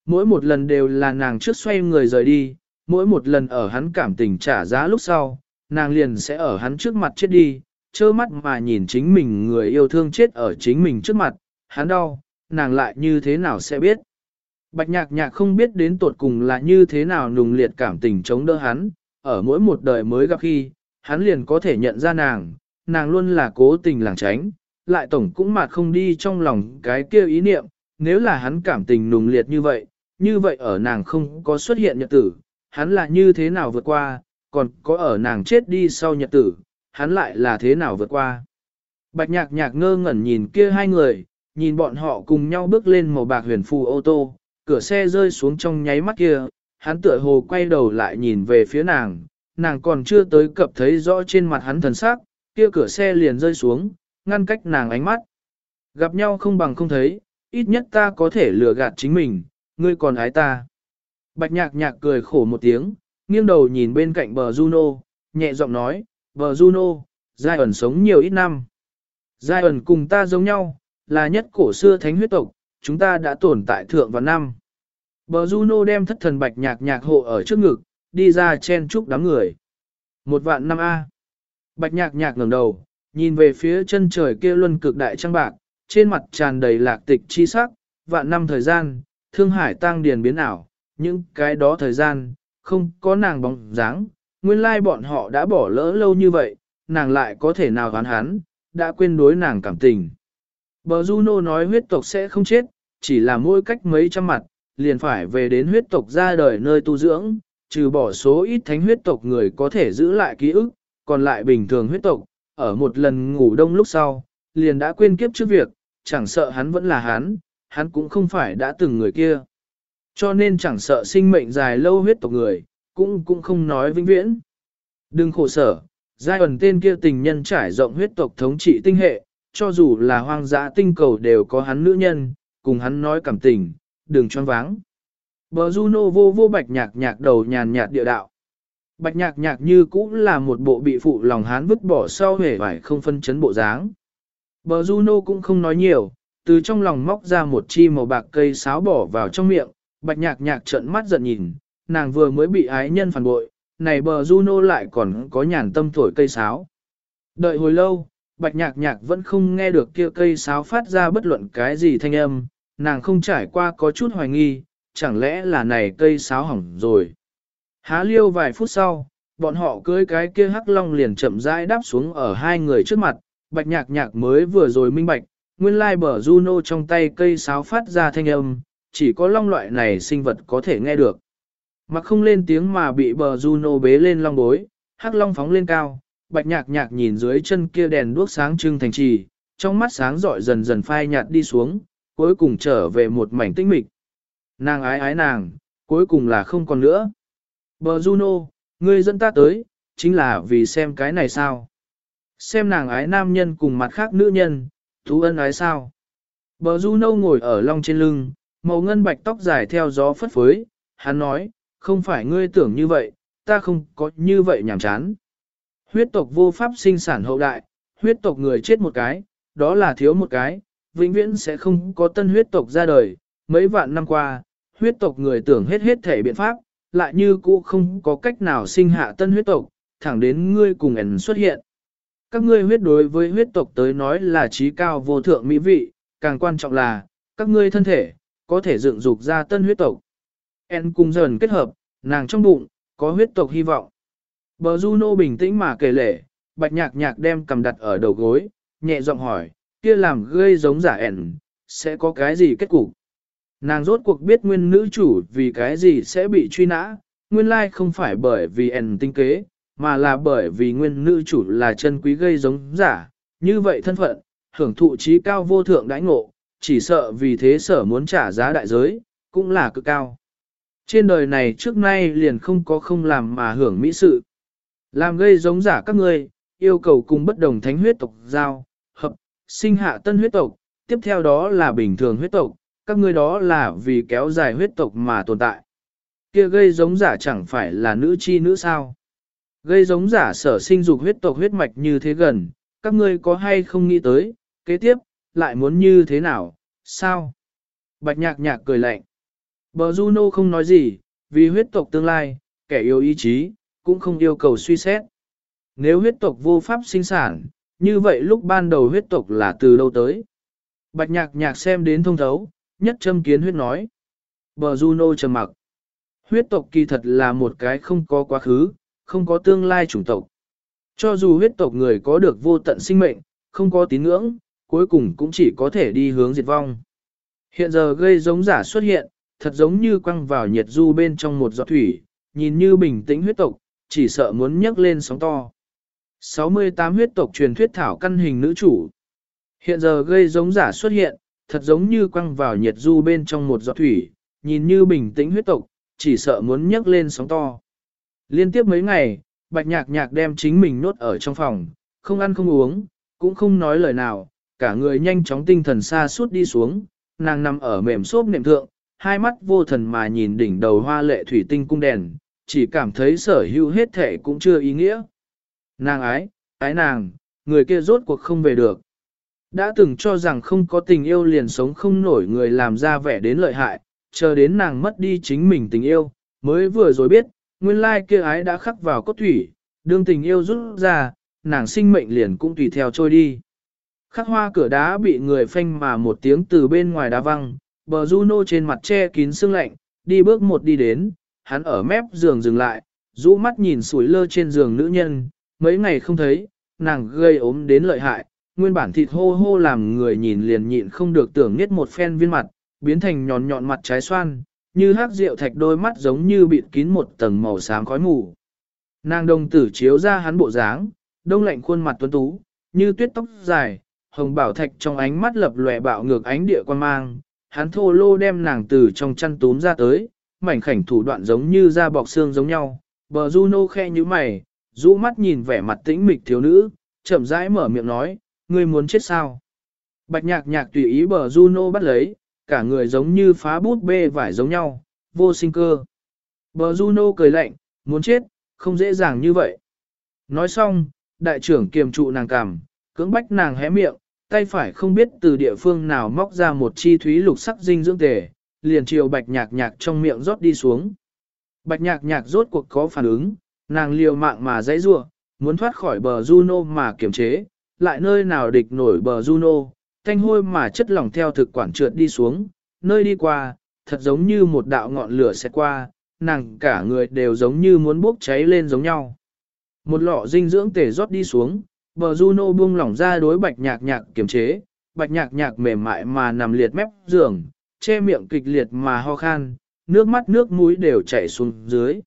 Mỗi một lần đều là nàng trước xoay người rời đi, mỗi một lần ở hắn cảm tình trả giá lúc sau, nàng liền sẽ ở hắn trước mặt chết đi, trơ mắt mà nhìn chính mình người yêu thương chết ở chính mình trước mặt, hắn đau, nàng lại như thế nào sẽ biết. Bạch nhạc nhạc không biết đến tột cùng là như thế nào nùng liệt cảm tình chống đỡ hắn, ở mỗi một đời mới gặp khi, hắn liền có thể nhận ra nàng, nàng luôn là cố tình làng tránh, lại tổng cũng mà không đi trong lòng cái kia ý niệm, nếu là hắn cảm tình nùng liệt như vậy, như vậy ở nàng không có xuất hiện nhật tử, hắn là như thế nào vượt qua, còn có ở nàng chết đi sau nhật tử, hắn lại là thế nào vượt qua. Bạch nhạc nhạc ngơ ngẩn nhìn kia hai người, nhìn bọn họ cùng nhau bước lên màu bạc huyền phù ô tô, cửa xe rơi xuống trong nháy mắt kia, hắn tựa hồ quay đầu lại nhìn về phía nàng, nàng còn chưa tới cập thấy rõ trên mặt hắn thần sắc, kia cửa xe liền rơi xuống, ngăn cách nàng ánh mắt. Gặp nhau không bằng không thấy, ít nhất ta có thể lừa gạt chính mình, ngươi còn ái ta. Bạch nhạc nhạc cười khổ một tiếng, nghiêng đầu nhìn bên cạnh bờ Juno, nhẹ giọng nói, bờ Juno, Giai ẩn sống nhiều ít năm. Giai ẩn cùng ta giống nhau, là nhất cổ xưa thánh huyết tộc, chúng ta đã tồn tại thượng vào năm. Bờ Juno đem thất thần bạch nhạc nhạc hộ ở trước ngực, đi ra chen chúc đám người. Một vạn năm A. Bạch nhạc nhạc ngẩng đầu, nhìn về phía chân trời kia luân cực đại trăng bạc, trên mặt tràn đầy lạc tịch chi sắc, vạn năm thời gian, thương hải tăng điền biến ảo, những cái đó thời gian, không có nàng bóng dáng, nguyên lai bọn họ đã bỏ lỡ lâu như vậy, nàng lại có thể nào gán hắn, đã quên đối nàng cảm tình. Bờ Juno nói huyết tộc sẽ không chết, chỉ là mỗi cách mấy trăm mặt, liền phải về đến huyết tộc ra đời nơi tu dưỡng, trừ bỏ số ít thánh huyết tộc người có thể giữ lại ký ức, còn lại bình thường huyết tộc, ở một lần ngủ đông lúc sau, liền đã quên kiếp trước việc, chẳng sợ hắn vẫn là hắn, hắn cũng không phải đã từng người kia. Cho nên chẳng sợ sinh mệnh dài lâu huyết tộc người, cũng cũng không nói vĩnh viễn. Đừng khổ sở, giai ẩn tên kia tình nhân trải rộng huyết tộc thống trị tinh hệ, cho dù là hoang dã tinh cầu đều có hắn nữ nhân, cùng hắn nói cảm tình, đừng choáng váng. Bờ Juno vô vô bạch nhạc nhạc đầu nhàn nhạt địa đạo. Bạch nhạc nhạc như cũng là một bộ bị phụ lòng hán vứt bỏ sau hề vải không phân chấn bộ dáng. Bờ Juno cũng không nói nhiều, từ trong lòng móc ra một chi màu bạc cây sáo bỏ vào trong miệng, bạch nhạc nhạc trợn mắt giận nhìn, nàng vừa mới bị ái nhân phản bội, này bờ Juno lại còn có nhàn tâm thổi cây sáo. Đợi hồi lâu, bạch nhạc nhạc vẫn không nghe được kia cây sáo phát ra bất luận cái gì thanh âm, nàng không trải qua có chút hoài nghi, chẳng lẽ là này cây sáo hỏng rồi. Há liêu vài phút sau, bọn họ cưới cái kia hắc long liền chậm rãi đáp xuống ở hai người trước mặt, bạch nhạc nhạc mới vừa rồi minh bạch, nguyên lai bờ Juno trong tay cây sáo phát ra thanh âm, chỉ có long loại này sinh vật có thể nghe được. Mặc không lên tiếng mà bị bờ Juno bế lên long bối, hắc long phóng lên cao, bạch nhạc nhạc nhìn dưới chân kia đèn đuốc sáng trưng thành trì, trong mắt sáng rọi dần dần phai nhạt đi xuống, cuối cùng trở về một mảnh tĩnh mịch. Nàng ái ái nàng, cuối cùng là không còn nữa. Bờ Juno, ngươi dẫn ta tới, chính là vì xem cái này sao. Xem nàng ái nam nhân cùng mặt khác nữ nhân, thú ân ái sao. Bờ Juno ngồi ở long trên lưng, màu ngân bạch tóc dài theo gió phất phới, hắn nói, không phải ngươi tưởng như vậy, ta không có như vậy nhảm chán. Huyết tộc vô pháp sinh sản hậu đại, huyết tộc người chết một cái, đó là thiếu một cái, vĩnh viễn sẽ không có tân huyết tộc ra đời. Mấy vạn năm qua, huyết tộc người tưởng hết hết thể biện pháp, lại như cũ không có cách nào sinh hạ tân huyết tộc, thẳng đến ngươi cùng ẩn xuất hiện. Các ngươi huyết đối với huyết tộc tới nói là trí cao vô thượng mỹ vị, càng quan trọng là, các ngươi thân thể, có thể dựng dục ra tân huyết tộc. En cùng dần kết hợp, nàng trong bụng, có huyết tộc hy vọng. Bờ Juno bình tĩnh mà kể lể, bạch nhạc nhạc đem cầm đặt ở đầu gối, nhẹ giọng hỏi, kia làm gây giống giả ẻn, sẽ có cái gì kết cục? Nàng rốt cuộc biết nguyên nữ chủ vì cái gì sẽ bị truy nã, nguyên lai không phải bởi vì ẻn tinh kế, mà là bởi vì nguyên nữ chủ là chân quý gây giống giả, như vậy thân phận, hưởng thụ trí cao vô thượng đãi ngộ, chỉ sợ vì thế sở muốn trả giá đại giới, cũng là cực cao. Trên đời này trước nay liền không có không làm mà hưởng mỹ sự. Làm gây giống giả các ngươi, yêu cầu cùng bất đồng thánh huyết tộc giao, hợp, sinh hạ tân huyết tộc, tiếp theo đó là bình thường huyết tộc, các ngươi đó là vì kéo dài huyết tộc mà tồn tại. Kia gây giống giả chẳng phải là nữ chi nữ sao? Gây giống giả sở sinh dục huyết tộc huyết mạch như thế gần, các ngươi có hay không nghĩ tới, kế tiếp, lại muốn như thế nào, sao? Bạch nhạc nhạc cười lạnh. Bờ Juno không nói gì, vì huyết tộc tương lai, kẻ yêu ý chí, cũng không yêu cầu suy xét. Nếu huyết tộc vô pháp sinh sản, như vậy lúc ban đầu huyết tộc là từ đâu tới? Bạch nhạc nhạc xem đến thông thấu, nhất châm kiến huyết nói. Bờ Juno trầm mặc. Huyết tộc kỳ thật là một cái không có quá khứ, không có tương lai chủng tộc. Cho dù huyết tộc người có được vô tận sinh mệnh, không có tín ngưỡng, cuối cùng cũng chỉ có thể đi hướng diệt vong. Hiện giờ gây giống giả xuất hiện, thật giống như quăng vào nhiệt du bên trong một giọt thủy, nhìn như bình tĩnh huyết tộc, chỉ sợ muốn nhấc lên sóng to. 68 huyết tộc truyền thuyết thảo căn hình nữ chủ. Hiện giờ gây giống giả xuất hiện, thật giống như quăng vào nhiệt du bên trong một giọt thủy, nhìn như bình tĩnh huyết tộc, chỉ sợ muốn nhấc lên sóng to. Liên tiếp mấy ngày, bạch nhạc nhạc đem chính mình nốt ở trong phòng, không ăn không uống, cũng không nói lời nào, cả người nhanh chóng tinh thần xa suốt đi xuống, nàng nằm ở mềm xốp nệm thượng, hai mắt vô thần mà nhìn đỉnh đầu hoa lệ thủy tinh cung đèn, chỉ cảm thấy sở hữu hết thể cũng chưa ý nghĩa. Nàng ái, ái nàng, người kia rốt cuộc không về được. Đã từng cho rằng không có tình yêu liền sống không nổi người làm ra vẻ đến lợi hại, chờ đến nàng mất đi chính mình tình yêu, mới vừa rồi biết, nguyên lai kia ái đã khắc vào cốt thủy, đương tình yêu rút ra, nàng sinh mệnh liền cũng tùy theo trôi đi. Khắc hoa cửa đá bị người phanh mà một tiếng từ bên ngoài đá văng, bờ Juno trên mặt che kín sương lạnh, đi bước một đi đến, hắn ở mép giường dừng lại, rũ mắt nhìn sủi lơ trên giường nữ nhân, mấy ngày không thấy, nàng gây ốm đến lợi hại, nguyên bản thịt hô hô làm người nhìn liền nhịn không được tưởng niết một phen viên mặt, biến thành nhọn nhọn mặt trái xoan, như hát rượu thạch đôi mắt giống như bịt kín một tầng màu xám khói mù. Nàng đồng tử chiếu ra hắn bộ dáng, đông lạnh khuôn mặt tuấn tú, như tuyết tóc dài, hồng bảo thạch trong ánh mắt lập lòe bạo ngược ánh địa quan mang, hắn thô lô đem nàng từ trong chăn túm ra tới, mảnh khảnh thủ đoạn giống như da bọc xương giống nhau, bờ Juno khe như mày, rũ mắt nhìn vẻ mặt tĩnh mịch thiếu nữ, chậm rãi mở miệng nói, ngươi muốn chết sao? Bạch nhạc nhạc tùy ý bờ Juno bắt lấy, cả người giống như phá bút bê vải giống nhau, vô sinh cơ. Bờ Juno cười lạnh, muốn chết, không dễ dàng như vậy. Nói xong, đại trưởng kiềm trụ nàng cằm, cưỡng bách nàng hé miệng, tay phải không biết từ địa phương nào móc ra một chi thúy lục sắc dinh dưỡng tề, liền chiều bạch nhạc nhạc trong miệng rót đi xuống. Bạch nhạc nhạc rốt cuộc có phản ứng, nàng liều mạng mà dãy rua, muốn thoát khỏi bờ Juno mà kiềm chế, lại nơi nào địch nổi bờ Juno, thanh hôi mà chất lỏng theo thực quản trượt đi xuống, nơi đi qua, thật giống như một đạo ngọn lửa sẽ qua, nàng cả người đều giống như muốn bốc cháy lên giống nhau. Một lọ dinh dưỡng tể rót đi xuống, bờ Juno buông lỏng ra đối bạch nhạc nhạc kiềm chế, bạch nhạc nhạc mềm mại mà nằm liệt mép giường, che miệng kịch liệt mà ho khan, nước mắt nước mũi đều chảy xuống dưới.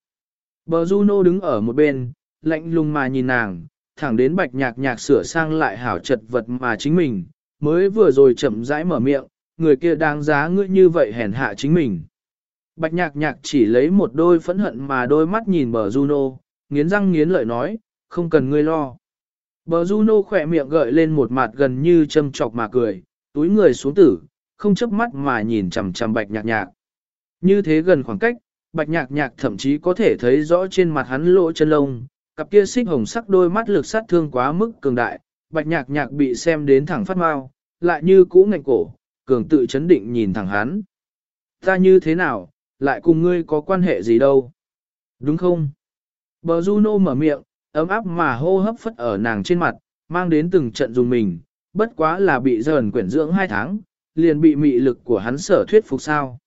Bờ Juno đứng ở một bên, lạnh lùng mà nhìn nàng, thẳng đến bạch nhạc nhạc sửa sang lại hảo chật vật mà chính mình, mới vừa rồi chậm rãi mở miệng, người kia đáng giá ngươi như vậy hèn hạ chính mình. Bạch nhạc nhạc chỉ lấy một đôi phẫn hận mà đôi mắt nhìn bờ Juno, nghiến răng nghiến lợi nói, không cần ngươi lo. Bờ Juno khỏe miệng gợi lên một mặt gần như châm chọc mà cười, túi người xuống tử, không chớp mắt mà nhìn chằm chằm bạch nhạc nhạc. Như thế gần khoảng cách, bạch nhạc nhạc thậm chí có thể thấy rõ trên mặt hắn lỗ chân lông, cặp kia xích hồng sắc đôi mắt lực sát thương quá mức cường đại, bạch nhạc nhạc bị xem đến thẳng phát mau, lại như cũ ngạnh cổ, cường tự chấn định nhìn thẳng hắn. Ta như thế nào, lại cùng ngươi có quan hệ gì đâu? Đúng không? Bờ Juno mở miệng, ấm áp mà hô hấp phất ở nàng trên mặt, mang đến từng trận dùng mình, bất quá là bị dờn quyển dưỡng hai tháng, liền bị mị lực của hắn sở thuyết phục sao.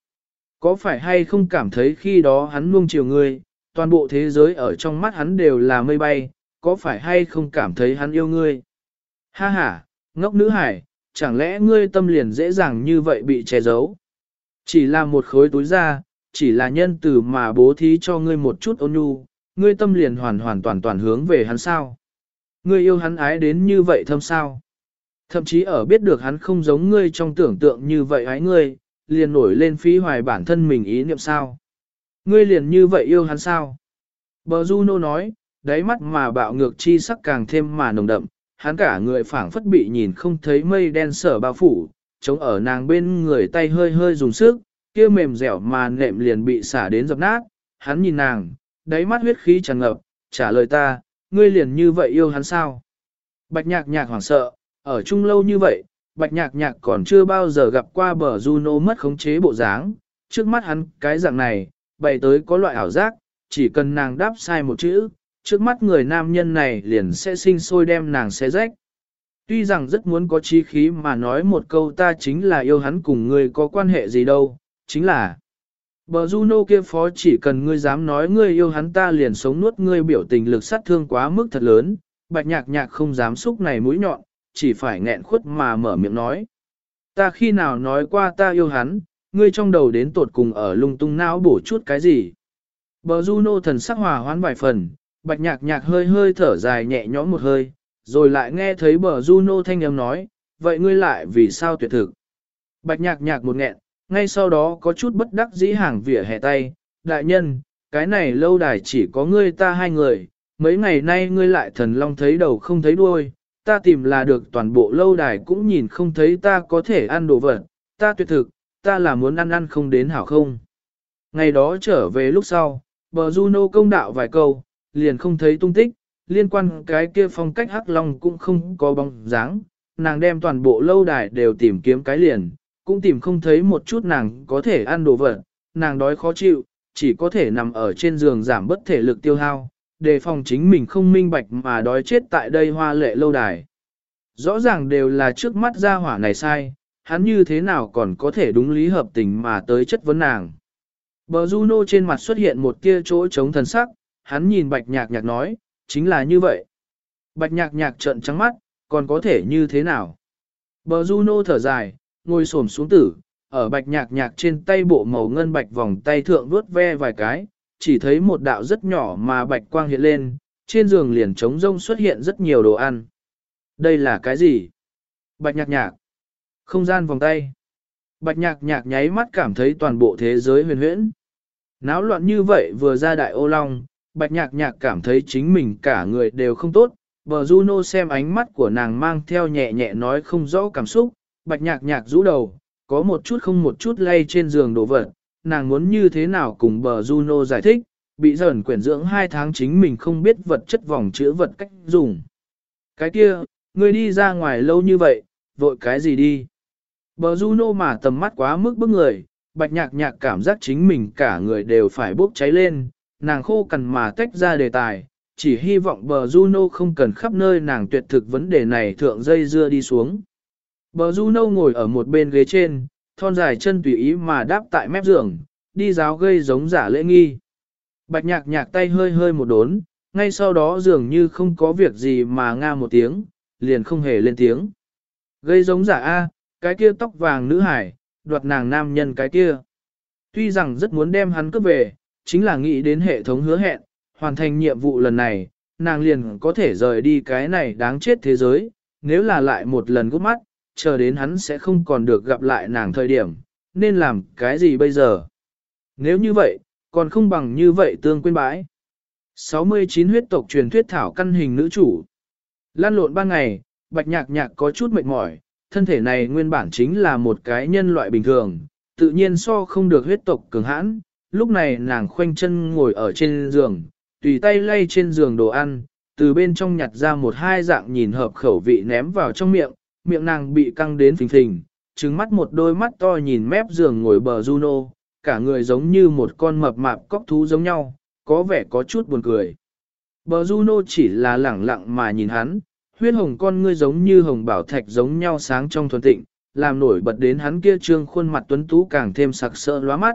Có phải hay không cảm thấy khi đó hắn nuông chiều ngươi, toàn bộ thế giới ở trong mắt hắn đều là mây bay, có phải hay không cảm thấy hắn yêu ngươi? Ha ha, ngốc nữ hải, chẳng lẽ ngươi tâm liền dễ dàng như vậy bị che giấu? Chỉ là một khối túi da, chỉ là nhân từ mà bố thí cho ngươi một chút ôn nhu, ngươi tâm liền hoàn hoàn toàn toàn hướng về hắn sao? Ngươi yêu hắn ái đến như vậy thâm sao? Thậm chí ở biết được hắn không giống ngươi trong tưởng tượng như vậy ái ngươi, liền nổi lên phí hoài bản thân mình ý niệm sao? Ngươi liền như vậy yêu hắn sao? Bờ Juno nói, đáy mắt mà bạo ngược chi sắc càng thêm mà nồng đậm, hắn cả người phảng phất bị nhìn không thấy mây đen sở bao phủ, chống ở nàng bên người tay hơi hơi dùng sức, kia mềm dẻo mà nệm liền bị xả đến dập nát, hắn nhìn nàng, đáy mắt huyết khí tràn ngập, trả lời ta, ngươi liền như vậy yêu hắn sao? Bạch nhạc nhạc hoảng sợ, ở chung lâu như vậy, bạch nhạc nhạc còn chưa bao giờ gặp qua bờ Juno mất khống chế bộ dáng, trước mắt hắn cái dạng này, bày tới có loại ảo giác, chỉ cần nàng đáp sai một chữ, trước mắt người nam nhân này liền sẽ sinh sôi đem nàng xé rách. Tuy rằng rất muốn có chí khí mà nói một câu ta chính là yêu hắn cùng ngươi có quan hệ gì đâu, chính là Bờ Juno kia phó chỉ cần ngươi dám nói ngươi yêu hắn ta liền sống nuốt ngươi biểu tình lực sát thương quá mức thật lớn, bạch nhạc nhạc không dám xúc này mũi nhọn, chỉ phải nghẹn khuất mà mở miệng nói. Ta khi nào nói qua ta yêu hắn, ngươi trong đầu đến tột cùng ở lung tung não bổ chút cái gì. Bờ Juno thần sắc hòa hoãn vài phần, bạch nhạc nhạc hơi hơi thở dài nhẹ nhõm một hơi, rồi lại nghe thấy bờ Juno thanh âm nói, vậy ngươi lại vì sao tuyệt thực. Bạch nhạc nhạc một nghẹn, ngay sau đó có chút bất đắc dĩ hàng vỉa hè tay, đại nhân, cái này lâu đài chỉ có ngươi ta hai người, mấy ngày nay ngươi lại thần long thấy đầu không thấy đuôi, ta tìm là được toàn bộ lâu đài cũng nhìn không thấy ta có thể ăn đồ vật, ta tuyệt thực, ta là muốn ăn ăn không đến hảo không. Ngày đó trở về lúc sau, bờ Juno công đạo vài câu, liền không thấy tung tích, liên quan cái kia phong cách hắc long cũng không có bóng dáng, nàng đem toàn bộ lâu đài đều tìm kiếm cái liền, cũng tìm không thấy một chút nàng có thể ăn đồ vật, nàng đói khó chịu, chỉ có thể nằm ở trên giường giảm bất thể lực tiêu hao, đề phòng chính mình không minh bạch mà đói chết tại đây hoa lệ lâu đài. Rõ ràng đều là trước mắt gia hỏa này sai, hắn như thế nào còn có thể đúng lý hợp tình mà tới chất vấn nàng. Bờ Juno trên mặt xuất hiện một tia chỗ chống thần sắc, hắn nhìn bạch nhạc nhạc nói, chính là như vậy. Bạch nhạc nhạc trợn trắng mắt, còn có thể như thế nào? Bờ Juno thở dài, ngồi xổm xuống tử, ở bạch nhạc nhạc trên tay bộ màu ngân bạch vòng tay thượng vuốt ve vài cái, chỉ thấy một đạo rất nhỏ mà bạch quang hiện lên, trên giường liền trống rông xuất hiện rất nhiều đồ ăn. Đây là cái gì? Bạch nhạc nhạc. Không gian vòng tay. Bạch nhạc nhạc nháy mắt cảm thấy toàn bộ thế giới huyền huyễn. Náo loạn như vậy vừa ra đại ô long, bạch nhạc nhạc cảm thấy chính mình cả người đều không tốt. Bờ Juno xem ánh mắt của nàng mang theo nhẹ nhẹ nói không rõ cảm xúc, bạch nhạc nhạc rũ đầu, có một chút không một chút lay trên giường đổ vật, nàng muốn như thế nào cùng bờ Juno giải thích, bị dần quyển dưỡng hai tháng chính mình không biết vật chất vòng chữa vật cách dùng. Cái kia, ngươi đi ra ngoài lâu như vậy, vội cái gì đi? Bờ Juno mà tầm mắt quá mức bức người, bạch nhạc nhạc cảm giác chính mình cả người đều phải bốc cháy lên, nàng khô cằn mà tách ra đề tài, chỉ hy vọng bờ Juno không cần khắp nơi nàng tuyệt thực vấn đề này thượng dây dưa đi xuống. Bờ Juno ngồi ở một bên ghế trên, thon dài chân tùy ý mà đáp tại mép giường, đi giáo gây giống giả lễ nghi. Bạch nhạc nhạc tay hơi hơi một đốn, ngay sau đó dường như không có việc gì mà nga một tiếng, liền không hề lên tiếng. Gây giống giả A, cái kia tóc vàng nữ hải, đoạt nàng nam nhân cái kia. Tuy rằng rất muốn đem hắn cướp về, chính là nghĩ đến hệ thống hứa hẹn, hoàn thành nhiệm vụ lần này, nàng liền có thể rời đi cái này đáng chết thế giới, nếu là lại một lần gút mắt, chờ đến hắn sẽ không còn được gặp lại nàng thời điểm, nên làm cái gì bây giờ? Nếu như vậy, còn không bằng như vậy tương quên bãi. 69 huyết tộc truyền thuyết thảo căn hình nữ chủ. Lan lộn ba ngày, bạch nhạc nhạc có chút mệt mỏi, thân thể này nguyên bản chính là một cái nhân loại bình thường, tự nhiên so không được huyết tộc cường hãn. Lúc này nàng khoanh chân ngồi ở trên giường, tùy tay lay trên giường đồ ăn, từ bên trong nhặt ra một hai dạng nhìn hợp khẩu vị ném vào trong miệng, miệng nàng bị căng đến phình phình, trừng mắt một đôi mắt to nhìn mép giường ngồi bờ Juno, cả người giống như một con mập mạp cóc thú giống nhau, có vẻ có chút buồn cười. Bờ Juno chỉ là lẳng lặng mà nhìn hắn, huyết hồng con ngươi giống như hồng bảo thạch giống nhau sáng trong thuần tịnh, làm nổi bật đến hắn kia trương khuôn mặt tuấn tú càng thêm sặc sỡ lóa mắt.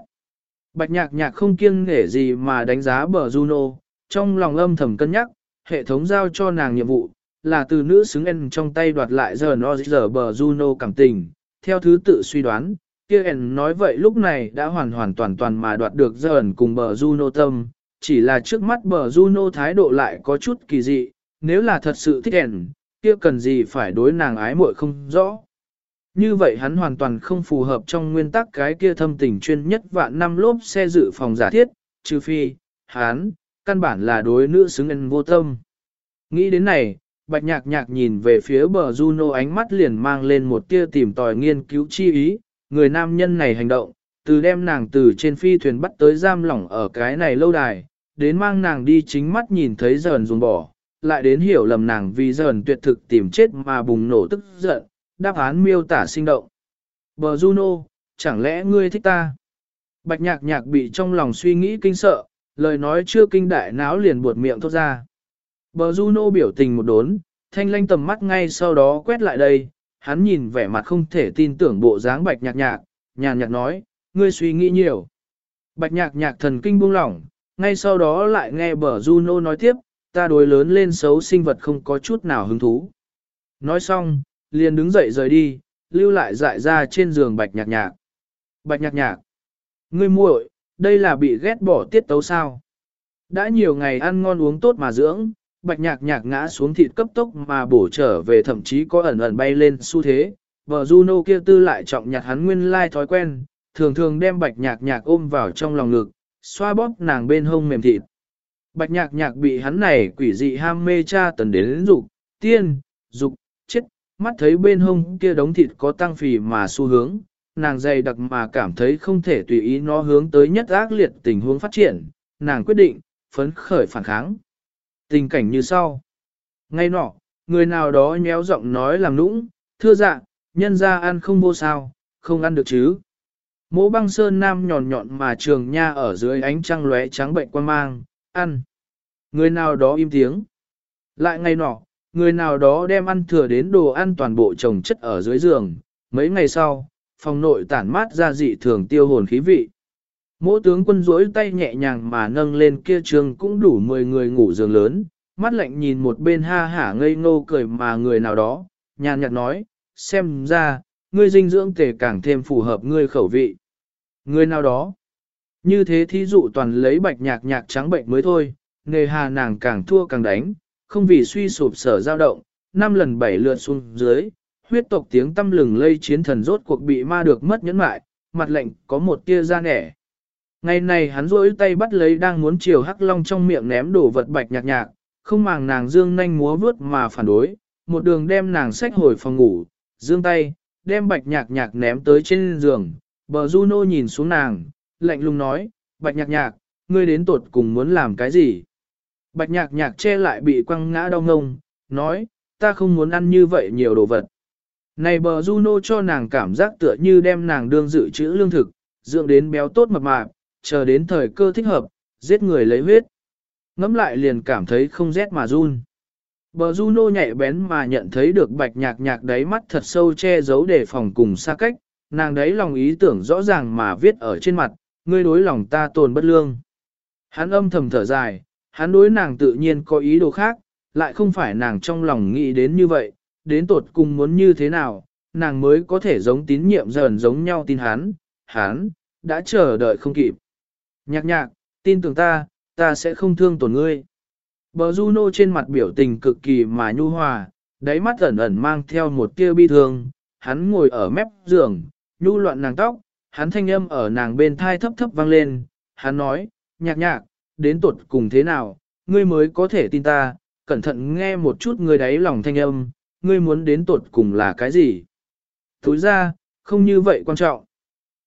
Bạch nhạc nhạc không kiêng nể gì mà đánh giá bờ Juno, trong lòng âm thầm cân nhắc, hệ thống giao cho nàng nhiệm vụ, là từ nữ xứng en trong tay đoạt lại giờ nó giờ bờ Juno cảm tình, theo thứ tự suy đoán, kia en nói vậy lúc này đã hoàn hoàn toàn toàn mà đoạt được giờ cùng bờ Juno tâm, chỉ là trước mắt bờ Juno thái độ lại có chút kỳ dị, nếu là thật sự thích ẻn kia cần gì phải đối nàng ái muội không rõ. Như vậy hắn hoàn toàn không phù hợp trong nguyên tắc cái kia thâm tình chuyên nhất vạn năm lốp xe dự phòng giả thiết, trừ phi, hắn, căn bản là đối nữ xứng en vô tâm. Nghĩ đến này, Bạch nhạc nhạc nhìn về phía bờ Juno ánh mắt liền mang lên một tia tìm tòi nghiên cứu chi ý, người nam nhân này hành động, từ đem nàng từ trên phi thuyền bắt tới giam lỏng ở cái này lâu đài, đến mang nàng đi chính mắt nhìn thấy dần dùng bỏ, lại đến hiểu lầm nàng vì dần tuyệt thực tìm chết mà bùng nổ tức giận, đáp án miêu tả sinh động. Bờ Juno, chẳng lẽ ngươi thích ta? Bạch nhạc nhạc bị trong lòng suy nghĩ kinh sợ, lời nói chưa kinh đại náo liền buột miệng thốt ra. Bờ Juno biểu tình một đốn, thanh lanh tầm mắt ngay sau đó quét lại đây, hắn nhìn vẻ mặt không thể tin tưởng bộ dáng bạch nhạc nhạc, nhàn nhạt nói, ngươi suy nghĩ nhiều. Bạch nhạc nhạc thần kinh buông lỏng, ngay sau đó lại nghe bờ Juno nói tiếp, ta đối lớn lên xấu sinh vật không có chút nào hứng thú. Nói xong, liền đứng dậy rời đi, lưu lại dại ra trên giường bạch nhạc nhạc. Bạch nhạc nhạc, ngươi muội, đây là bị ghét bỏ tiết tấu sao. Đã nhiều ngày ăn ngon uống tốt mà dưỡng, bạch nhạc nhạc ngã xuống thịt cấp tốc mà bổ trở về thậm chí có ẩn ẩn bay lên xu thế. Vợ Juno kia tư lại trọng nhặt hắn nguyên lai thói quen, thường thường đem bạch nhạc nhạc ôm vào trong lòng ngực, xoa bóp nàng bên hông mềm thịt. Bạch nhạc nhạc bị hắn này quỷ dị ham mê cha tần đến dục, tiên, dục, chết, mắt thấy bên hông kia đống thịt có tăng phì mà xu hướng, nàng dày đặc mà cảm thấy không thể tùy ý nó hướng tới nhất ác liệt tình huống phát triển, nàng quyết định, phấn khởi phản kháng. Tình cảnh như sau. Ngay nọ, người nào đó nhéo giọng nói làm nũng, thưa dạ, nhân ra ăn không vô sao, không ăn được chứ. Mỗ băng sơn nam nhọn nhọn mà trường nha ở dưới ánh trăng lóe trắng bệnh quan mang, ăn. Người nào đó im tiếng. Lại ngày nọ, người nào đó đem ăn thừa đến đồ ăn toàn bộ trồng chất ở dưới giường. Mấy ngày sau, phòng nội tản mát ra dị thường tiêu hồn khí vị. Mỗ tướng quân duỗi tay nhẹ nhàng mà nâng lên kia trường cũng đủ 10 người ngủ giường lớn, mắt lạnh nhìn một bên ha hả ngây ngô cười mà người nào đó, nhàn nhạt nói, xem ra, ngươi dinh dưỡng tề càng thêm phù hợp ngươi khẩu vị. Người nào đó, như thế thí dụ toàn lấy bạch nhạc nhạc trắng bệnh mới thôi, nghề hà nàng càng thua càng đánh, không vì suy sụp sở dao động, năm lần bảy lượt xuống dưới, huyết tộc tiếng tâm lừng lây chiến thần rốt cuộc bị ma được mất nhẫn mại, mặt lệnh có một tia da nẻ. Ngày này hắn rỗi tay bắt lấy đang muốn chiều hắc long trong miệng ném đổ vật bạch nhạc nhạc, không màng nàng dương nhanh múa vướt mà phản đối, một đường đem nàng xách hồi phòng ngủ, dương tay, đem bạch nhạc nhạc ném tới trên giường, bờ Juno nhìn xuống nàng, lạnh lùng nói, bạch nhạc nhạc, ngươi đến tột cùng muốn làm cái gì? Bạch nhạc nhạc che lại bị quăng ngã đau ngông, nói, ta không muốn ăn như vậy nhiều đồ vật. Này bờ Juno cho nàng cảm giác tựa như đem nàng đương dự trữ lương thực, dưỡng đến béo tốt mập mạp, chờ đến thời cơ thích hợp, giết người lấy huyết. Ngắm lại liền cảm thấy không rét mà run. Bờ Juno nhạy bén mà nhận thấy được bạch nhạc nhạc đáy mắt thật sâu che giấu để phòng cùng xa cách, nàng đấy lòng ý tưởng rõ ràng mà viết ở trên mặt, ngươi đối lòng ta tồn bất lương. Hắn âm thầm thở dài, hắn đối nàng tự nhiên có ý đồ khác, lại không phải nàng trong lòng nghĩ đến như vậy, đến tột cùng muốn như thế nào, nàng mới có thể giống tín nhiệm dần giống nhau tin hắn, hắn, đã chờ đợi không kịp. Nhạc nhạc, tin tưởng ta, ta sẽ không thương tổn ngươi. Bờ Juno trên mặt biểu tình cực kỳ mà nhu hòa, đáy mắt ẩn ẩn mang theo một tia bi thương, hắn ngồi ở mép giường, nhu loạn nàng tóc, hắn thanh âm ở nàng bên thai thấp thấp vang lên, hắn nói, nhạc nhạc, đến tuột cùng thế nào, ngươi mới có thể tin ta, cẩn thận nghe một chút ngươi đáy lòng thanh âm, ngươi muốn đến tuột cùng là cái gì. Thúi ra, không như vậy quan trọng.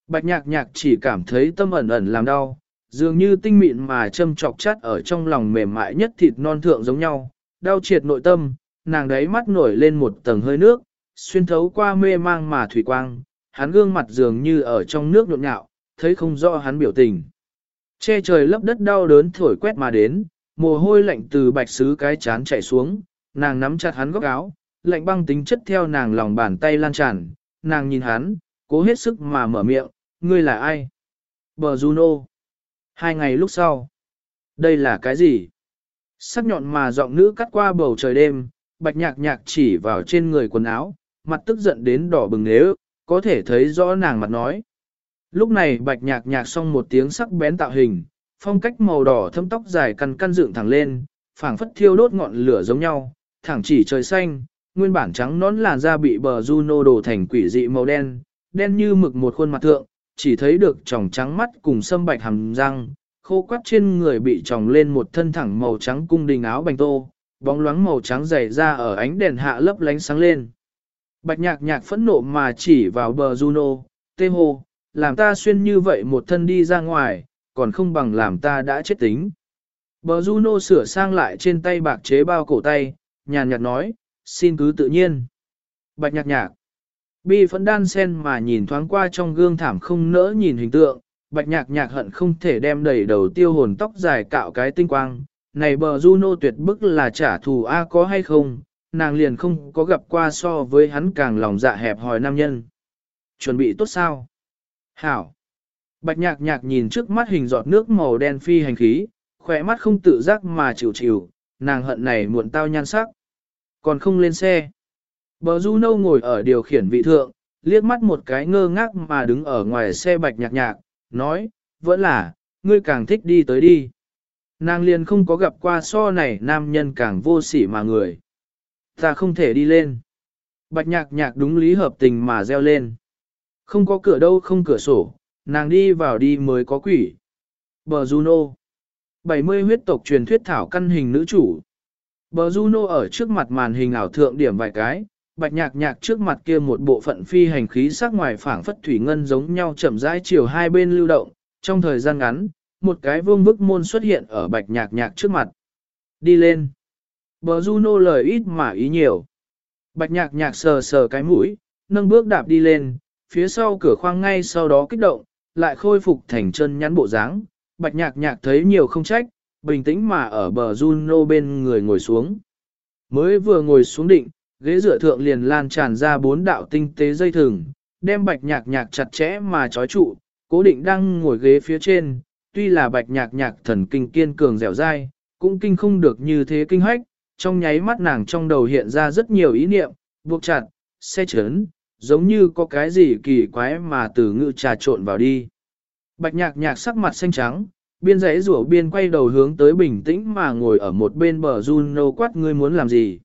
Bạch nhạc nhạc chỉ cảm thấy tâm ẩn ẩn làm đau, dường như tinh mịn mà châm chọc chắt ở trong lòng mềm mại nhất thịt non thượng giống nhau, đau triệt nội tâm, nàng đáy mắt nổi lên một tầng hơi nước, xuyên thấu qua mê mang mà thủy quang, hắn gương mặt dường như ở trong nước nhộn nhạo, thấy không rõ hắn biểu tình. Che trời lấp đất đau đớn thổi quét mà đến, mồ hôi lạnh từ bạch sứ cái chán chảy xuống, nàng nắm chặt hắn góc áo, lạnh băng tính chất theo nàng lòng bàn tay lan tràn, nàng nhìn hắn, cố hết sức mà mở miệng, ngươi là ai? Bờ Juno. Hai ngày lúc sau. Đây là cái gì? Sắc nhọn mà giọng nữ cắt qua bầu trời đêm, bạch nhạc nhạc chỉ vào trên người quần áo, mặt tức giận đến đỏ bừng nếu, có thể thấy rõ nàng mặt nói. Lúc này bạch nhạc nhạc xong một tiếng sắc bén tạo hình, phong cách màu đỏ thâm tóc dài căn căn dựng thẳng lên, phảng phất thiêu đốt ngọn lửa giống nhau, thẳng chỉ trời xanh, nguyên bản trắng nón làn da bị bờ Juno đổ thành quỷ dị màu đen, đen như mực một khuôn mặt thượng, chỉ thấy được tròng trắng mắt cùng sâm bạch hàm răng, khô quắt trên người bị tròng lên một thân thẳng màu trắng cung đình áo bành tô, bóng loáng màu trắng dày ra ở ánh đèn hạ lấp lánh sáng lên. Bạch nhạc nhạc phẫn nộ mà chỉ vào bờ Juno, tê hô, làm ta xuyên như vậy một thân đi ra ngoài, còn không bằng làm ta đã chết tính. Bờ Juno sửa sang lại trên tay bạc chế bao cổ tay, nhàn nhạt nói, xin cứ tự nhiên. Bạch nhạc nhạc. Bi phẫn đan sen mà nhìn thoáng qua trong gương thảm không nỡ nhìn hình tượng, bạch nhạc nhạc hận không thể đem đầy đầu tiêu hồn tóc dài cạo cái tinh quang. Này bờ Juno tuyệt bức là trả thù A có hay không, nàng liền không có gặp qua so với hắn càng lòng dạ hẹp hòi nam nhân. Chuẩn bị tốt sao? Hảo! Bạch nhạc nhạc nhìn trước mắt hình giọt nước màu đen phi hành khí, khỏe mắt không tự giác mà chịu chịu, nàng hận này muộn tao nhan sắc. Còn không lên xe. Bờ Juno ngồi ở điều khiển vị thượng, liếc mắt một cái ngơ ngác mà đứng ở ngoài xe bạch nhạc nhạc, nói, vẫn là, ngươi càng thích đi tới đi. Nàng liền không có gặp qua so này nam nhân càng vô sỉ mà người. Ta không thể đi lên. Bạch nhạc nhạc đúng lý hợp tình mà reo lên. Không có cửa đâu không cửa sổ, nàng đi vào đi mới có quỷ. Bờ Juno 70 huyết tộc truyền thuyết thảo căn hình nữ chủ. Bờ Juno ở trước mặt màn hình ảo thượng điểm vài cái, bạch nhạc nhạc trước mặt kia một bộ phận phi hành khí sắc ngoài phảng phất thủy ngân giống nhau chậm rãi chiều hai bên lưu động, trong thời gian ngắn, một cái vương bức môn xuất hiện ở bạch nhạc nhạc trước mặt. Đi lên. Bờ Juno lời ít mà ý nhiều. Bạch nhạc nhạc sờ sờ cái mũi, nâng bước đạp đi lên, phía sau cửa khoang ngay sau đó kích động, lại khôi phục thành chân nhắn bộ dáng. Bạch nhạc nhạc thấy nhiều không trách, bình tĩnh mà ở bờ Juno bên người ngồi xuống. Mới vừa ngồi xuống định, ghế dựa thượng liền lan tràn ra bốn đạo tinh tế dây thừng, đem bạch nhạc nhạc chặt chẽ mà trói trụ, cố định đang ngồi ghế phía trên, tuy là bạch nhạc nhạc thần kinh kiên cường dẻo dai, cũng kinh không được như thế kinh hách, trong nháy mắt nàng trong đầu hiện ra rất nhiều ý niệm, buộc chặt, xe chấn, giống như có cái gì kỳ quái mà từ ngữ trà trộn vào đi. Bạch nhạc nhạc sắc mặt xanh trắng, biên giấy rủa biên quay đầu hướng tới bình tĩnh mà ngồi ở một bên bờ Juno quát ngươi muốn làm gì.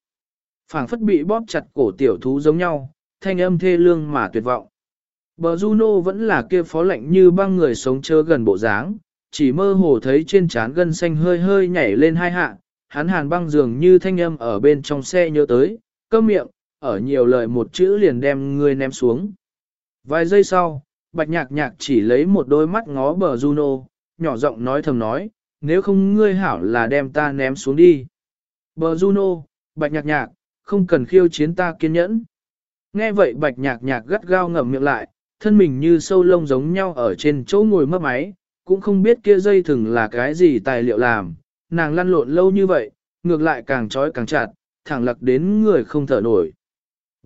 phảng phất bị bóp chặt cổ tiểu thú giống nhau, thanh âm thê lương mà tuyệt vọng. Bờ Juno vẫn là kia phó lạnh như băng người sống chớ gần bộ dáng, chỉ mơ hồ thấy trên trán gân xanh hơi hơi nhảy lên hai hạ, hắn hàn băng dường như thanh âm ở bên trong xe nhớ tới, cơm miệng, ở nhiều lời một chữ liền đem ngươi ném xuống. Vài giây sau, bạch nhạc nhạc chỉ lấy một đôi mắt ngó bờ Juno, nhỏ giọng nói thầm nói, nếu không ngươi hảo là đem ta ném xuống đi. Bờ Juno, bạch nhạc nhạc, không cần khiêu chiến ta kiên nhẫn. Nghe vậy bạch nhạc nhạc gắt gao ngậm miệng lại, thân mình như sâu lông giống nhau ở trên chỗ ngồi mấp máy, cũng không biết kia dây thừng là cái gì tài liệu làm, nàng lăn lộn lâu như vậy, ngược lại càng trói càng chặt, thẳng lặc đến người không thở nổi.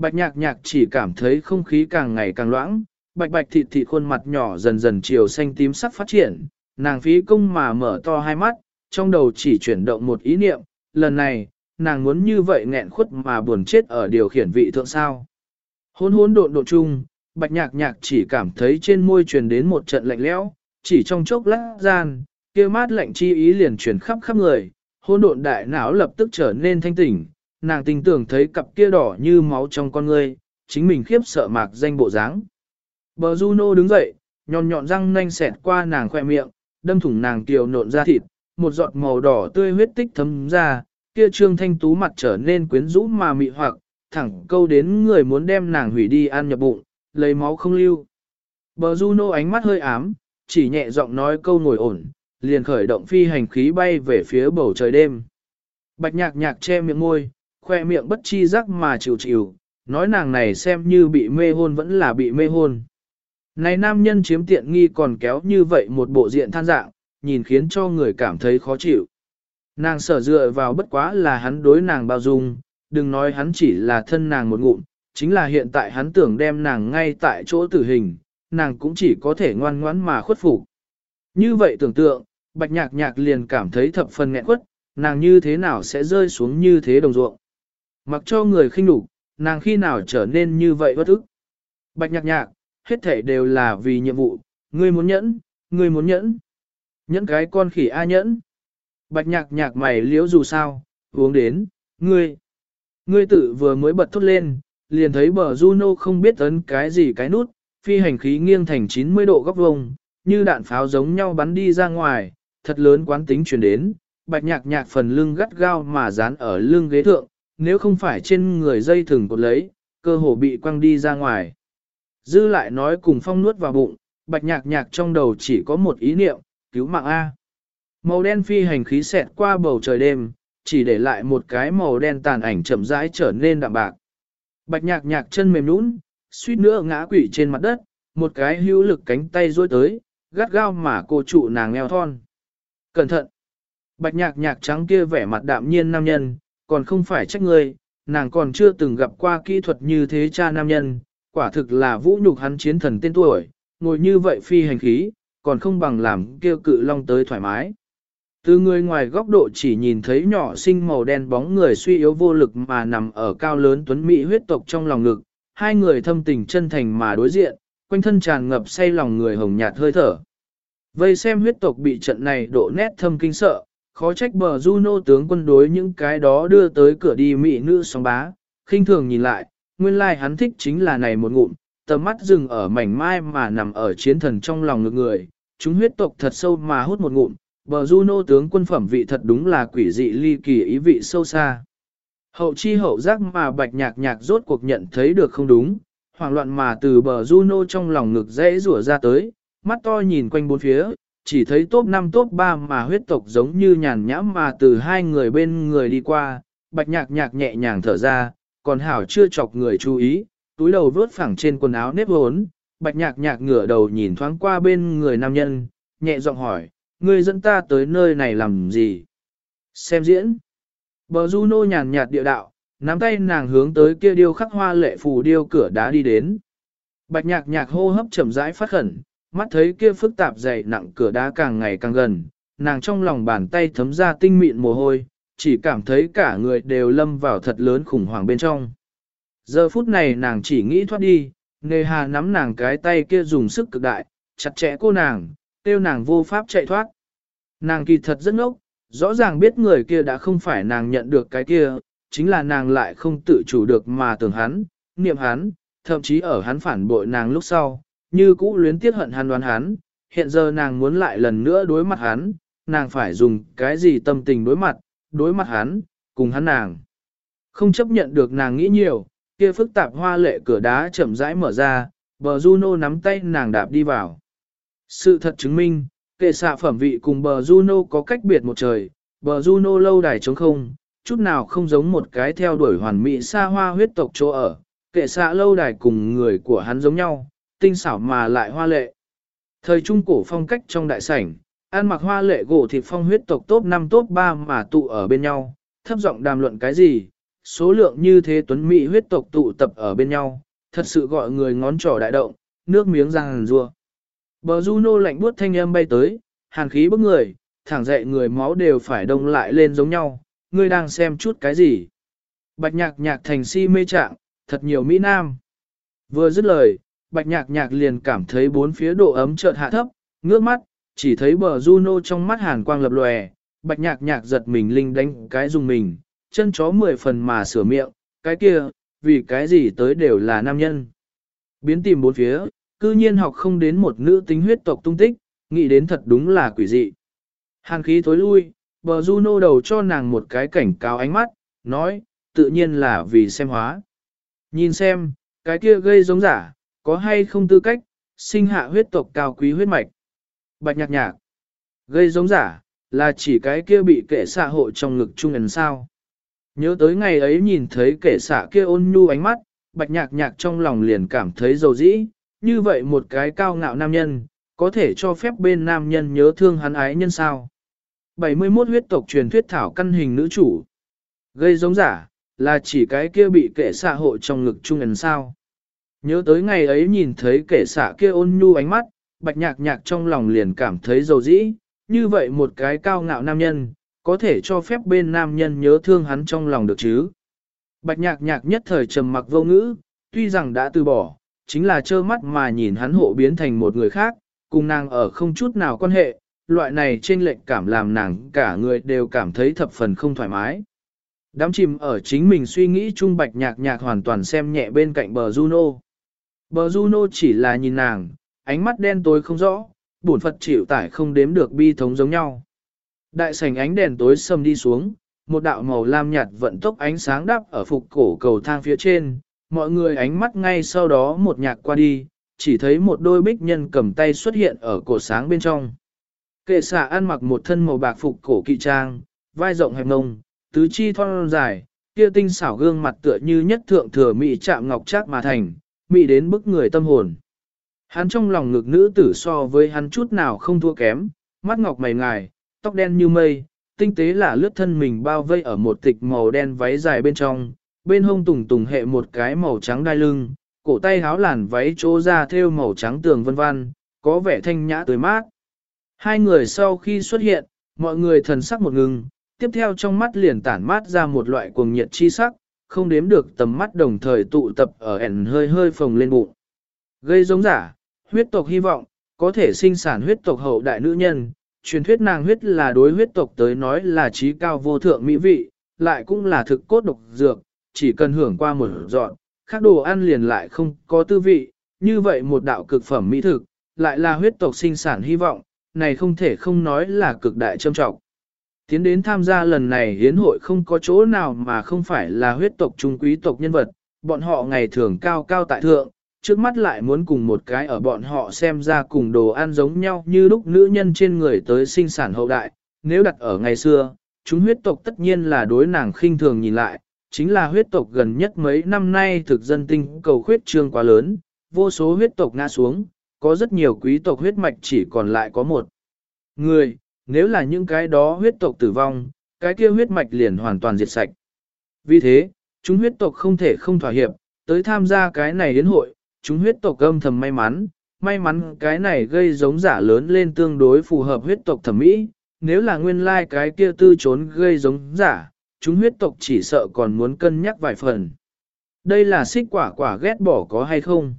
Bạch nhạc nhạc chỉ cảm thấy không khí càng ngày càng loãng, bạch bạch thịt thịt khuôn mặt nhỏ dần dần chiều xanh tím sắc phát triển, nàng phí công mà mở to hai mắt, trong đầu chỉ chuyển động một ý niệm, lần này, nàng muốn như vậy nghẹn khuất mà buồn chết ở điều khiển vị thượng sao. Hôn hôn độn độn chung, bạch nhạc nhạc chỉ cảm thấy trên môi truyền đến một trận lạnh lẽo, chỉ trong chốc lát gian, kia mát lạnh chi ý liền truyền khắp khắp người, hôn độn đại não lập tức trở nên thanh tỉnh, nàng tình tưởng thấy cặp kia đỏ như máu trong con ngươi, chính mình khiếp sợ mạc danh bộ dáng. Bờ Juno đứng dậy, nhọn nhọn răng nanh xẹt qua nàng khoe miệng, đâm thủng nàng kiều nộn ra thịt, một giọt màu đỏ tươi huyết tích thấm ra, kia trương thanh tú mặt trở nên quyến rũ mà mị hoặc, thẳng câu đến người muốn đem nàng hủy đi ăn nhập bụng, lấy máu không lưu. Bờ Juno ánh mắt hơi ám, chỉ nhẹ giọng nói câu ngồi ổn, liền khởi động phi hành khí bay về phía bầu trời đêm. Bạch nhạc nhạc che miệng môi, khoe miệng bất chi giác mà chịu chịu, nói nàng này xem như bị mê hôn vẫn là bị mê hôn. Này nam nhân chiếm tiện nghi còn kéo như vậy một bộ diện than dạng, nhìn khiến cho người cảm thấy khó chịu. Nàng sở dựa vào bất quá là hắn đối nàng bao dung, đừng nói hắn chỉ là thân nàng một ngụm, chính là hiện tại hắn tưởng đem nàng ngay tại chỗ tử hình, nàng cũng chỉ có thể ngoan ngoãn mà khuất phục. Như vậy tưởng tượng, bạch nhạc nhạc liền cảm thấy thập phần nghẹn quất, nàng như thế nào sẽ rơi xuống như thế đồng ruộng. Mặc cho người khinh đủ, nàng khi nào trở nên như vậy bất ức. Bạch nhạc nhạc, hết thể đều là vì nhiệm vụ, ngươi muốn nhẫn, ngươi muốn nhẫn. Nhẫn cái con khỉ A nhẫn. Bạch nhạc nhạc mày liễu dù sao, uống đến, ngươi. Ngươi tự vừa mới bật thốt lên, liền thấy bờ Juno không biết ấn cái gì cái nút, phi hành khí nghiêng thành 90 độ góc vông, như đạn pháo giống nhau bắn đi ra ngoài, thật lớn quán tính truyền đến, bạch nhạc nhạc phần lưng gắt gao mà dán ở lưng ghế thượng, nếu không phải trên người dây thừng cột lấy, cơ hồ bị quăng đi ra ngoài. Dư lại nói cùng phong nuốt vào bụng, bạch nhạc nhạc trong đầu chỉ có một ý niệm, cứu mạng A. Màu đen phi hành khí xẹt qua bầu trời đêm, chỉ để lại một cái màu đen tàn ảnh chậm rãi trở nên đạm bạc. Bạch nhạc nhạc chân mềm nũng, suýt nữa ngã quỵ trên mặt đất, một cái hữu lực cánh tay duỗi tới, gắt gao mà cô trụ nàng eo thon. Cẩn thận! Bạch nhạc nhạc trắng kia vẻ mặt đạm nhiên nam nhân, còn không phải trách ngươi, nàng còn chưa từng gặp qua kỹ thuật như thế cha nam nhân, quả thực là vũ nhục hắn chiến thần tên tuổi, ngồi như vậy phi hành khí, còn không bằng làm kêu cự long tới thoải mái. Từ người ngoài góc độ chỉ nhìn thấy nhỏ sinh màu đen bóng người suy yếu vô lực mà nằm ở cao lớn tuấn mỹ huyết tộc trong lòng ngực, hai người thâm tình chân thành mà đối diện, quanh thân tràn ngập say lòng người hồng nhạt hơi thở. Vây xem huyết tộc bị trận này độ nét thâm kinh sợ, khó trách bờ Juno tướng quân đối những cái đó đưa tới cửa đi mỹ nữ sóng bá, khinh thường nhìn lại, nguyên lai like hắn thích chính là này một ngụm, tầm mắt dừng ở mảnh mai mà nằm ở chiến thần trong lòng ngực người, chúng huyết tộc thật sâu mà hút một ngụm, bờ Juno tướng quân phẩm vị thật đúng là quỷ dị ly kỳ ý vị sâu xa. Hậu chi hậu giác mà bạch nhạc nhạc rốt cuộc nhận thấy được không đúng, hoảng loạn mà từ bờ Juno trong lòng ngực dễ rủa ra tới, mắt to nhìn quanh bốn phía, chỉ thấy top 5 top 3 mà huyết tộc giống như nhàn nhãm mà từ hai người bên người đi qua, bạch nhạc nhạc nhẹ nhàng thở ra, còn hảo chưa chọc người chú ý, túi đầu vớt phẳng trên quần áo nếp hốn, bạch nhạc nhạc ngửa đầu nhìn thoáng qua bên người nam nhân, nhẹ giọng hỏi, ngươi dẫn ta tới nơi này làm gì? Xem diễn. Bờ Juno nhàn nhạt địa đạo, nắm tay nàng hướng tới kia điêu khắc hoa lệ phù điêu cửa đá đi đến. Bạch nhạc nhạc hô hấp chậm rãi phát khẩn, mắt thấy kia phức tạp dày nặng cửa đá càng ngày càng gần, nàng trong lòng bàn tay thấm ra tinh mịn mồ hôi, chỉ cảm thấy cả người đều lâm vào thật lớn khủng hoảng bên trong. Giờ phút này nàng chỉ nghĩ thoát đi, nề hà nắm nàng cái tay kia dùng sức cực đại, chặt chẽ cô nàng, tiêu nàng vô pháp chạy thoát. Nàng kỳ thật rất ngốc, rõ ràng biết người kia đã không phải nàng nhận được cái kia, chính là nàng lại không tự chủ được mà tưởng hắn, niệm hắn, thậm chí ở hắn phản bội nàng lúc sau, như cũ luyến tiếc hận hắn đoán hắn, hiện giờ nàng muốn lại lần nữa đối mặt hắn, nàng phải dùng cái gì tâm tình đối mặt, đối mặt hắn, cùng hắn nàng. Không chấp nhận được nàng nghĩ nhiều, kia phức tạp hoa lệ cửa đá chậm rãi mở ra, bờ Juno nắm tay nàng đạp đi vào. Sự thật chứng minh, kệ xạ phẩm vị cùng bờ Juno có cách biệt một trời, bờ Juno lâu đài trống không, chút nào không giống một cái theo đuổi hoàn mỹ xa hoa huyết tộc chỗ ở, kệ xạ lâu đài cùng người của hắn giống nhau, tinh xảo mà lại hoa lệ. Thời trung cổ phong cách trong đại sảnh, ăn mặc hoa lệ gỗ thịt phong huyết tộc top 5 top 3 mà tụ ở bên nhau, thấp giọng đàm luận cái gì, số lượng như thế tuấn mỹ huyết tộc tụ tập ở bên nhau, thật sự gọi người ngón trỏ đại động, nước miếng răng rùa. Bờ Juno lạnh buốt thanh âm bay tới, hàn khí bức người, thẳng dậy người máu đều phải đông lại lên giống nhau, ngươi đang xem chút cái gì. Bạch nhạc nhạc thành si mê trạng, thật nhiều Mỹ Nam. Vừa dứt lời, bạch nhạc nhạc liền cảm thấy bốn phía độ ấm chợt hạ thấp, ngước mắt, chỉ thấy bờ Juno trong mắt hàn quang lập lòe, bạch nhạc nhạc giật mình linh đánh cái dùng mình, chân chó mười phần mà sửa miệng, cái kia, vì cái gì tới đều là nam nhân. Biến tìm bốn phía, cư nhiên học không đến một nữ tính huyết tộc tung tích, nghĩ đến thật đúng là quỷ dị. Hàn khí thối lui, bờ Juno đầu cho nàng một cái cảnh cáo ánh mắt, nói, tự nhiên là vì xem hóa. Nhìn xem, cái kia gây giống giả, có hay không tư cách, sinh hạ huyết tộc cao quý huyết mạch. Bạch nhạc nhạc, gây giống giả, là chỉ cái kia bị kệ xạ hộ trong ngực trung ẩn sao. Nhớ tới ngày ấy nhìn thấy kệ xạ kia ôn nhu ánh mắt, bạch nhạc nhạc trong lòng liền cảm thấy dầu dĩ, như vậy một cái cao ngạo nam nhân, có thể cho phép bên nam nhân nhớ thương hắn ái nhân sao. 71 huyết tộc truyền thuyết thảo căn hình nữ chủ. Gây giống giả, là chỉ cái kia bị kệ xạ hộ trong ngực trung ẩn sao. Nhớ tới ngày ấy nhìn thấy kẻ xạ kia ôn nhu ánh mắt, bạch nhạc nhạc trong lòng liền cảm thấy dầu dĩ, như vậy một cái cao ngạo nam nhân, có thể cho phép bên nam nhân nhớ thương hắn trong lòng được chứ. Bạch nhạc nhạc nhất thời trầm mặc vô ngữ, tuy rằng đã từ bỏ, chính là trơ mắt mà nhìn hắn hộ biến thành một người khác, cùng nàng ở không chút nào quan hệ, loại này trên lệnh cảm làm nàng cả người đều cảm thấy thập phần không thoải mái. Đám chìm ở chính mình suy nghĩ chung bạch nhạc nhạc hoàn toàn xem nhẹ bên cạnh bờ Juno. Bờ Juno chỉ là nhìn nàng, ánh mắt đen tối không rõ, bổn Phật chịu tải không đếm được bi thống giống nhau. Đại sảnh ánh đèn tối sầm đi xuống, một đạo màu lam nhạt vận tốc ánh sáng đắp ở phục cổ cầu thang phía trên, mọi người ánh mắt ngay sau đó một nhạc qua đi, chỉ thấy một đôi bích nhân cầm tay xuất hiện ở cổ sáng bên trong. Kệ xạ ăn mặc một thân màu bạc phục cổ kỵ trang, vai rộng hẹp nông, tứ chi thon dài, kia tinh xảo gương mặt tựa như nhất thượng thừa mỹ chạm ngọc trác mà thành, mị đến bức người tâm hồn. Hắn trong lòng ngực nữ tử so với hắn chút nào không thua kém, mắt ngọc mày ngài, tóc đen như mây, tinh tế là lướt thân mình bao vây ở một tịch màu đen váy dài bên trong, bên hông tùng tùng hệ một cái màu trắng đai lưng, cổ tay háo làn váy chỗ ra thêu màu trắng tường vân vân, có vẻ thanh nhã tươi mát. Hai người sau khi xuất hiện, Mọi người thần sắc một ngừng, tiếp theo trong mắt liền tản mát ra một loại cuồng nhiệt chi sắc, không đếm được tầm mắt đồng thời tụ tập ở ẻn hơi hơi phồng lên bụng. Gây giống giả, huyết tộc hy vọng, có thể sinh sản huyết tộc hậu đại nữ nhân, truyền thuyết nàng huyết là đối huyết tộc tới nói là trí cao vô thượng mỹ vị, lại cũng là thực cốt độc dược, chỉ cần hưởng qua một dọn, khác đồ ăn liền lại không có tư vị, như vậy một đạo cực phẩm mỹ thực, lại là huyết tộc sinh sản hy vọng, này không thể không nói là cực đại trâm trọng. Tiến đến tham gia lần này hiến hội không có chỗ nào mà không phải là huyết tộc trung quý tộc nhân vật, bọn họ ngày thường cao cao tại thượng, trước mắt lại muốn cùng một cái ở bọn họ xem ra cùng đồ ăn giống nhau như lúc nữ nhân trên người tới sinh sản hậu đại, nếu đặt ở ngày xưa, chúng huyết tộc tất nhiên là đối nàng khinh thường nhìn lại, chính là huyết tộc gần nhất mấy năm nay thực dân tinh cầu khuyết trương quá lớn, vô số huyết tộc ngã xuống, có rất nhiều quý tộc huyết mạch chỉ còn lại có một. Người, nếu là những cái đó huyết tộc tử vong, cái kia huyết mạch liền hoàn toàn diệt sạch. Vì thế, chúng huyết tộc không thể không thỏa hiệp, tới tham gia cái này đến hội, chúng huyết tộc âm thầm may mắn, may mắn cái này gây giống giả lớn lên tương đối phù hợp huyết tộc thẩm mỹ, nếu là nguyên lai like cái kia tư trốn gây giống giả, chúng huyết tộc chỉ sợ còn muốn cân nhắc vài phần. Đây là xích quả quả ghét bỏ có hay không?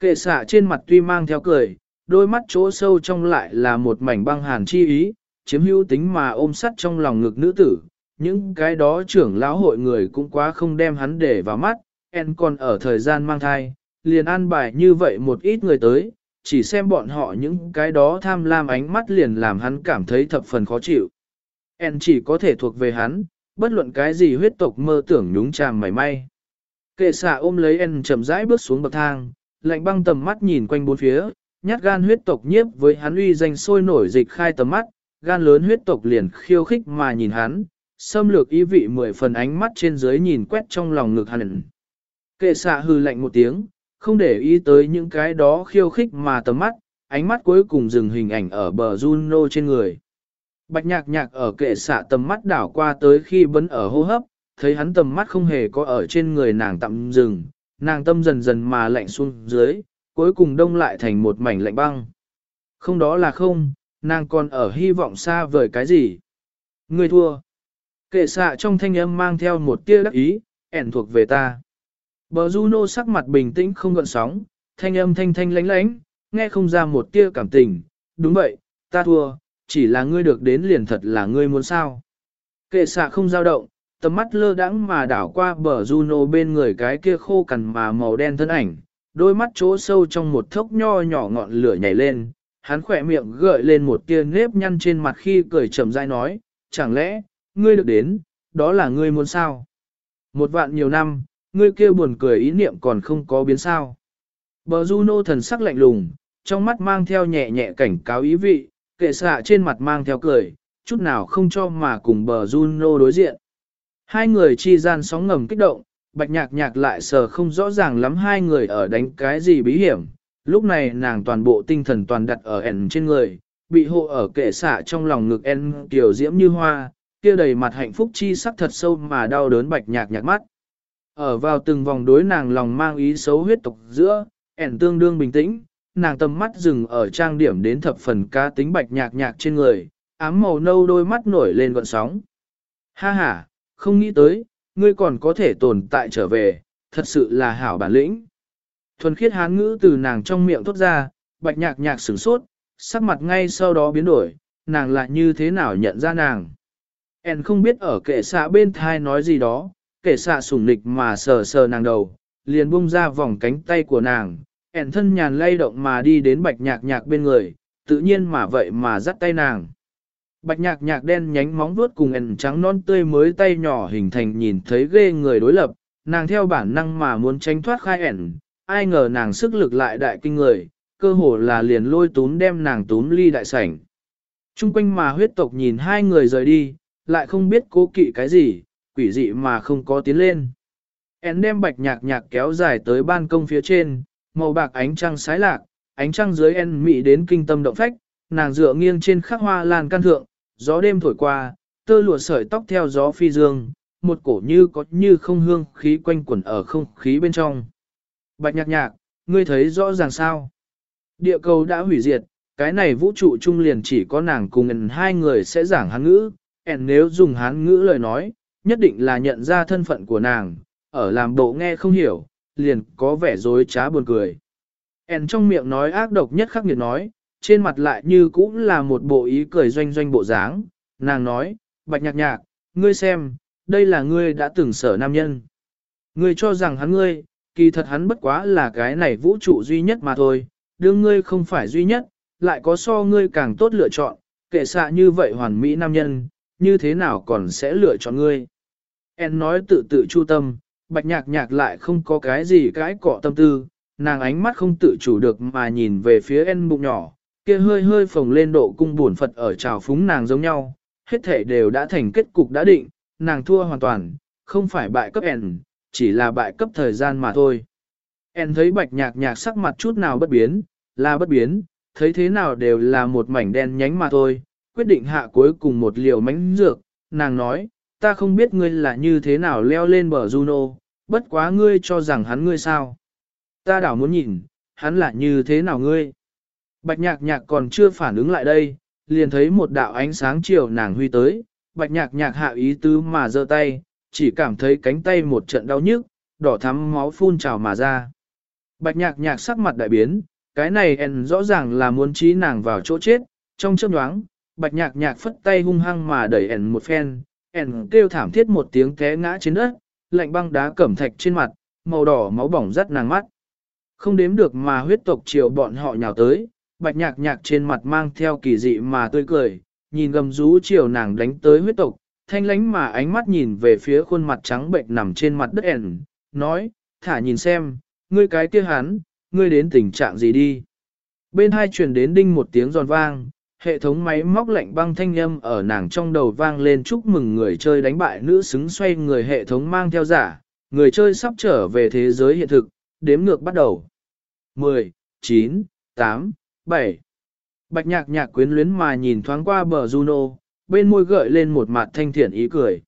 Kệ xạ trên mặt tuy mang theo cười, đôi mắt chỗ sâu trong lại là một mảnh băng hàn chi ý, chiếm hữu tính mà ôm sắt trong lòng ngực nữ tử. Những cái đó trưởng lão hội người cũng quá không đem hắn để vào mắt, en còn ở thời gian mang thai, liền an bài như vậy một ít người tới, chỉ xem bọn họ những cái đó tham lam ánh mắt liền làm hắn cảm thấy thập phần khó chịu. En chỉ có thể thuộc về hắn, bất luận cái gì huyết tộc mơ tưởng nhúng chàm mảy may. Kệ xạ ôm lấy En chậm rãi bước xuống bậc thang, lạnh băng tầm mắt nhìn quanh bốn phía, nhát gan huyết tộc nhiếp với hắn uy danh sôi nổi dịch khai tầm mắt, gan lớn huyết tộc liền khiêu khích mà nhìn hắn, xâm lược ý vị mười phần ánh mắt trên dưới nhìn quét trong lòng ngực hắn. Kệ xạ hư lạnh một tiếng, không để ý tới những cái đó khiêu khích mà tầm mắt, ánh mắt cuối cùng dừng hình ảnh ở bờ Juno trên người. Bạch nhạc nhạc ở kệ xạ tầm mắt đảo qua tới khi bấn ở hô hấp, thấy hắn tầm mắt không hề có ở trên người nàng tạm dừng, nàng tâm dần dần mà lạnh xuống dưới, cuối cùng đông lại thành một mảnh lạnh băng. Không đó là không, nàng còn ở hy vọng xa vời cái gì. Người thua. Kệ xạ trong thanh âm mang theo một tia đắc ý, ẻn thuộc về ta. Bờ Juno sắc mặt bình tĩnh không gợn sóng, thanh âm thanh thanh lánh lánh, nghe không ra một tia cảm tình. Đúng vậy, ta thua, chỉ là ngươi được đến liền thật là ngươi muốn sao. Kệ xạ không dao động, tầm mắt lơ đãng mà đảo qua bờ Juno bên người cái kia khô cằn mà màu đen thân ảnh, đôi mắt chỗ sâu trong một thốc nho nhỏ ngọn lửa nhảy lên, hắn khỏe miệng gợi lên một tia nếp nhăn trên mặt khi cười trầm dai nói, chẳng lẽ, ngươi được đến, đó là ngươi muốn sao? Một vạn nhiều năm, ngươi kia buồn cười ý niệm còn không có biến sao. Bờ Juno thần sắc lạnh lùng, trong mắt mang theo nhẹ nhẹ cảnh cáo ý vị, kệ xạ trên mặt mang theo cười, chút nào không cho mà cùng bờ Juno đối diện. Hai người chi gian sóng ngầm kích động, bạch nhạc nhạc lại sờ không rõ ràng lắm hai người ở đánh cái gì bí hiểm. Lúc này nàng toàn bộ tinh thần toàn đặt ở ẻn trên người, bị hộ ở kệ xạ trong lòng ngực en tiểu diễm như hoa, kia đầy mặt hạnh phúc chi sắc thật sâu mà đau đớn bạch nhạc nhạc mắt. Ở vào từng vòng đối nàng lòng mang ý xấu huyết tộc giữa, ẻn tương đương bình tĩnh, nàng tầm mắt dừng ở trang điểm đến thập phần cá tính bạch nhạc nhạc trên người, ám màu nâu đôi mắt nổi lên gọn sóng. Ha ha, không nghĩ tới, ngươi còn có thể tồn tại trở về, thật sự là hảo bản lĩnh. Thuần khiết hán ngữ từ nàng trong miệng thốt ra, bạch nhạc nhạc sửng sốt, sắc mặt ngay sau đó biến đổi, nàng lại như thế nào nhận ra nàng. En không biết ở kệ xạ bên thai nói gì đó, kệ xạ sủng nịch mà sờ sờ nàng đầu, liền bung ra vòng cánh tay của nàng, En thân nhàn lay động mà đi đến bạch nhạc nhạc bên người, tự nhiên mà vậy mà dắt tay nàng. Bạch nhạc nhạc đen nhánh móng vuốt cùng ẩn trắng non tươi mới tay nhỏ hình thành nhìn thấy ghê người đối lập, nàng theo bản năng mà muốn tránh thoát khai ẩn, ai ngờ nàng sức lực lại đại kinh người, cơ hồ là liền lôi tún đem nàng tún ly đại sảnh. Trung quanh mà huyết tộc nhìn hai người rời đi, lại không biết cố kỵ cái gì, quỷ dị mà không có tiến lên. En đem bạch nhạc nhạc kéo dài tới ban công phía trên, màu bạc ánh trăng sái lạc, ánh trăng dưới en mị đến kinh tâm động phách, nàng dựa nghiêng trên khắc hoa lan can thượng, gió đêm thổi qua, tơ lụa sợi tóc theo gió phi dương, một cổ như có như không hương khí quanh quẩn ở không khí bên trong. Bạch nhạc nhạc, ngươi thấy rõ ràng sao? Địa cầu đã hủy diệt, cái này vũ trụ trung liền chỉ có nàng cùng ẩn hai người sẽ giảng hán ngữ, ẩn nếu dùng hán ngữ lời nói, nhất định là nhận ra thân phận của nàng, ở làm bộ nghe không hiểu, liền có vẻ dối trá buồn cười. ẩn trong miệng nói ác độc nhất khắc nghiệt nói, trên mặt lại như cũng là một bộ ý cười doanh doanh bộ dáng, nàng nói, bạch nhạc nhạc, ngươi xem, đây là ngươi đã từng sở nam nhân. Ngươi cho rằng hắn ngươi, kỳ thật hắn bất quá là cái này vũ trụ duy nhất mà thôi, đương ngươi không phải duy nhất, lại có so ngươi càng tốt lựa chọn, kệ xạ như vậy hoàn mỹ nam nhân, như thế nào còn sẽ lựa chọn ngươi. En nói tự tự chu tâm, bạch nhạc nhạc lại không có cái gì cái cọ tâm tư, nàng ánh mắt không tự chủ được mà nhìn về phía En bụng nhỏ, kia hơi hơi phồng lên độ cung buồn Phật ở trào phúng nàng giống nhau, hết thể đều đã thành kết cục đã định, nàng thua hoàn toàn, không phải bại cấp En, chỉ là bại cấp thời gian mà thôi. En thấy bạch nhạc nhạc sắc mặt chút nào bất biến, là bất biến, thấy thế nào đều là một mảnh đen nhánh mà thôi, quyết định hạ cuối cùng một liều mánh dược, nàng nói, ta không biết ngươi là như thế nào leo lên bờ Juno, bất quá ngươi cho rằng hắn ngươi sao. Ta đảo muốn nhìn, hắn là như thế nào ngươi. Bạch nhạc nhạc còn chưa phản ứng lại đây, liền thấy một đạo ánh sáng chiều nàng huy tới, bạch nhạc nhạc hạ ý tứ mà giơ tay, chỉ cảm thấy cánh tay một trận đau nhức, đỏ thắm máu phun trào mà ra. Bạch nhạc nhạc sắc mặt đại biến, cái này en rõ ràng là muốn trí nàng vào chỗ chết, trong chớp nhoáng, bạch nhạc nhạc phất tay hung hăng mà đẩy en một phen, en kêu thảm thiết một tiếng té ngã trên đất, lạnh băng đá cẩm thạch trên mặt, màu đỏ máu bỏng rắt nàng mắt. Không đếm được mà huyết tộc chiều bọn họ nhào tới, bạch nhạc nhạc trên mặt mang theo kỳ dị mà tươi cười, nhìn gầm rú chiều nàng đánh tới huyết tộc, thanh lánh mà ánh mắt nhìn về phía khuôn mặt trắng bệnh nằm trên mặt đất ẻn, nói, thả nhìn xem, ngươi cái kia hắn, ngươi đến tình trạng gì đi. Bên hai truyền đến đinh một tiếng giòn vang, hệ thống máy móc lạnh băng thanh âm ở nàng trong đầu vang lên chúc mừng người chơi đánh bại nữ xứng xoay người hệ thống mang theo giả, người chơi sắp trở về thế giới hiện thực, đếm ngược bắt đầu. 10, 9, 8, 7. Bạch nhạc nhạc quyến luyến mà nhìn thoáng qua bờ Juno, bên môi gợi lên một mặt thanh thiện ý cười.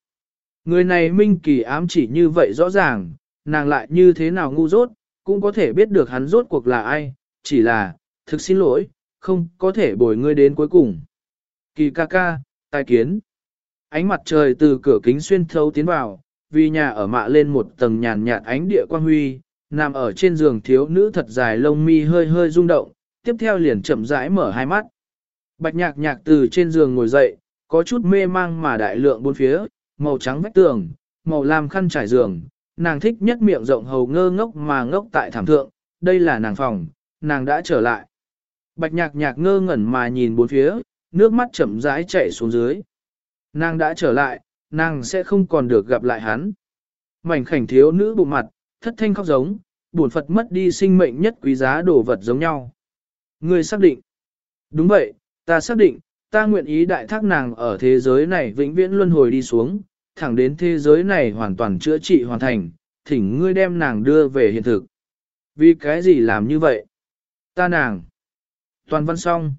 Người này minh kỳ ám chỉ như vậy rõ ràng, nàng lại như thế nào ngu dốt, cũng có thể biết được hắn rốt cuộc là ai, chỉ là, thực xin lỗi, không có thể bồi ngươi đến cuối cùng. Kỳ ca ca, tai kiến. Ánh mặt trời từ cửa kính xuyên thấu tiến vào, vì nhà ở mạ lên một tầng nhàn nhạt ánh địa quang huy, nằm ở trên giường thiếu nữ thật dài lông mi hơi hơi rung động, tiếp theo liền chậm rãi mở hai mắt. Bạch nhạc nhạc từ trên giường ngồi dậy, có chút mê mang mà đại lượng bốn phía, màu trắng vách tường, màu lam khăn trải giường, nàng thích nhất miệng rộng hầu ngơ ngốc mà ngốc tại thảm thượng, đây là nàng phòng, nàng đã trở lại. Bạch nhạc nhạc ngơ ngẩn mà nhìn bốn phía, nước mắt chậm rãi chảy xuống dưới. Nàng đã trở lại, nàng sẽ không còn được gặp lại hắn. Mảnh khảnh thiếu nữ bụng mặt, thất thanh khóc giống, buồn Phật mất đi sinh mệnh nhất quý giá đồ vật giống nhau. Ngươi xác định. Đúng vậy, ta xác định, ta nguyện ý đại thác nàng ở thế giới này vĩnh viễn luân hồi đi xuống, thẳng đến thế giới này hoàn toàn chữa trị hoàn thành, thỉnh ngươi đem nàng đưa về hiện thực. Vì cái gì làm như vậy? Ta nàng. Toàn văn xong.